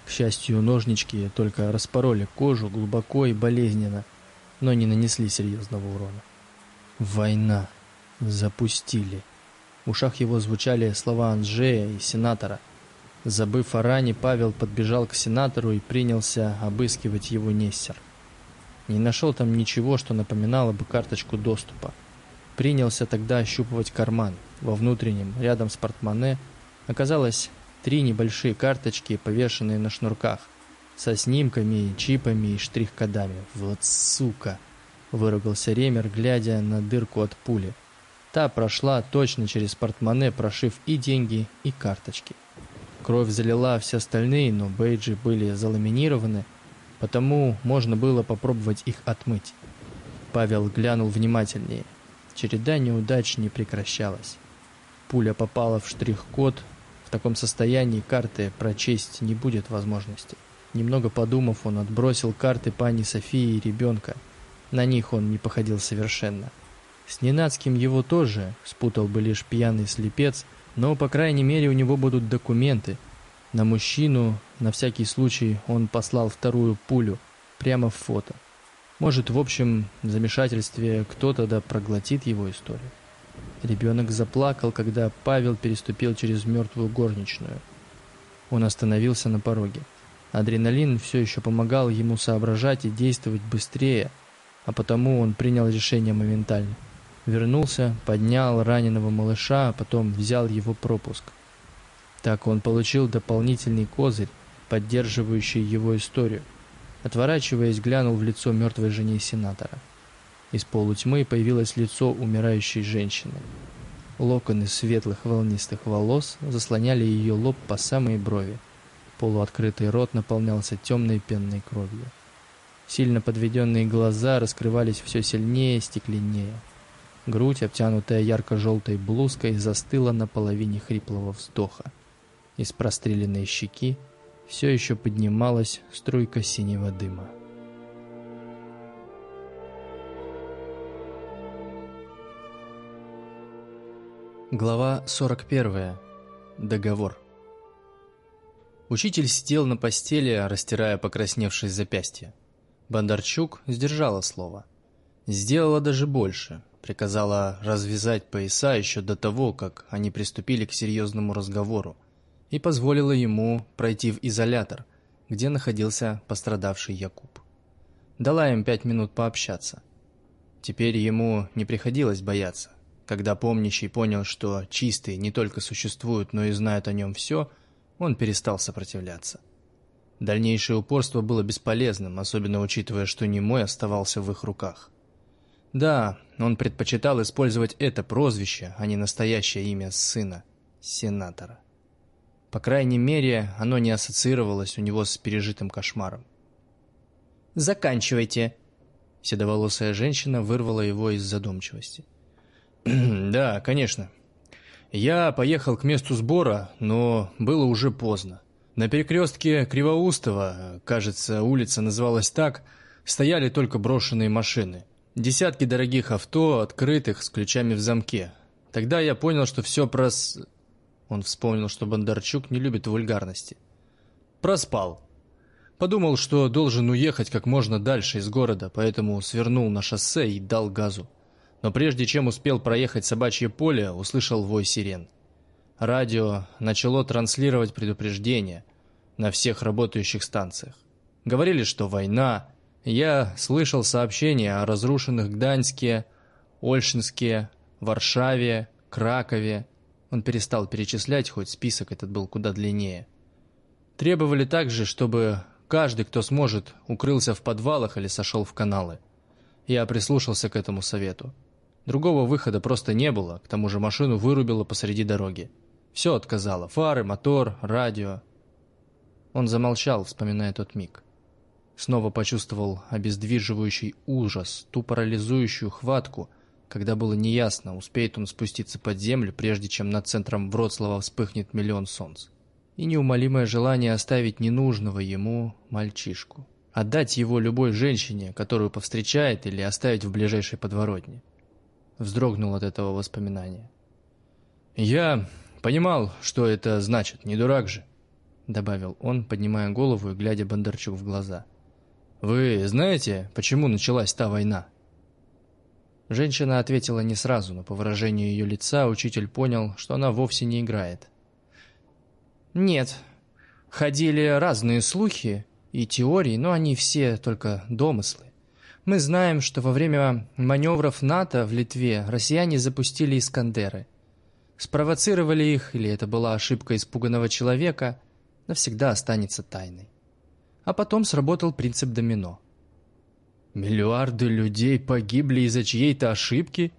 S1: К счастью, ножнички только распороли кожу глубоко и болезненно, но не нанесли серьезного урона. «Война. Запустили». В ушах его звучали слова Анжея и сенатора. Забыв о ране, Павел подбежал к сенатору и принялся обыскивать его Нессер. Не нашел там ничего, что напоминало бы карточку доступа. Принялся тогда ощупывать карман. Во внутреннем, рядом с портмоне, оказалось три небольшие карточки, повешенные на шнурках, со снимками, чипами и штрих-кодами. «Вот сука!» — выругался Ремер, глядя на дырку от пули. Та прошла точно через портмоне, прошив и деньги, и карточки. Кровь залила все остальные, но бейджи были заламинированы, потому можно было попробовать их отмыть. Павел глянул внимательнее. Череда неудач не прекращалась. Пуля попала в штрих-код. В таком состоянии карты прочесть не будет возможности. Немного подумав, он отбросил карты пани Софии и ребенка. На них он не походил совершенно. С Ненацким его тоже спутал бы лишь пьяный слепец – но, по крайней мере, у него будут документы. На мужчину, на всякий случай, он послал вторую пулю, прямо в фото. Может, в общем замешательстве кто-то да проглотит его историю. Ребенок заплакал, когда Павел переступил через мертвую горничную. Он остановился на пороге. Адреналин все еще помогал ему соображать и действовать быстрее, а потому он принял решение моментально. Вернулся, поднял раненого малыша, а потом взял его пропуск. Так он получил дополнительный козырь, поддерживающий его историю. Отворачиваясь, глянул в лицо мертвой жене сенатора. Из полутьмы появилось лицо умирающей женщины. Локоны светлых волнистых волос заслоняли ее лоб по самые брови. Полуоткрытый рот наполнялся темной пенной кровью. Сильно подведенные глаза раскрывались все сильнее, стекленнее. Грудь, обтянутая ярко-желтой блузкой, застыла на половине хриплого вздоха. Из простреленной щеки все еще поднималась струйка синего дыма. Глава 41. Договор. Учитель сидел на постели, растирая покрасневшие запястья. Бондарчук сдержала слово. Сделала даже больше приказала развязать пояса еще до того, как они приступили к серьезному разговору, и позволила ему пройти в изолятор, где находился пострадавший Якуб. Дала им пять минут пообщаться. Теперь ему не приходилось бояться. Когда помнящий понял, что чистые не только существуют, но и знают о нем все, он перестал сопротивляться. Дальнейшее упорство было бесполезным, особенно учитывая, что немой оставался в их руках. Да, он предпочитал использовать это прозвище, а не настоящее имя сына, сенатора. По крайней мере, оно не ассоциировалось у него с пережитым кошмаром.
S3: «Заканчивайте!»
S1: Седоволосая женщина вырвала его из задумчивости. «Да, конечно. Я поехал к месту сбора, но было уже поздно. На перекрестке Кривоустова, кажется, улица называлась так, стояли только брошенные машины. Десятки дорогих авто, открытых, с ключами в замке. Тогда я понял, что все прос... Он вспомнил, что Бондарчук не любит вульгарности. Проспал. Подумал, что должен уехать как можно дальше из города, поэтому свернул на шоссе и дал газу. Но прежде чем успел проехать собачье поле, услышал вой сирен. Радио начало транслировать предупреждения на всех работающих станциях. Говорили, что война, я слышал сообщения о разрушенных Гданьске, Ольшинске, Варшаве, Кракове. Он перестал перечислять, хоть список этот был куда длиннее. Требовали также, чтобы каждый, кто сможет, укрылся в подвалах или сошел в каналы. Я прислушался к этому совету. Другого выхода просто не было, к тому же машину вырубило посреди дороги. Все отказало – фары, мотор, радио. Он замолчал, вспоминая тот миг. Снова почувствовал обездвиживающий ужас, ту парализующую хватку, когда было неясно, успеет он спуститься под землю, прежде чем над центром Вроцлава вспыхнет миллион солнц. и неумолимое желание оставить ненужного ему мальчишку. Отдать его любой женщине, которую повстречает, или оставить в ближайшей подворотне. Вздрогнул от этого воспоминания. «Я понимал, что это значит, не дурак же», — добавил он, поднимая голову и глядя Бондарчук в глаза. «Вы знаете, почему началась та война?» Женщина ответила не сразу, но по выражению ее лица учитель понял, что она вовсе не играет. «Нет. Ходили разные слухи и теории, но они все только домыслы. Мы знаем, что во время маневров НАТО в Литве россияне запустили «Искандеры». Спровоцировали их, или это была ошибка испуганного человека, навсегда останется тайной. А потом сработал принцип домино. «Миллиарды людей погибли из-за чьей-то ошибки?»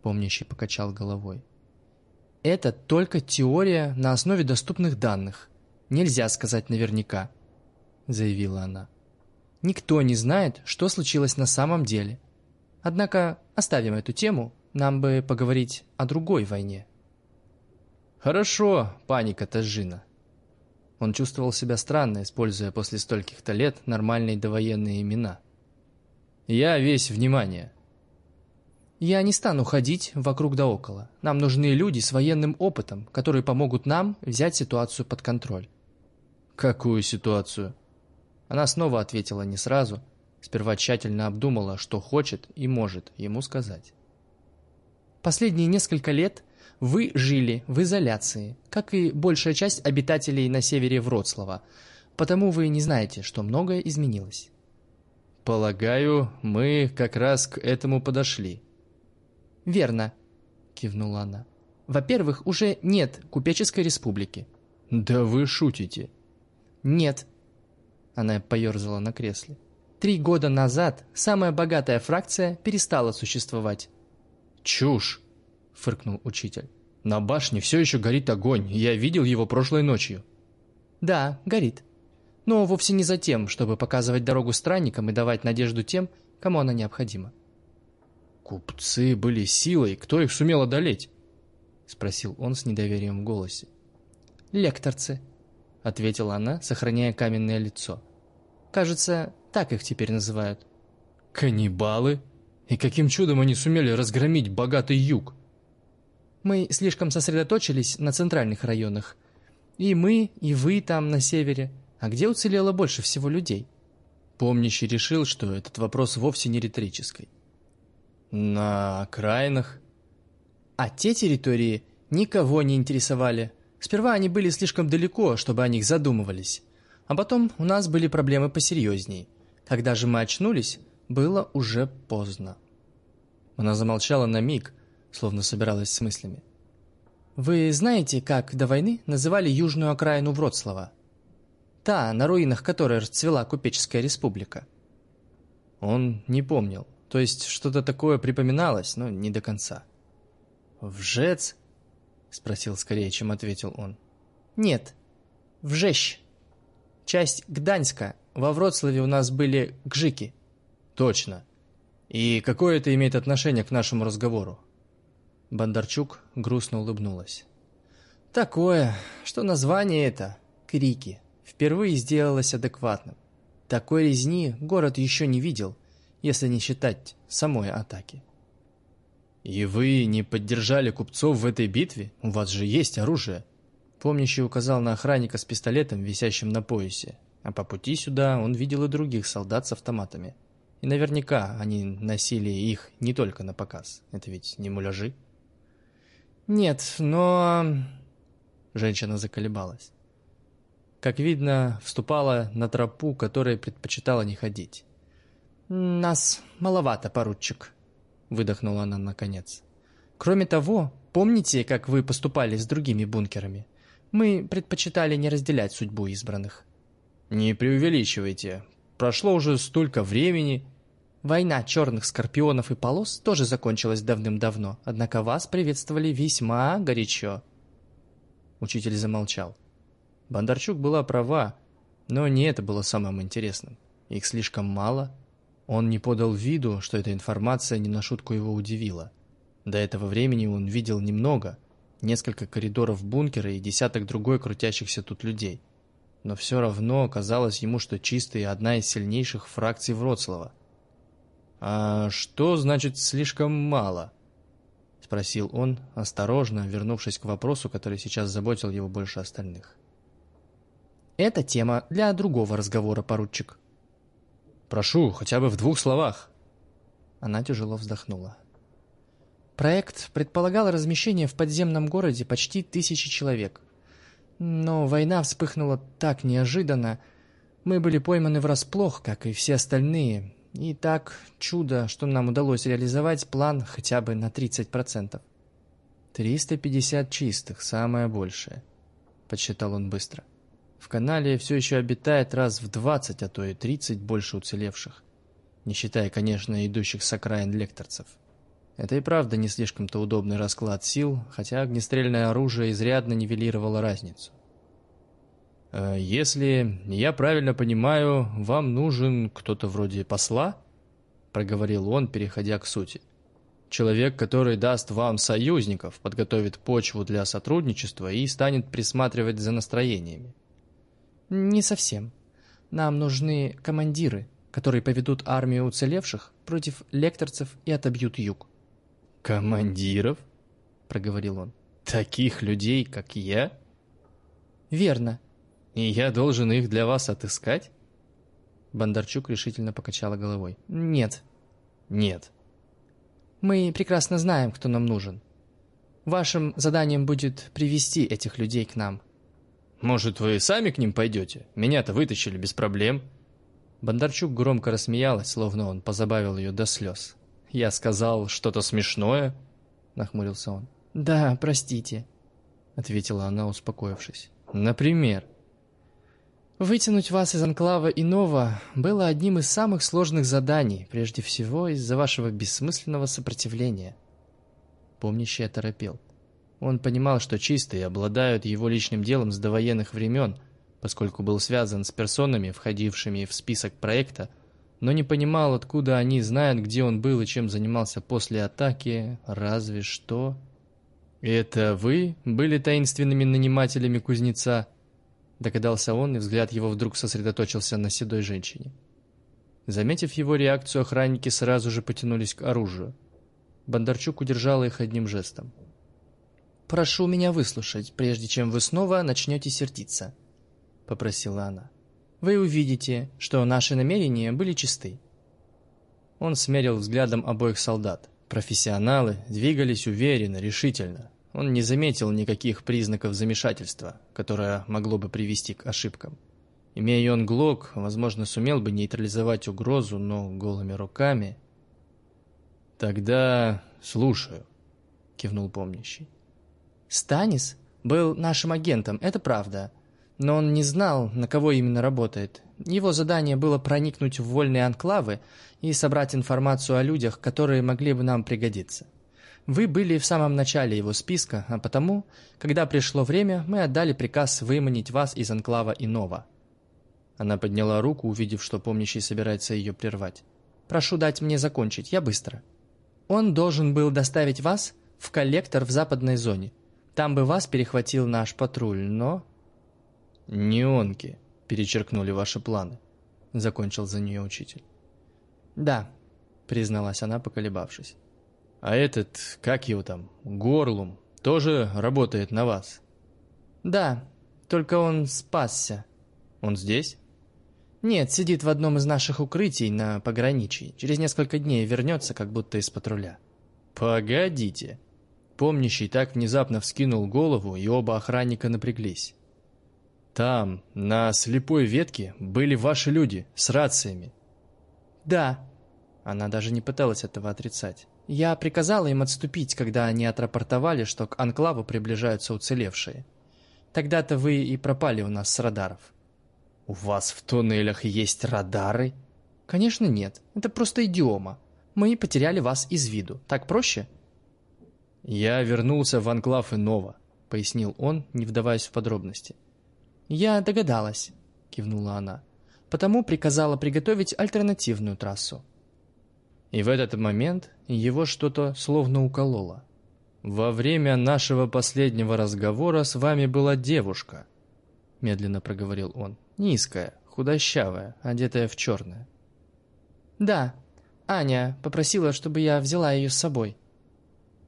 S1: Помнящий покачал головой. Это только теория на основе доступных данных. Нельзя сказать наверняка, заявила она. Никто не знает, что случилось на самом деле. Однако оставим эту тему, нам бы поговорить о другой войне. Хорошо, паника Тажина. Он чувствовал себя странно, используя после стольких-то лет нормальные довоенные имена. Я весь внимание. Я не стану ходить вокруг да около. Нам нужны люди с военным опытом, которые помогут нам взять ситуацию под контроль. Какую ситуацию? Она снова ответила не сразу, сперва тщательно обдумала, что хочет и может ему сказать. Последние несколько лет вы жили в изоляции, как и большая часть обитателей на севере Вроцлава, потому вы не знаете, что многое изменилось. Полагаю, мы как раз к этому подошли. «Верно», — кивнула она. «Во-первых, уже нет купеческой республики». «Да вы шутите». «Нет». Она поерзала на кресле. «Три года назад самая богатая фракция перестала существовать». «Чушь!» — фыркнул учитель. «На башне все еще горит огонь, я видел его прошлой ночью».
S3: «Да, горит. Но вовсе не за тем, чтобы показывать дорогу странникам и давать надежду тем, кому она необходима.
S1: «Купцы были силой, кто их сумел одолеть?» — спросил он с недоверием в голосе.
S3: «Лекторцы», — ответила она, сохраняя каменное лицо. «Кажется, так их теперь называют».
S1: «Каннибалы? И каким чудом они сумели разгромить богатый юг?»
S3: «Мы слишком сосредоточились на центральных районах. И мы, и вы там, на севере. А где уцелело больше всего людей?»
S1: Помнящий решил, что этот вопрос вовсе не риторический. На окраинах?
S3: А те территории никого не интересовали. Сперва они были слишком далеко, чтобы о них задумывались. А потом у нас были проблемы посерьезней. Когда же мы очнулись, было уже поздно. Она замолчала на миг, словно собиралась с мыслями. «Вы знаете, как до войны называли южную окраину Вроцлава? Та, на руинах которой расцвела купеческая республика».
S1: Он не помнил. То есть что-то такое припоминалось, но не до конца.
S3: «Вжец?» — спросил скорее, чем ответил он. «Нет, Вжещ. Часть Гданьска. Во Вроцлаве у нас были гжики».
S1: «Точно. И какое это имеет отношение к нашему разговору?»
S3: Бондарчук грустно улыбнулась. «Такое, что название это, Крики, впервые сделалось адекватным. Такой резни город еще не видел» если не считать самой атаки.
S1: «И вы не поддержали купцов в этой битве? У вас же есть оружие!»
S3: Помнящий указал на охранника с пистолетом, висящим на поясе. А по пути сюда он видел и других солдат с автоматами. И наверняка они носили их не только на показ. Это ведь не муляжи. «Нет, но...» Женщина заколебалась. Как видно, вступала на тропу, которой предпочитала не ходить. «Нас маловато, поручик», — выдохнула она наконец. «Кроме того, помните, как вы поступали с другими бункерами? Мы предпочитали не разделять судьбу избранных».
S1: «Не преувеличивайте. Прошло уже столько времени».
S3: Война черных скорпионов и полос тоже закончилась давным-давно, однако вас приветствовали весьма горячо. Учитель замолчал. Бондарчук была права, но не это было самым интересным. Их слишком мало — он не подал виду, что эта информация не на шутку его удивила. До этого времени он видел немного,
S1: несколько коридоров бункера и десяток другой крутящихся тут людей. Но все равно казалось ему, что чистый одна из сильнейших фракций Вроцлава. «А что значит слишком мало?» — спросил он, осторожно, вернувшись к вопросу, который сейчас заботил его больше остальных.
S3: «Это тема для другого разговора, поручик».
S1: «Прошу, хотя бы в двух словах».
S3: Она тяжело вздохнула. Проект предполагал размещение в подземном городе почти тысячи человек. Но война вспыхнула так неожиданно. Мы были пойманы врасплох, как и все остальные. И так чудо, что нам удалось реализовать план хотя бы на 30%.
S1: 350 чистых, самое большее, подсчитал он быстро. В канале все еще обитает раз в 20, а то и 30 больше уцелевших. Не считая, конечно, идущих с окраин лекторцев. Это и правда не слишком-то удобный расклад сил, хотя огнестрельное оружие изрядно нивелировало разницу. «Э, «Если я правильно понимаю, вам нужен кто-то вроде посла?» — проговорил он, переходя к сути. «Человек, который даст вам союзников, подготовит почву для сотрудничества и станет присматривать за настроениями».
S3: «Не совсем. Нам нужны командиры, которые поведут армию уцелевших против лекторцев и отобьют юг».
S1: «Командиров?» — проговорил он. «Таких людей, как я?»
S3: «Верно».
S1: «И я должен их для вас отыскать?» Бондарчук решительно покачала головой.
S3: «Нет».
S1: «Нет».
S3: «Мы прекрасно знаем, кто нам нужен. Вашим заданием будет привести этих людей к нам».
S1: «Может, вы сами к ним пойдете? Меня-то вытащили без проблем». Бондарчук громко рассмеялась, словно он позабавил ее до слез. «Я сказал что-то смешное?» — нахмурился он.
S3: «Да, простите», —
S1: ответила она, успокоившись. «Например?»
S3: «Вытянуть вас из анклава иного было одним из самых сложных заданий, прежде всего из-за вашего бессмысленного сопротивления».
S1: Помнящий оторопел. Он понимал, что чистые обладают его личным делом с довоенных времен, поскольку был связан с персонами, входившими в список проекта, но не понимал, откуда они знают, где он был и чем занимался после атаки, разве что... «Это вы были таинственными нанимателями кузнеца?» Догадался он, и взгляд его вдруг сосредоточился на седой женщине. Заметив его реакцию, охранники сразу же потянулись к оружию. Бондарчук удержал их одним жестом.
S3: «Прошу меня выслушать, прежде чем вы снова начнете сердиться», — попросила она вы увидите, что наши намерения были чисты.
S1: Он смерил взглядом обоих солдат. Профессионалы двигались уверенно, решительно. Он не заметил никаких признаков замешательства, которое могло бы привести к ошибкам. Имея он глок, возможно, сумел бы нейтрализовать угрозу, но голыми руками... «Тогда слушаю», — кивнул помнящий.
S3: «Станис был нашим агентом, это правда но он не знал, на кого именно работает. Его задание было проникнуть в вольные анклавы и собрать информацию о людях, которые могли бы нам пригодиться. Вы были в самом начале его списка, а потому, когда пришло время, мы отдали приказ выманить вас из анклава Инова.
S1: Она подняла руку, увидев, что помнящий собирается ее прервать.
S3: «Прошу дать мне закончить, я быстро. Он должен был доставить вас в коллектор в западной зоне. Там бы вас перехватил наш патруль, но
S1: «Неонки перечеркнули ваши планы», — закончил за нее учитель.
S3: «Да», —
S1: призналась она, поколебавшись. «А этот, как его там, Горлум, тоже работает на вас?»
S3: «Да, только он спасся».
S1: «Он здесь?»
S3: «Нет, сидит в одном из наших укрытий на пограничье. Через несколько дней вернется, как будто из патруля».
S1: «Погодите!» Помнящий так внезапно вскинул голову, и оба охранника напряглись. Там, на слепой ветке, были ваши люди с рациями.
S3: Да. Она даже не пыталась этого отрицать. Я приказала им отступить, когда они отрапортовали, что к анклаву приближаются уцелевшие. Тогда-то вы и пропали у нас с радаров.
S1: У вас в туннелях есть радары?
S3: Конечно нет. Это просто идиома. Мы потеряли вас из виду. Так проще?
S1: Я вернулся в анклав Инова, пояснил он, не вдаваясь в подробности.
S3: «Я догадалась», — кивнула она. «Потому приказала приготовить альтернативную трассу».
S1: И в этот момент его что-то словно укололо.
S9: «Во время нашего последнего разговора с вами была девушка», — медленно проговорил он. «Низкая, худощавая, одетая в черное».
S1: «Да, Аня попросила, чтобы я взяла ее с собой».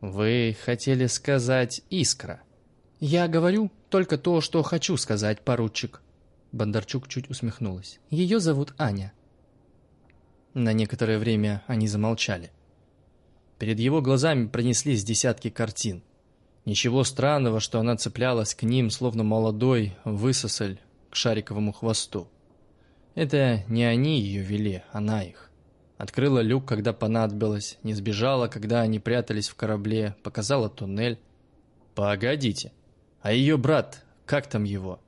S9: «Вы хотели сказать «искра»?»
S1: «Я говорю только то, что хочу сказать, поручик».
S9: Бондарчук чуть усмехнулась.
S1: «Ее зовут Аня».
S9: На некоторое время они замолчали. Перед его глазами пронеслись десятки картин. Ничего странного, что она цеплялась к ним, словно молодой высосаль к шариковому хвосту. Это не они ее вели, она их. Открыла люк, когда понадобилось, не сбежала, когда они прятались в корабле, показала туннель. Погодите, а ее брат, как там его?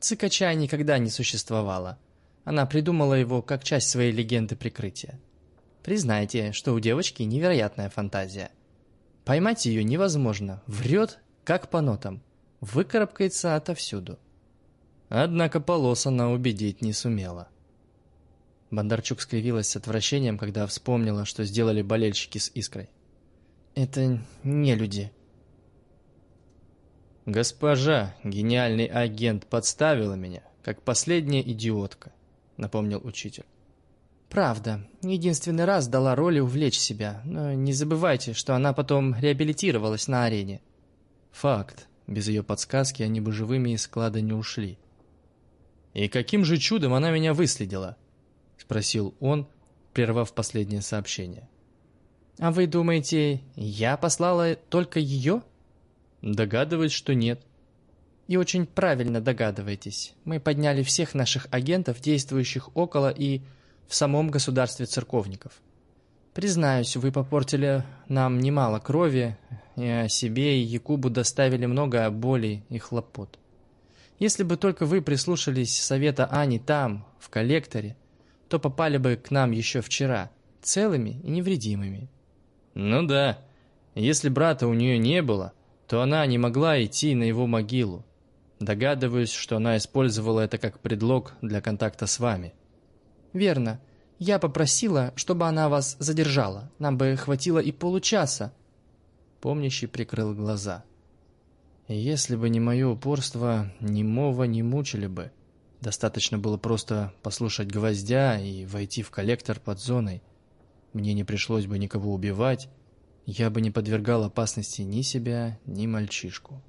S1: Цикача никогда не существовало. Она придумала его как часть своей легенды прикрытия. Признайте, что у девочки невероятная фантазия. Поймать ее невозможно, врет, как по нотам, выкарабкается отовсюду.
S9: Однако полос она убедить не сумела.
S1: Бондарчук скривилась с отвращением, когда вспомнила, что сделали болельщики с Искрой. «Это не люди».
S9: «Госпожа, гениальный агент подставила меня, как последняя идиотка», — напомнил учитель.
S1: Правда, единственный раз дала роли увлечь себя, но не забывайте, что она потом реабилитировалась на арене.
S9: Факт. Без ее подсказки они бы живыми из склада не ушли. «И каким же чудом она меня выследила?» — спросил он, прервав последнее сообщение.
S1: «А вы думаете, я послала только ее?»
S9: «Догадываюсь, что нет».
S1: «И очень правильно догадываетесь. Мы подняли всех наших агентов, действующих около и в самом государстве церковников. Признаюсь, вы попортили нам немало крови, и о себе и Якубу доставили много боли и хлопот. Если бы только вы прислушались совета Ани там, в коллекторе, то попали бы к нам еще вчера, целыми и невредимыми.
S9: Ну да, если брата у нее не было, то она не могла идти на его могилу. Догадываюсь, что она использовала это как предлог для контакта с вами.
S1: «Верно. Я попросила, чтобы она вас задержала. Нам бы хватило и получаса».
S9: Помнящий прикрыл глаза. «Если бы не мое упорство, ни мова не мучили бы. Достаточно было просто послушать гвоздя и войти в коллектор под зоной. Мне не пришлось бы никого убивать. Я бы не подвергал опасности ни себя, ни мальчишку».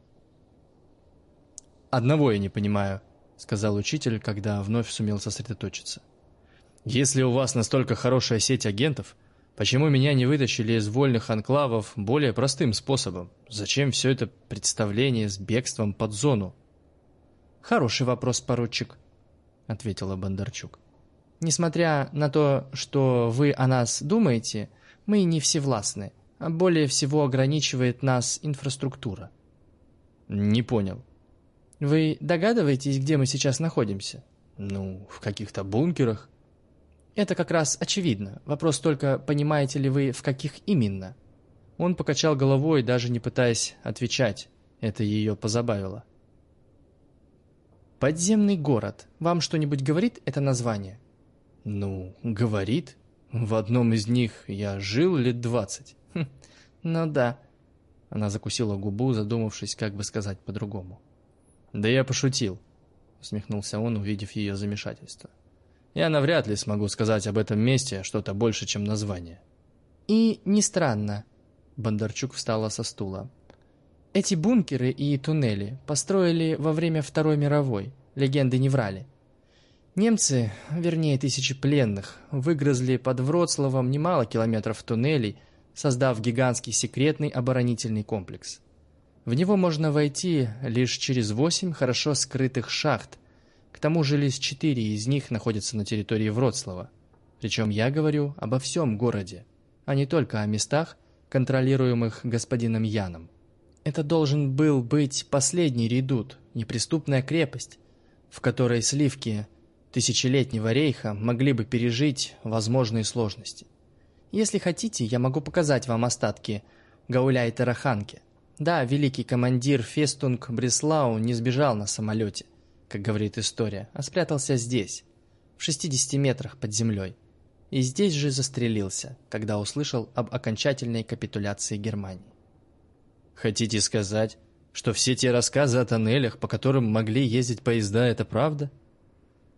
S9: «Одного я не понимаю», — сказал учитель, когда вновь сумел сосредоточиться. Если у вас настолько хорошая сеть агентов, почему меня не вытащили из вольных анклавов более простым способом? Зачем все это представление с бегством под зону?
S1: Хороший вопрос, поручик, ответила Бондарчук. Несмотря на то, что вы о нас думаете, мы не всевластны, более всего ограничивает нас инфраструктура.
S9: Не понял.
S1: Вы догадываетесь, где мы сейчас находимся?
S9: Ну, в каких-то бункерах.
S1: Это как раз очевидно. Вопрос только, понимаете ли вы, в каких именно?
S9: Он покачал головой, даже не пытаясь отвечать. Это ее позабавило.
S1: «Подземный город. Вам что-нибудь говорит это название?»
S9: «Ну, говорит. В одном из них я жил лет двадцать».
S1: Хм, «Ну да».
S9: Она закусила губу, задумавшись, как бы сказать по-другому. «Да я пошутил», — усмехнулся он, увидев ее замешательство. Я навряд ли смогу сказать об этом месте что-то больше, чем название.
S1: И не странно. Бондарчук встала со стула. Эти бункеры и туннели построили во время Второй мировой, легенды не врали. Немцы, вернее тысячи пленных, выгрызли под Вроцлавом немало километров туннелей, создав гигантский секретный оборонительный комплекс. В него можно войти лишь через восемь хорошо скрытых шахт, к тому же лишь четыре из них находятся на территории Вроцлава. Причем я говорю обо всем городе, а не только о местах, контролируемых господином Яном. Это должен был быть последний редут, неприступная крепость, в которой сливки тысячелетнего рейха могли бы пережить возможные сложности. Если хотите, я могу показать вам остатки Гауля и Тараханки. Да, великий командир Фестунг Бреслау не сбежал на самолете как говорит история, а спрятался здесь, в 60 метрах под землей. И здесь же застрелился, когда услышал об окончательной капитуляции Германии. Хотите сказать, что все те рассказы о тоннелях, по которым могли ездить поезда, это правда?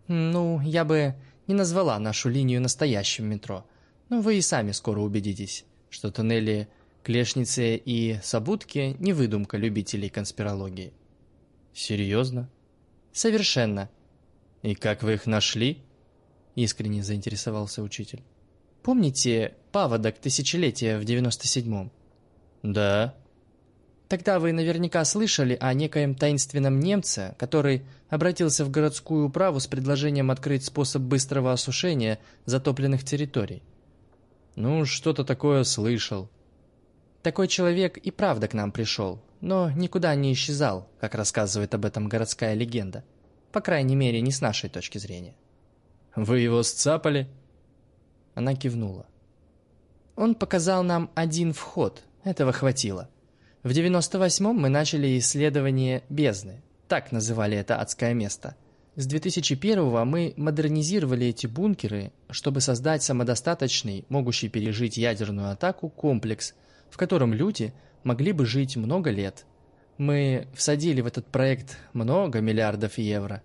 S10: Ну, я бы не назвала нашу линию настоящим метро. Но вы и сами скоро убедитесь, что тоннели Клешницы и Сабутки не выдумка любителей конспирологии.
S1: Серьезно?
S10: Совершенно.
S1: И как вы их нашли? Искренне заинтересовался учитель.
S10: Помните паводок тысячелетия в 97-м?
S1: Да.
S10: Тогда вы наверняка слышали о некоем таинственном немце, который обратился в городскую управу с предложением открыть способ быстрого осушения затопленных территорий.
S1: Ну, что-то такое слышал.
S10: Такой человек и правда к нам пришел, но никуда не исчезал, как рассказывает об этом городская легенда. По крайней мере, не с нашей точки зрения.
S1: Вы его сцапали?
S10: Она кивнула. Он показал нам один вход, этого хватило. В 98-м мы начали исследование бездны, так называли это адское место. С 2001-го мы модернизировали эти бункеры, чтобы создать самодостаточный, могущий пережить ядерную атаку, комплекс, в котором люди могли бы жить много лет. Мы всадили в этот проект много миллиардов евро.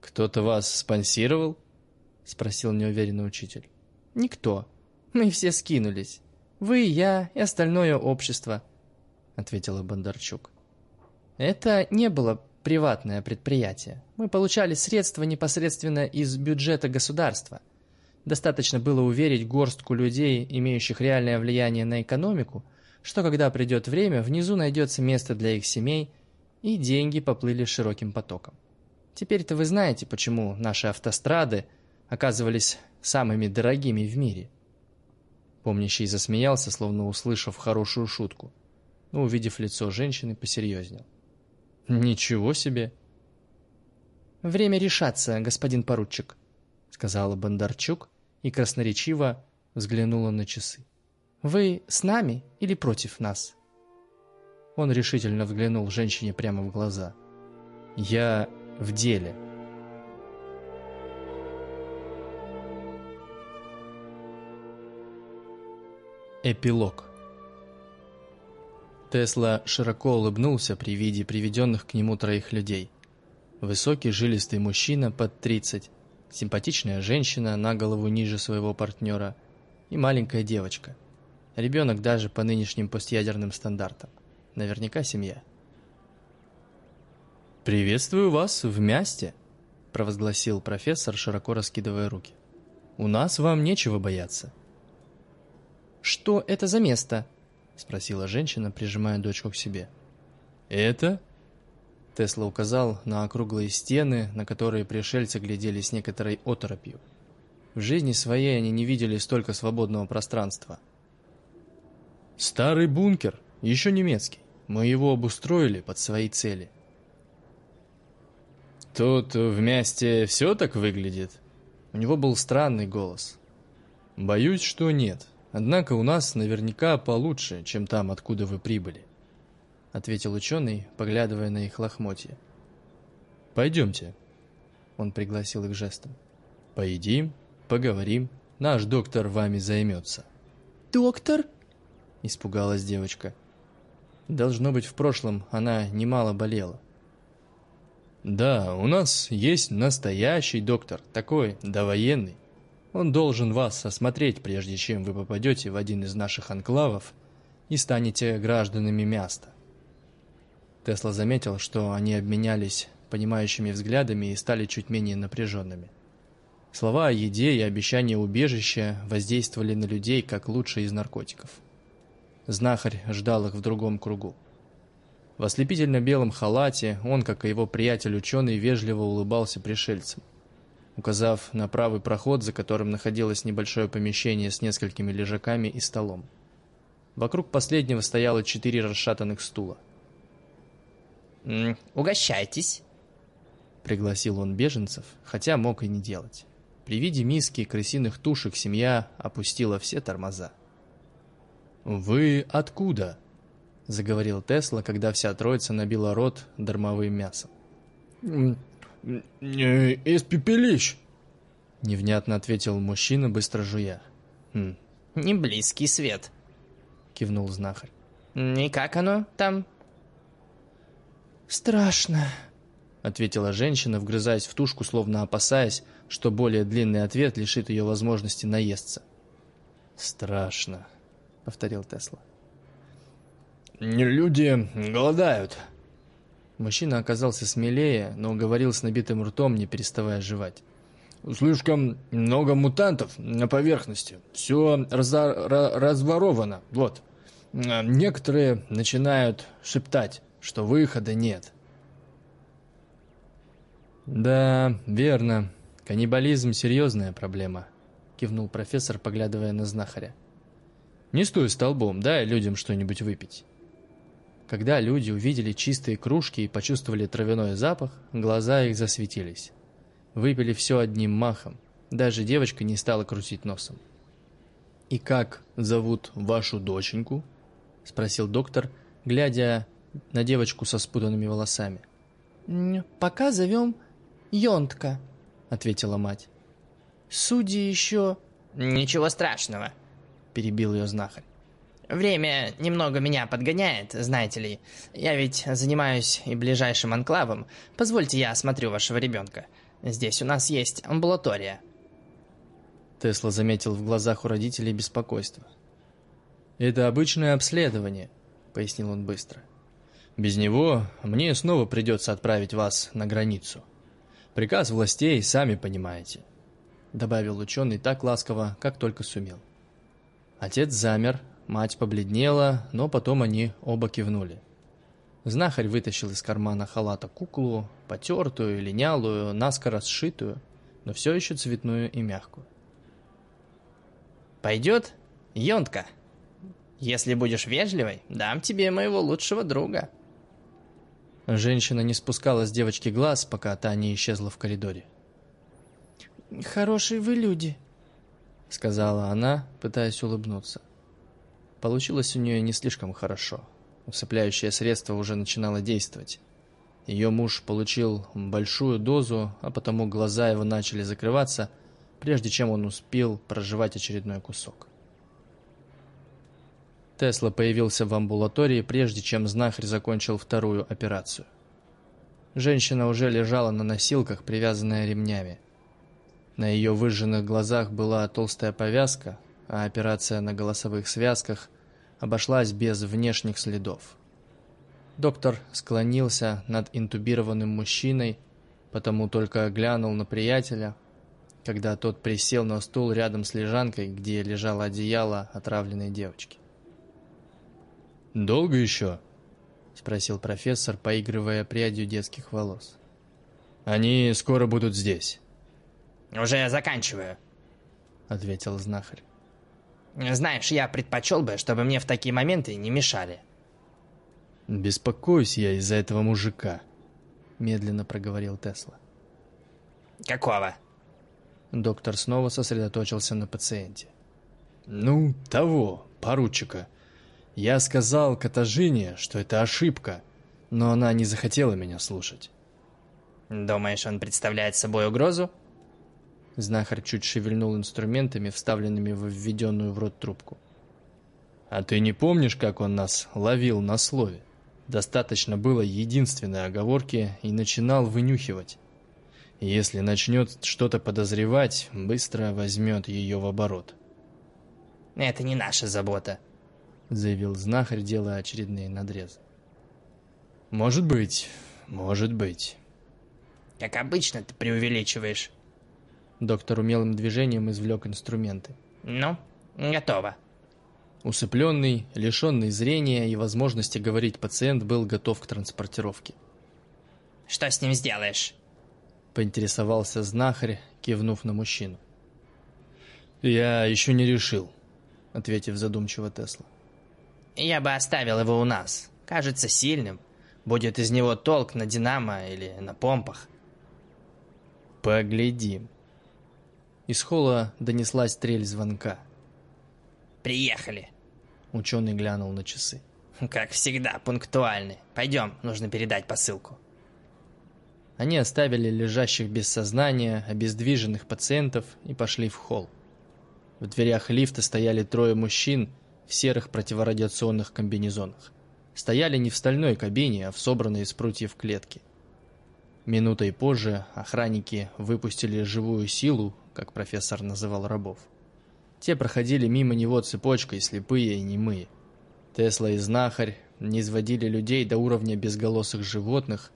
S1: «Кто-то вас спонсировал?»
S10: – спросил неуверенный учитель. «Никто. Мы все скинулись. Вы, я и остальное общество ответила Бондарчук. Это не было приватное предприятие. Мы получали средства непосредственно из бюджета государства. Достаточно было уверить горстку людей, имеющих реальное влияние на экономику, что когда придет время, внизу найдется место для их семей, и деньги поплыли широким потоком. Теперь-то вы знаете, почему наши автострады оказывались самыми дорогими в мире. Помнящий засмеялся, словно услышав хорошую шутку но, увидев лицо женщины, посерьезнел.
S1: «Ничего себе!»
S10: «Время решаться, господин поручик», — сказала Бондарчук и красноречиво взглянула на часы. «Вы с нами или против нас?» Он решительно взглянул женщине прямо в глаза.
S1: «Я в деле». Эпилог Тесла широко улыбнулся при виде приведенных к нему троих людей. Высокий жилистый мужчина под 30, симпатичная женщина на голову ниже своего партнера и маленькая девочка. Ребенок даже по нынешним постъядерным стандартам. Наверняка семья. «Приветствую вас в Мясте», – провозгласил профессор, широко раскидывая руки. «У нас вам нечего бояться».
S10: «Что это за место?» — спросила женщина, прижимая дочку к себе.
S1: «Это?» Тесла указал на округлые стены, на которые пришельцы глядели с некоторой оторопью. В жизни своей они не видели столько свободного пространства. «Старый бункер, еще немецкий. Мы его обустроили под свои цели». «Тут в Мясте все так выглядит?» У него был странный голос. «Боюсь, что нет. Однако у нас наверняка получше, чем там, откуда вы прибыли», — ответил ученый, поглядывая на их лохмотья. «Пойдемте», — он пригласил их жестом. «Поедим, поговорим, наш доктор вами займется».
S10: «Доктор?»
S1: — испугалась девочка. Должно быть, в прошлом она немало болела. «Да, у нас есть настоящий доктор, такой довоенный. Он должен вас осмотреть, прежде чем вы попадете в один из наших анклавов и станете гражданами места. Тесла заметил, что они обменялись понимающими взглядами и стали чуть менее напряженными. Слова о еде и обещание убежища воздействовали на людей, как лучшие из наркотиков. Знахарь ждал их в другом кругу. В ослепительно белом халате он, как и его приятель-ученый, вежливо улыбался пришельцам указав на правый проход, за которым находилось небольшое помещение с несколькими лежаками и столом. Вокруг последнего стояло четыре расшатанных стула.
S11: «Угощайтесь», —
S1: пригласил он беженцев, хотя мог и не делать. При виде миски крысиных тушек семья опустила все тормоза. «Вы откуда?» — заговорил Тесла, когда вся троица набила рот дармовым мясом.
S12: «Из пепелищ», —
S1: невнятно ответил мужчина, быстро жуя.
S11: «Хм, «Не близкий свет», —
S1: кивнул знахарь.
S3: И как оно там?
S2: Страшно,
S1: ответила женщина, вгрызаясь в тушку, словно опасаясь, что более длинный ответ лишит ее возможности наесться. «Страшно», — повторил Тесла. «Люди голодают». Мужчина оказался смелее, но говорил с набитым ртом, не переставая жевать. «Слишком много мутантов на поверхности. Все раза разворовано. Вот. Некоторые начинают шептать, что выхода нет». «Да, верно. Каннибализм — серьезная проблема», — кивнул профессор, поглядывая на знахаря. «Не стой столбом, дай людям что-нибудь выпить». Когда люди увидели чистые кружки и почувствовали травяной запах, глаза их засветились. Выпили все одним махом. Даже девочка не стала крутить носом. «И как зовут вашу доченьку?» — спросил доктор, глядя на девочку со спутанными волосами.
S2: «Пока зовем Йонтка», — ответила мать. «Судьи еще...»
S3: «Ничего страшного», — перебил ее знахарь. Время немного меня подгоняет, знаете ли. Я ведь занимаюсь и ближайшим анклавом. Позвольте я осмотрю вашего ребенка. Здесь у нас есть амбулатория».
S1: Тесла заметил в глазах у родителей беспокойство. «Это обычное обследование», — пояснил он быстро. «Без него мне снова придется отправить вас на границу. Приказ властей, сами понимаете», — добавил ученый так ласково, как только сумел. Отец замер, Мать побледнела, но потом они оба кивнули. Знахарь вытащил из кармана халата куклу, потертую, линялую, наскоро сшитую, но все еще цветную и мягкую.
S3: «Пойдет, Йонтка? Если будешь вежливой, дам тебе моего лучшего друга».
S1: Женщина не спускала с девочки глаз, пока та не исчезла в коридоре.
S2: «Хорошие вы люди», —
S1: сказала она, пытаясь улыбнуться. Получилось у нее не слишком хорошо. Усыпляющее средство уже начинало действовать. Ее муж получил большую дозу, а потому глаза его начали закрываться, прежде чем он успел проживать очередной кусок. Тесла появился в амбулатории, прежде чем знахарь закончил вторую операцию. Женщина уже лежала на носилках, привязанная ремнями. На ее выжженных глазах была толстая повязка, а операция на голосовых связках обошлась без внешних следов. Доктор склонился над интубированным мужчиной, потому только глянул на приятеля, когда тот присел на стул рядом с лежанкой, где лежало одеяло отравленной девочки. «Долго еще?» — спросил профессор, поигрывая прядью детских волос. «Они скоро будут здесь».
S3: «Уже заканчиваю», — ответил знахарь. Знаешь, я предпочел бы, чтобы мне в такие моменты не мешали.
S1: «Беспокоюсь я из-за этого мужика», — медленно проговорил Тесла.
S3: «Какого?»
S1: Доктор снова сосредоточился на пациенте. «Ну, того, поручика. Я сказал Катажине, что это ошибка, но она не захотела меня слушать».
S3: «Думаешь, он представляет собой угрозу?»
S1: Знахарь чуть шевельнул инструментами, вставленными в введенную в рот трубку. «А ты не помнишь, как он нас ловил на слове? Достаточно было единственной оговорки и начинал вынюхивать. Если начнет что-то подозревать, быстро возьмет ее в оборот».
S3: «Это не наша забота», —
S1: заявил знахарь, делая очередные надрезы. «Может быть, может быть».
S3: «Как обычно ты преувеличиваешь».
S1: Доктор умелым движением извлек инструменты.
S3: «Ну, готово».
S1: Усыпленный, лишенный зрения и возможности говорить пациент был готов к транспортировке.
S3: «Что с ним сделаешь?»
S1: Поинтересовался знахарь, кивнув на мужчину. «Я еще не решил», — ответив задумчиво Тесла.
S3: «Я бы оставил его у нас. Кажется сильным. Будет из него толк на динамо или на помпах».
S1: «Поглядим», из холла донеслась трель звонка.
S3: «Приехали!»
S1: Ученый глянул на часы.
S3: «Как всегда, пунктуальны. Пойдем, нужно передать посылку».
S1: Они оставили лежащих без сознания, обездвиженных пациентов и пошли в холл. В дверях лифта стояли трое мужчин в серых противорадиационных комбинезонах. Стояли не в стальной кабине, а в собранной из прутьев клетки. Минутой позже охранники выпустили живую силу, как профессор называл рабов. Те проходили мимо него цепочкой, слепые и немые. Тесла и знахарь не изводили людей до уровня безголосых животных,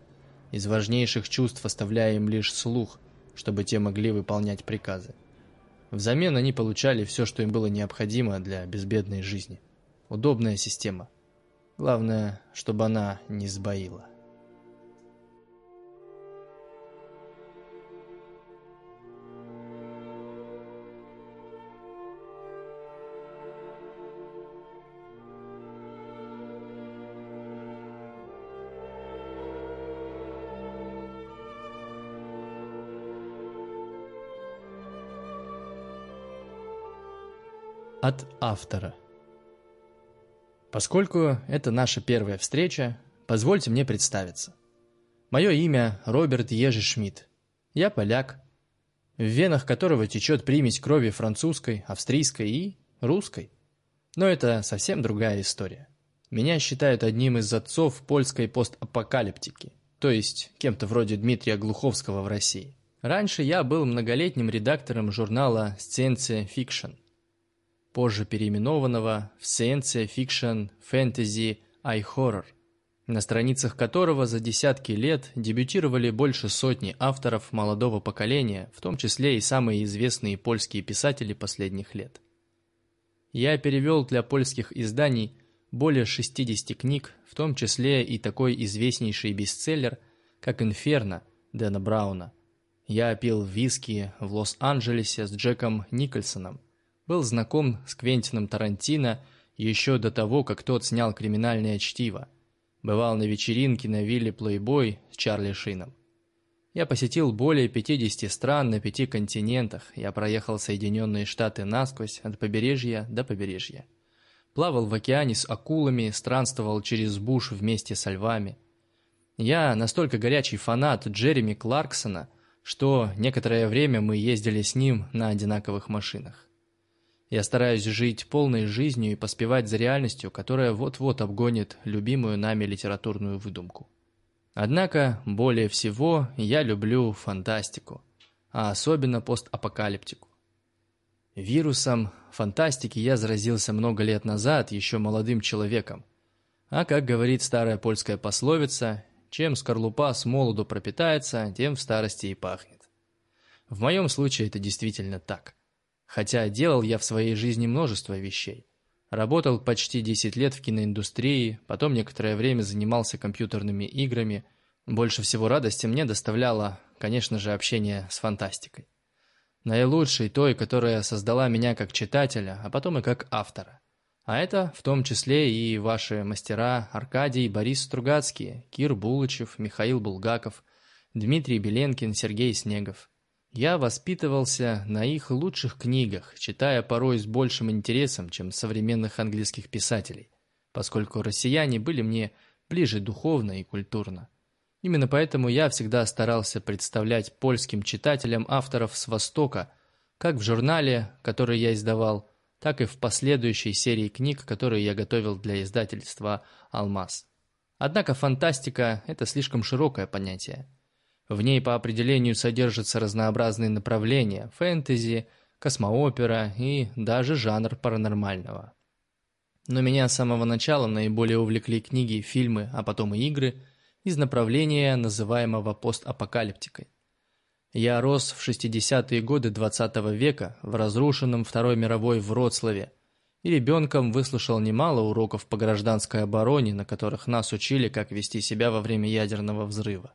S1: из важнейших чувств оставляя им лишь слух, чтобы те могли выполнять приказы. Взамен они получали все, что им было необходимо для безбедной жизни. Удобная система. Главное, чтобы она не сбоила. От автора. Поскольку это наша первая встреча, позвольте мне представиться. Мое имя Роберт Ежи Шмидт. Я поляк, в венах которого течет примесь крови французской, австрийской и русской. Но это совсем другая история. Меня считают одним из отцов польской постапокалиптики, то есть кем-то вроде Дмитрия Глуховского в России. Раньше я был многолетним редактором журнала «Science Fiction», позже переименованного в Science Fiction Fantasy iHorror, на страницах которого за десятки лет дебютировали больше сотни авторов молодого поколения, в том числе и самые известные польские писатели последних лет. Я перевел для польских изданий более 60 книг, в том числе и такой известнейший бестселлер, как «Инферно» Дэна Брауна. Я пил виски в Лос-Анджелесе с Джеком Никольсоном – был знаком с Квентином Тарантино еще до того, как тот снял «Криминальное чтиво». Бывал на вечеринке на вилле «Плейбой» с Чарли Шином. Я посетил более 50 стран на пяти континентах. Я проехал Соединенные Штаты насквозь, от побережья до побережья. Плавал в океане с акулами, странствовал через буш вместе со львами. Я настолько горячий фанат Джереми Кларксона, что некоторое время мы ездили с ним на одинаковых машинах. Я стараюсь жить полной жизнью и поспевать за реальностью, которая вот-вот обгонит любимую нами литературную выдумку. Однако, более всего, я люблю фантастику, а особенно постапокалиптику. Вирусом фантастики я заразился много лет назад, еще молодым человеком. А как говорит старая польская пословица, чем скорлупа с молоду пропитается, тем в старости и пахнет. В моем случае это действительно так – Хотя делал я в своей жизни множество вещей. Работал почти 10 лет в киноиндустрии, потом некоторое время занимался компьютерными играми. Больше всего радости мне доставляло, конечно же, общение с фантастикой. Наилучшей той, которая создала меня как читателя, а потом и как автора. А это в том числе и ваши мастера Аркадий Борис Стругацкие, Кир Булычев, Михаил Булгаков, Дмитрий Беленкин, Сергей Снегов. Я воспитывался на их лучших книгах, читая порой с большим интересом, чем современных английских писателей, поскольку россияне были мне ближе духовно и культурно. Именно поэтому я всегда старался представлять польским читателям авторов с Востока, как в журнале, который я издавал, так и в последующей серии книг, которые я готовил для издательства «Алмаз». Однако фантастика – это слишком широкое понятие. В ней по определению содержатся разнообразные направления – фэнтези, космоопера и даже жанр паранормального. Но меня с самого начала наиболее увлекли книги, фильмы, а потом и игры из направления, называемого постапокалиптикой. Я рос в 60-е годы 20 -го века в разрушенном Второй мировой Вроцлаве и ребенком выслушал немало уроков по гражданской обороне, на которых нас учили, как вести себя во время ядерного взрыва.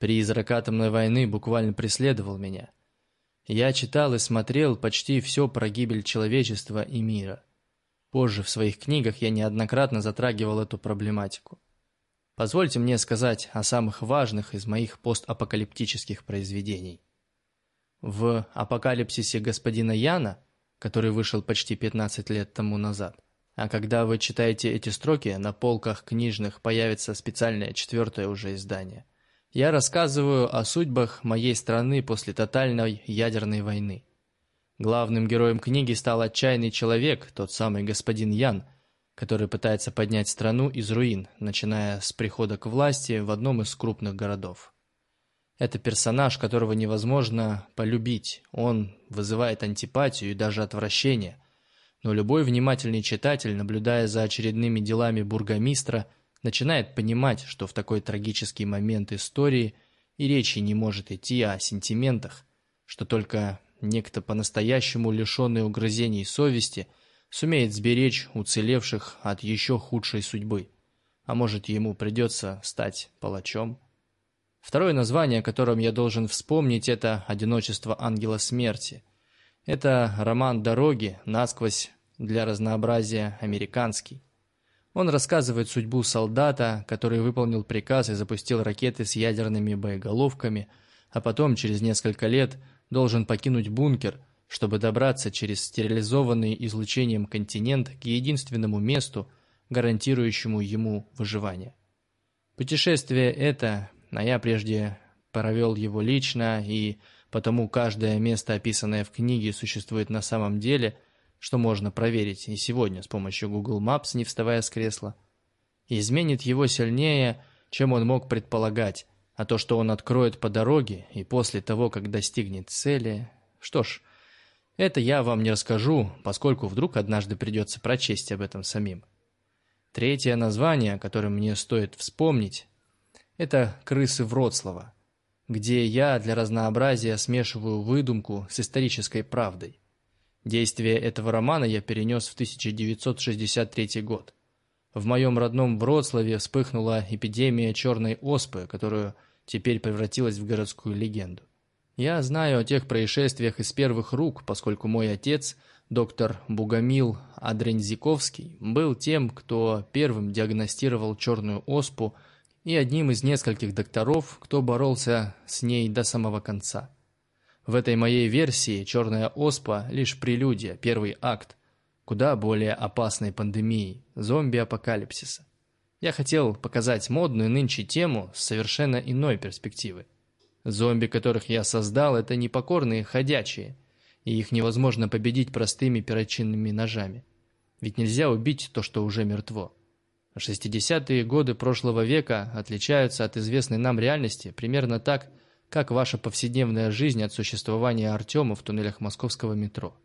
S1: Призрак атомной войны буквально преследовал меня. Я читал и смотрел почти все про гибель человечества и мира. Позже в своих книгах я неоднократно затрагивал эту проблематику. Позвольте мне сказать о самых важных из моих постапокалиптических произведений. В «Апокалипсисе господина Яна», который вышел почти 15 лет тому назад, а когда вы читаете эти строки, на полках книжных появится специальное четвертое уже издание – я рассказываю о судьбах моей страны после тотальной ядерной войны. Главным героем книги стал отчаянный человек, тот самый господин Ян, который пытается поднять страну из руин, начиная с прихода к власти в одном из крупных городов. Это персонаж, которого невозможно полюбить. Он вызывает антипатию и даже отвращение. Но любой внимательный читатель, наблюдая за очередными делами бургомистра, начинает понимать, что в такой трагический момент истории и речи не может идти о сентиментах, что только некто по-настоящему лишенный угрызений совести сумеет сберечь уцелевших от еще худшей судьбы. А может, ему придется стать палачом? Второе название, о котором я должен вспомнить, это «Одиночество ангела смерти». Это роман «Дороги», насквозь для разнообразия американский. Он рассказывает судьбу солдата, который выполнил приказ и запустил ракеты с ядерными боеголовками, а потом, через несколько лет, должен покинуть бункер, чтобы добраться через стерилизованный излучением континент к единственному месту, гарантирующему ему выживание. Путешествие это, а я прежде провел его лично, и потому каждое место, описанное в книге, существует на самом деле, что можно проверить и сегодня с помощью Google Maps, не вставая с кресла, изменит его сильнее, чем он мог предполагать, а то, что он откроет по дороге и после того, как достигнет цели... Что ж, это я вам не расскажу, поскольку вдруг однажды придется прочесть об этом самим. Третье название, которое мне стоит вспомнить, это «Крысы Вроцлава», где я для разнообразия смешиваю выдумку с исторической правдой. Действие этого романа я перенес в 1963 год. В моем родном Вроцлаве вспыхнула эпидемия черной оспы, которую теперь превратилась в городскую легенду. Я знаю о тех происшествиях из первых рук, поскольку мой отец, доктор Бугамил Адрензиковский, был тем, кто первым диагностировал черную оспу и одним из нескольких докторов, кто боролся с ней до самого конца. В этой моей версии черная оспа – лишь прелюдия, первый акт, куда более опасной пандемии – зомби-апокалипсиса. Я хотел показать модную нынче тему с совершенно иной перспективы. Зомби, которых я создал, это непокорные ходячие, и их невозможно победить простыми перочинными ножами. Ведь нельзя убить то, что уже мертво. 60-е годы прошлого века отличаются от известной нам реальности примерно так, как ваша повседневная жизнь от существования Артема в туннелях московского метро.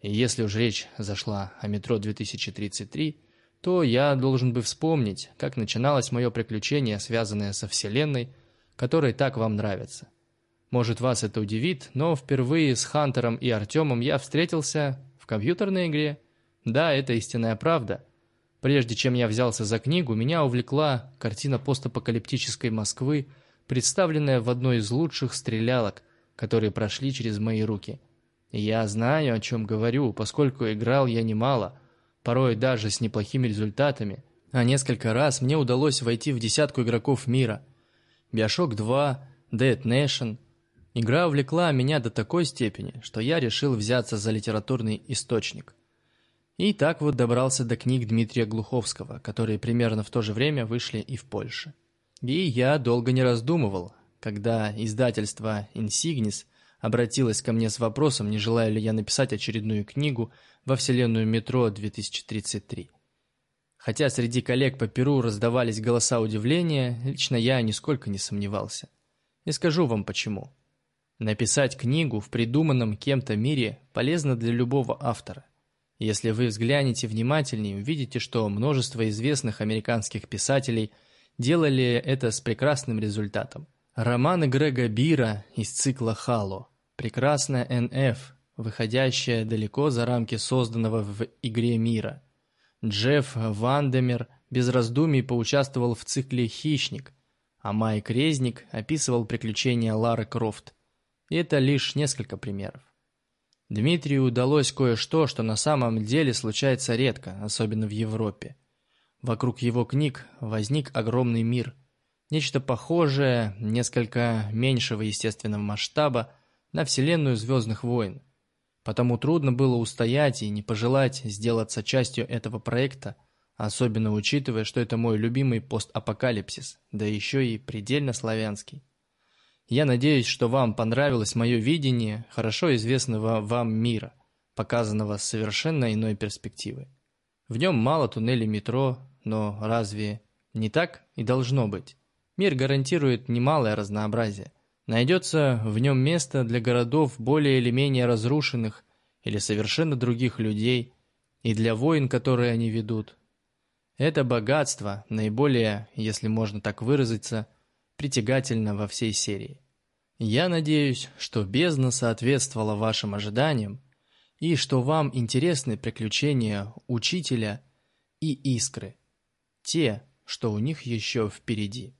S1: И если уж речь зашла о метро 2033, то я должен бы вспомнить, как начиналось мое приключение, связанное со Вселенной, которой так вам нравится. Может, вас это удивит, но впервые с Хантером и Артемом я встретился в компьютерной игре. Да, это истинная правда. Прежде чем я взялся за книгу, меня увлекла картина постапокалиптической Москвы, представленная в одной из лучших стрелялок, которые прошли через мои руки. Я знаю, о чем говорю, поскольку играл я немало – порой даже с неплохими результатами, а несколько раз мне удалось войти в десятку игроков мира. Bioshock 2, Dead Nation. Игра увлекла меня до такой степени, что я решил взяться за литературный источник. И так вот добрался до книг Дмитрия Глуховского, которые примерно в то же время вышли и в Польше. И я долго не раздумывал, когда издательство Insignis обратилось ко мне с вопросом, не желаю ли я написать очередную книгу во вселенную метро 2033. Хотя среди коллег по Перу раздавались голоса удивления, лично я нисколько не сомневался. И скажу вам почему. Написать книгу в придуманном кем-то мире полезно для любого автора. Если вы взглянете внимательнее, увидите, что множество известных американских писателей делали это с прекрасным результатом. Романы Грега Бира из цикла «Хало», «Прекрасная Н.Ф.», выходящая далеко за рамки созданного в игре мира. Джефф Вандемер без раздумий поучаствовал в цикле «Хищник», а Майк Резник описывал приключения Лары Крофт. И это лишь несколько примеров. Дмитрию удалось кое-что, что на самом деле случается редко, особенно в Европе. Вокруг его книг возник огромный мир. Нечто похожее, несколько меньшего естественного масштаба, на вселенную «Звездных войн». Потому трудно было устоять и не пожелать сделаться частью этого проекта, особенно учитывая, что это мой любимый постапокалипсис, да еще и предельно славянский. Я надеюсь, что вам понравилось мое видение хорошо известного вам мира, показанного с совершенно иной перспективы. В нем мало туннелей метро, но разве не так и должно быть? Мир гарантирует немалое разнообразие. Найдется в нем место для городов более или менее разрушенных или совершенно других людей, и для войн, которые они ведут. Это богатство, наиболее, если можно так выразиться, притягательно во всей серии. Я надеюсь, что бездна соответствовала вашим ожиданиям, и что вам интересны приключения учителя и искры, те, что у них еще впереди.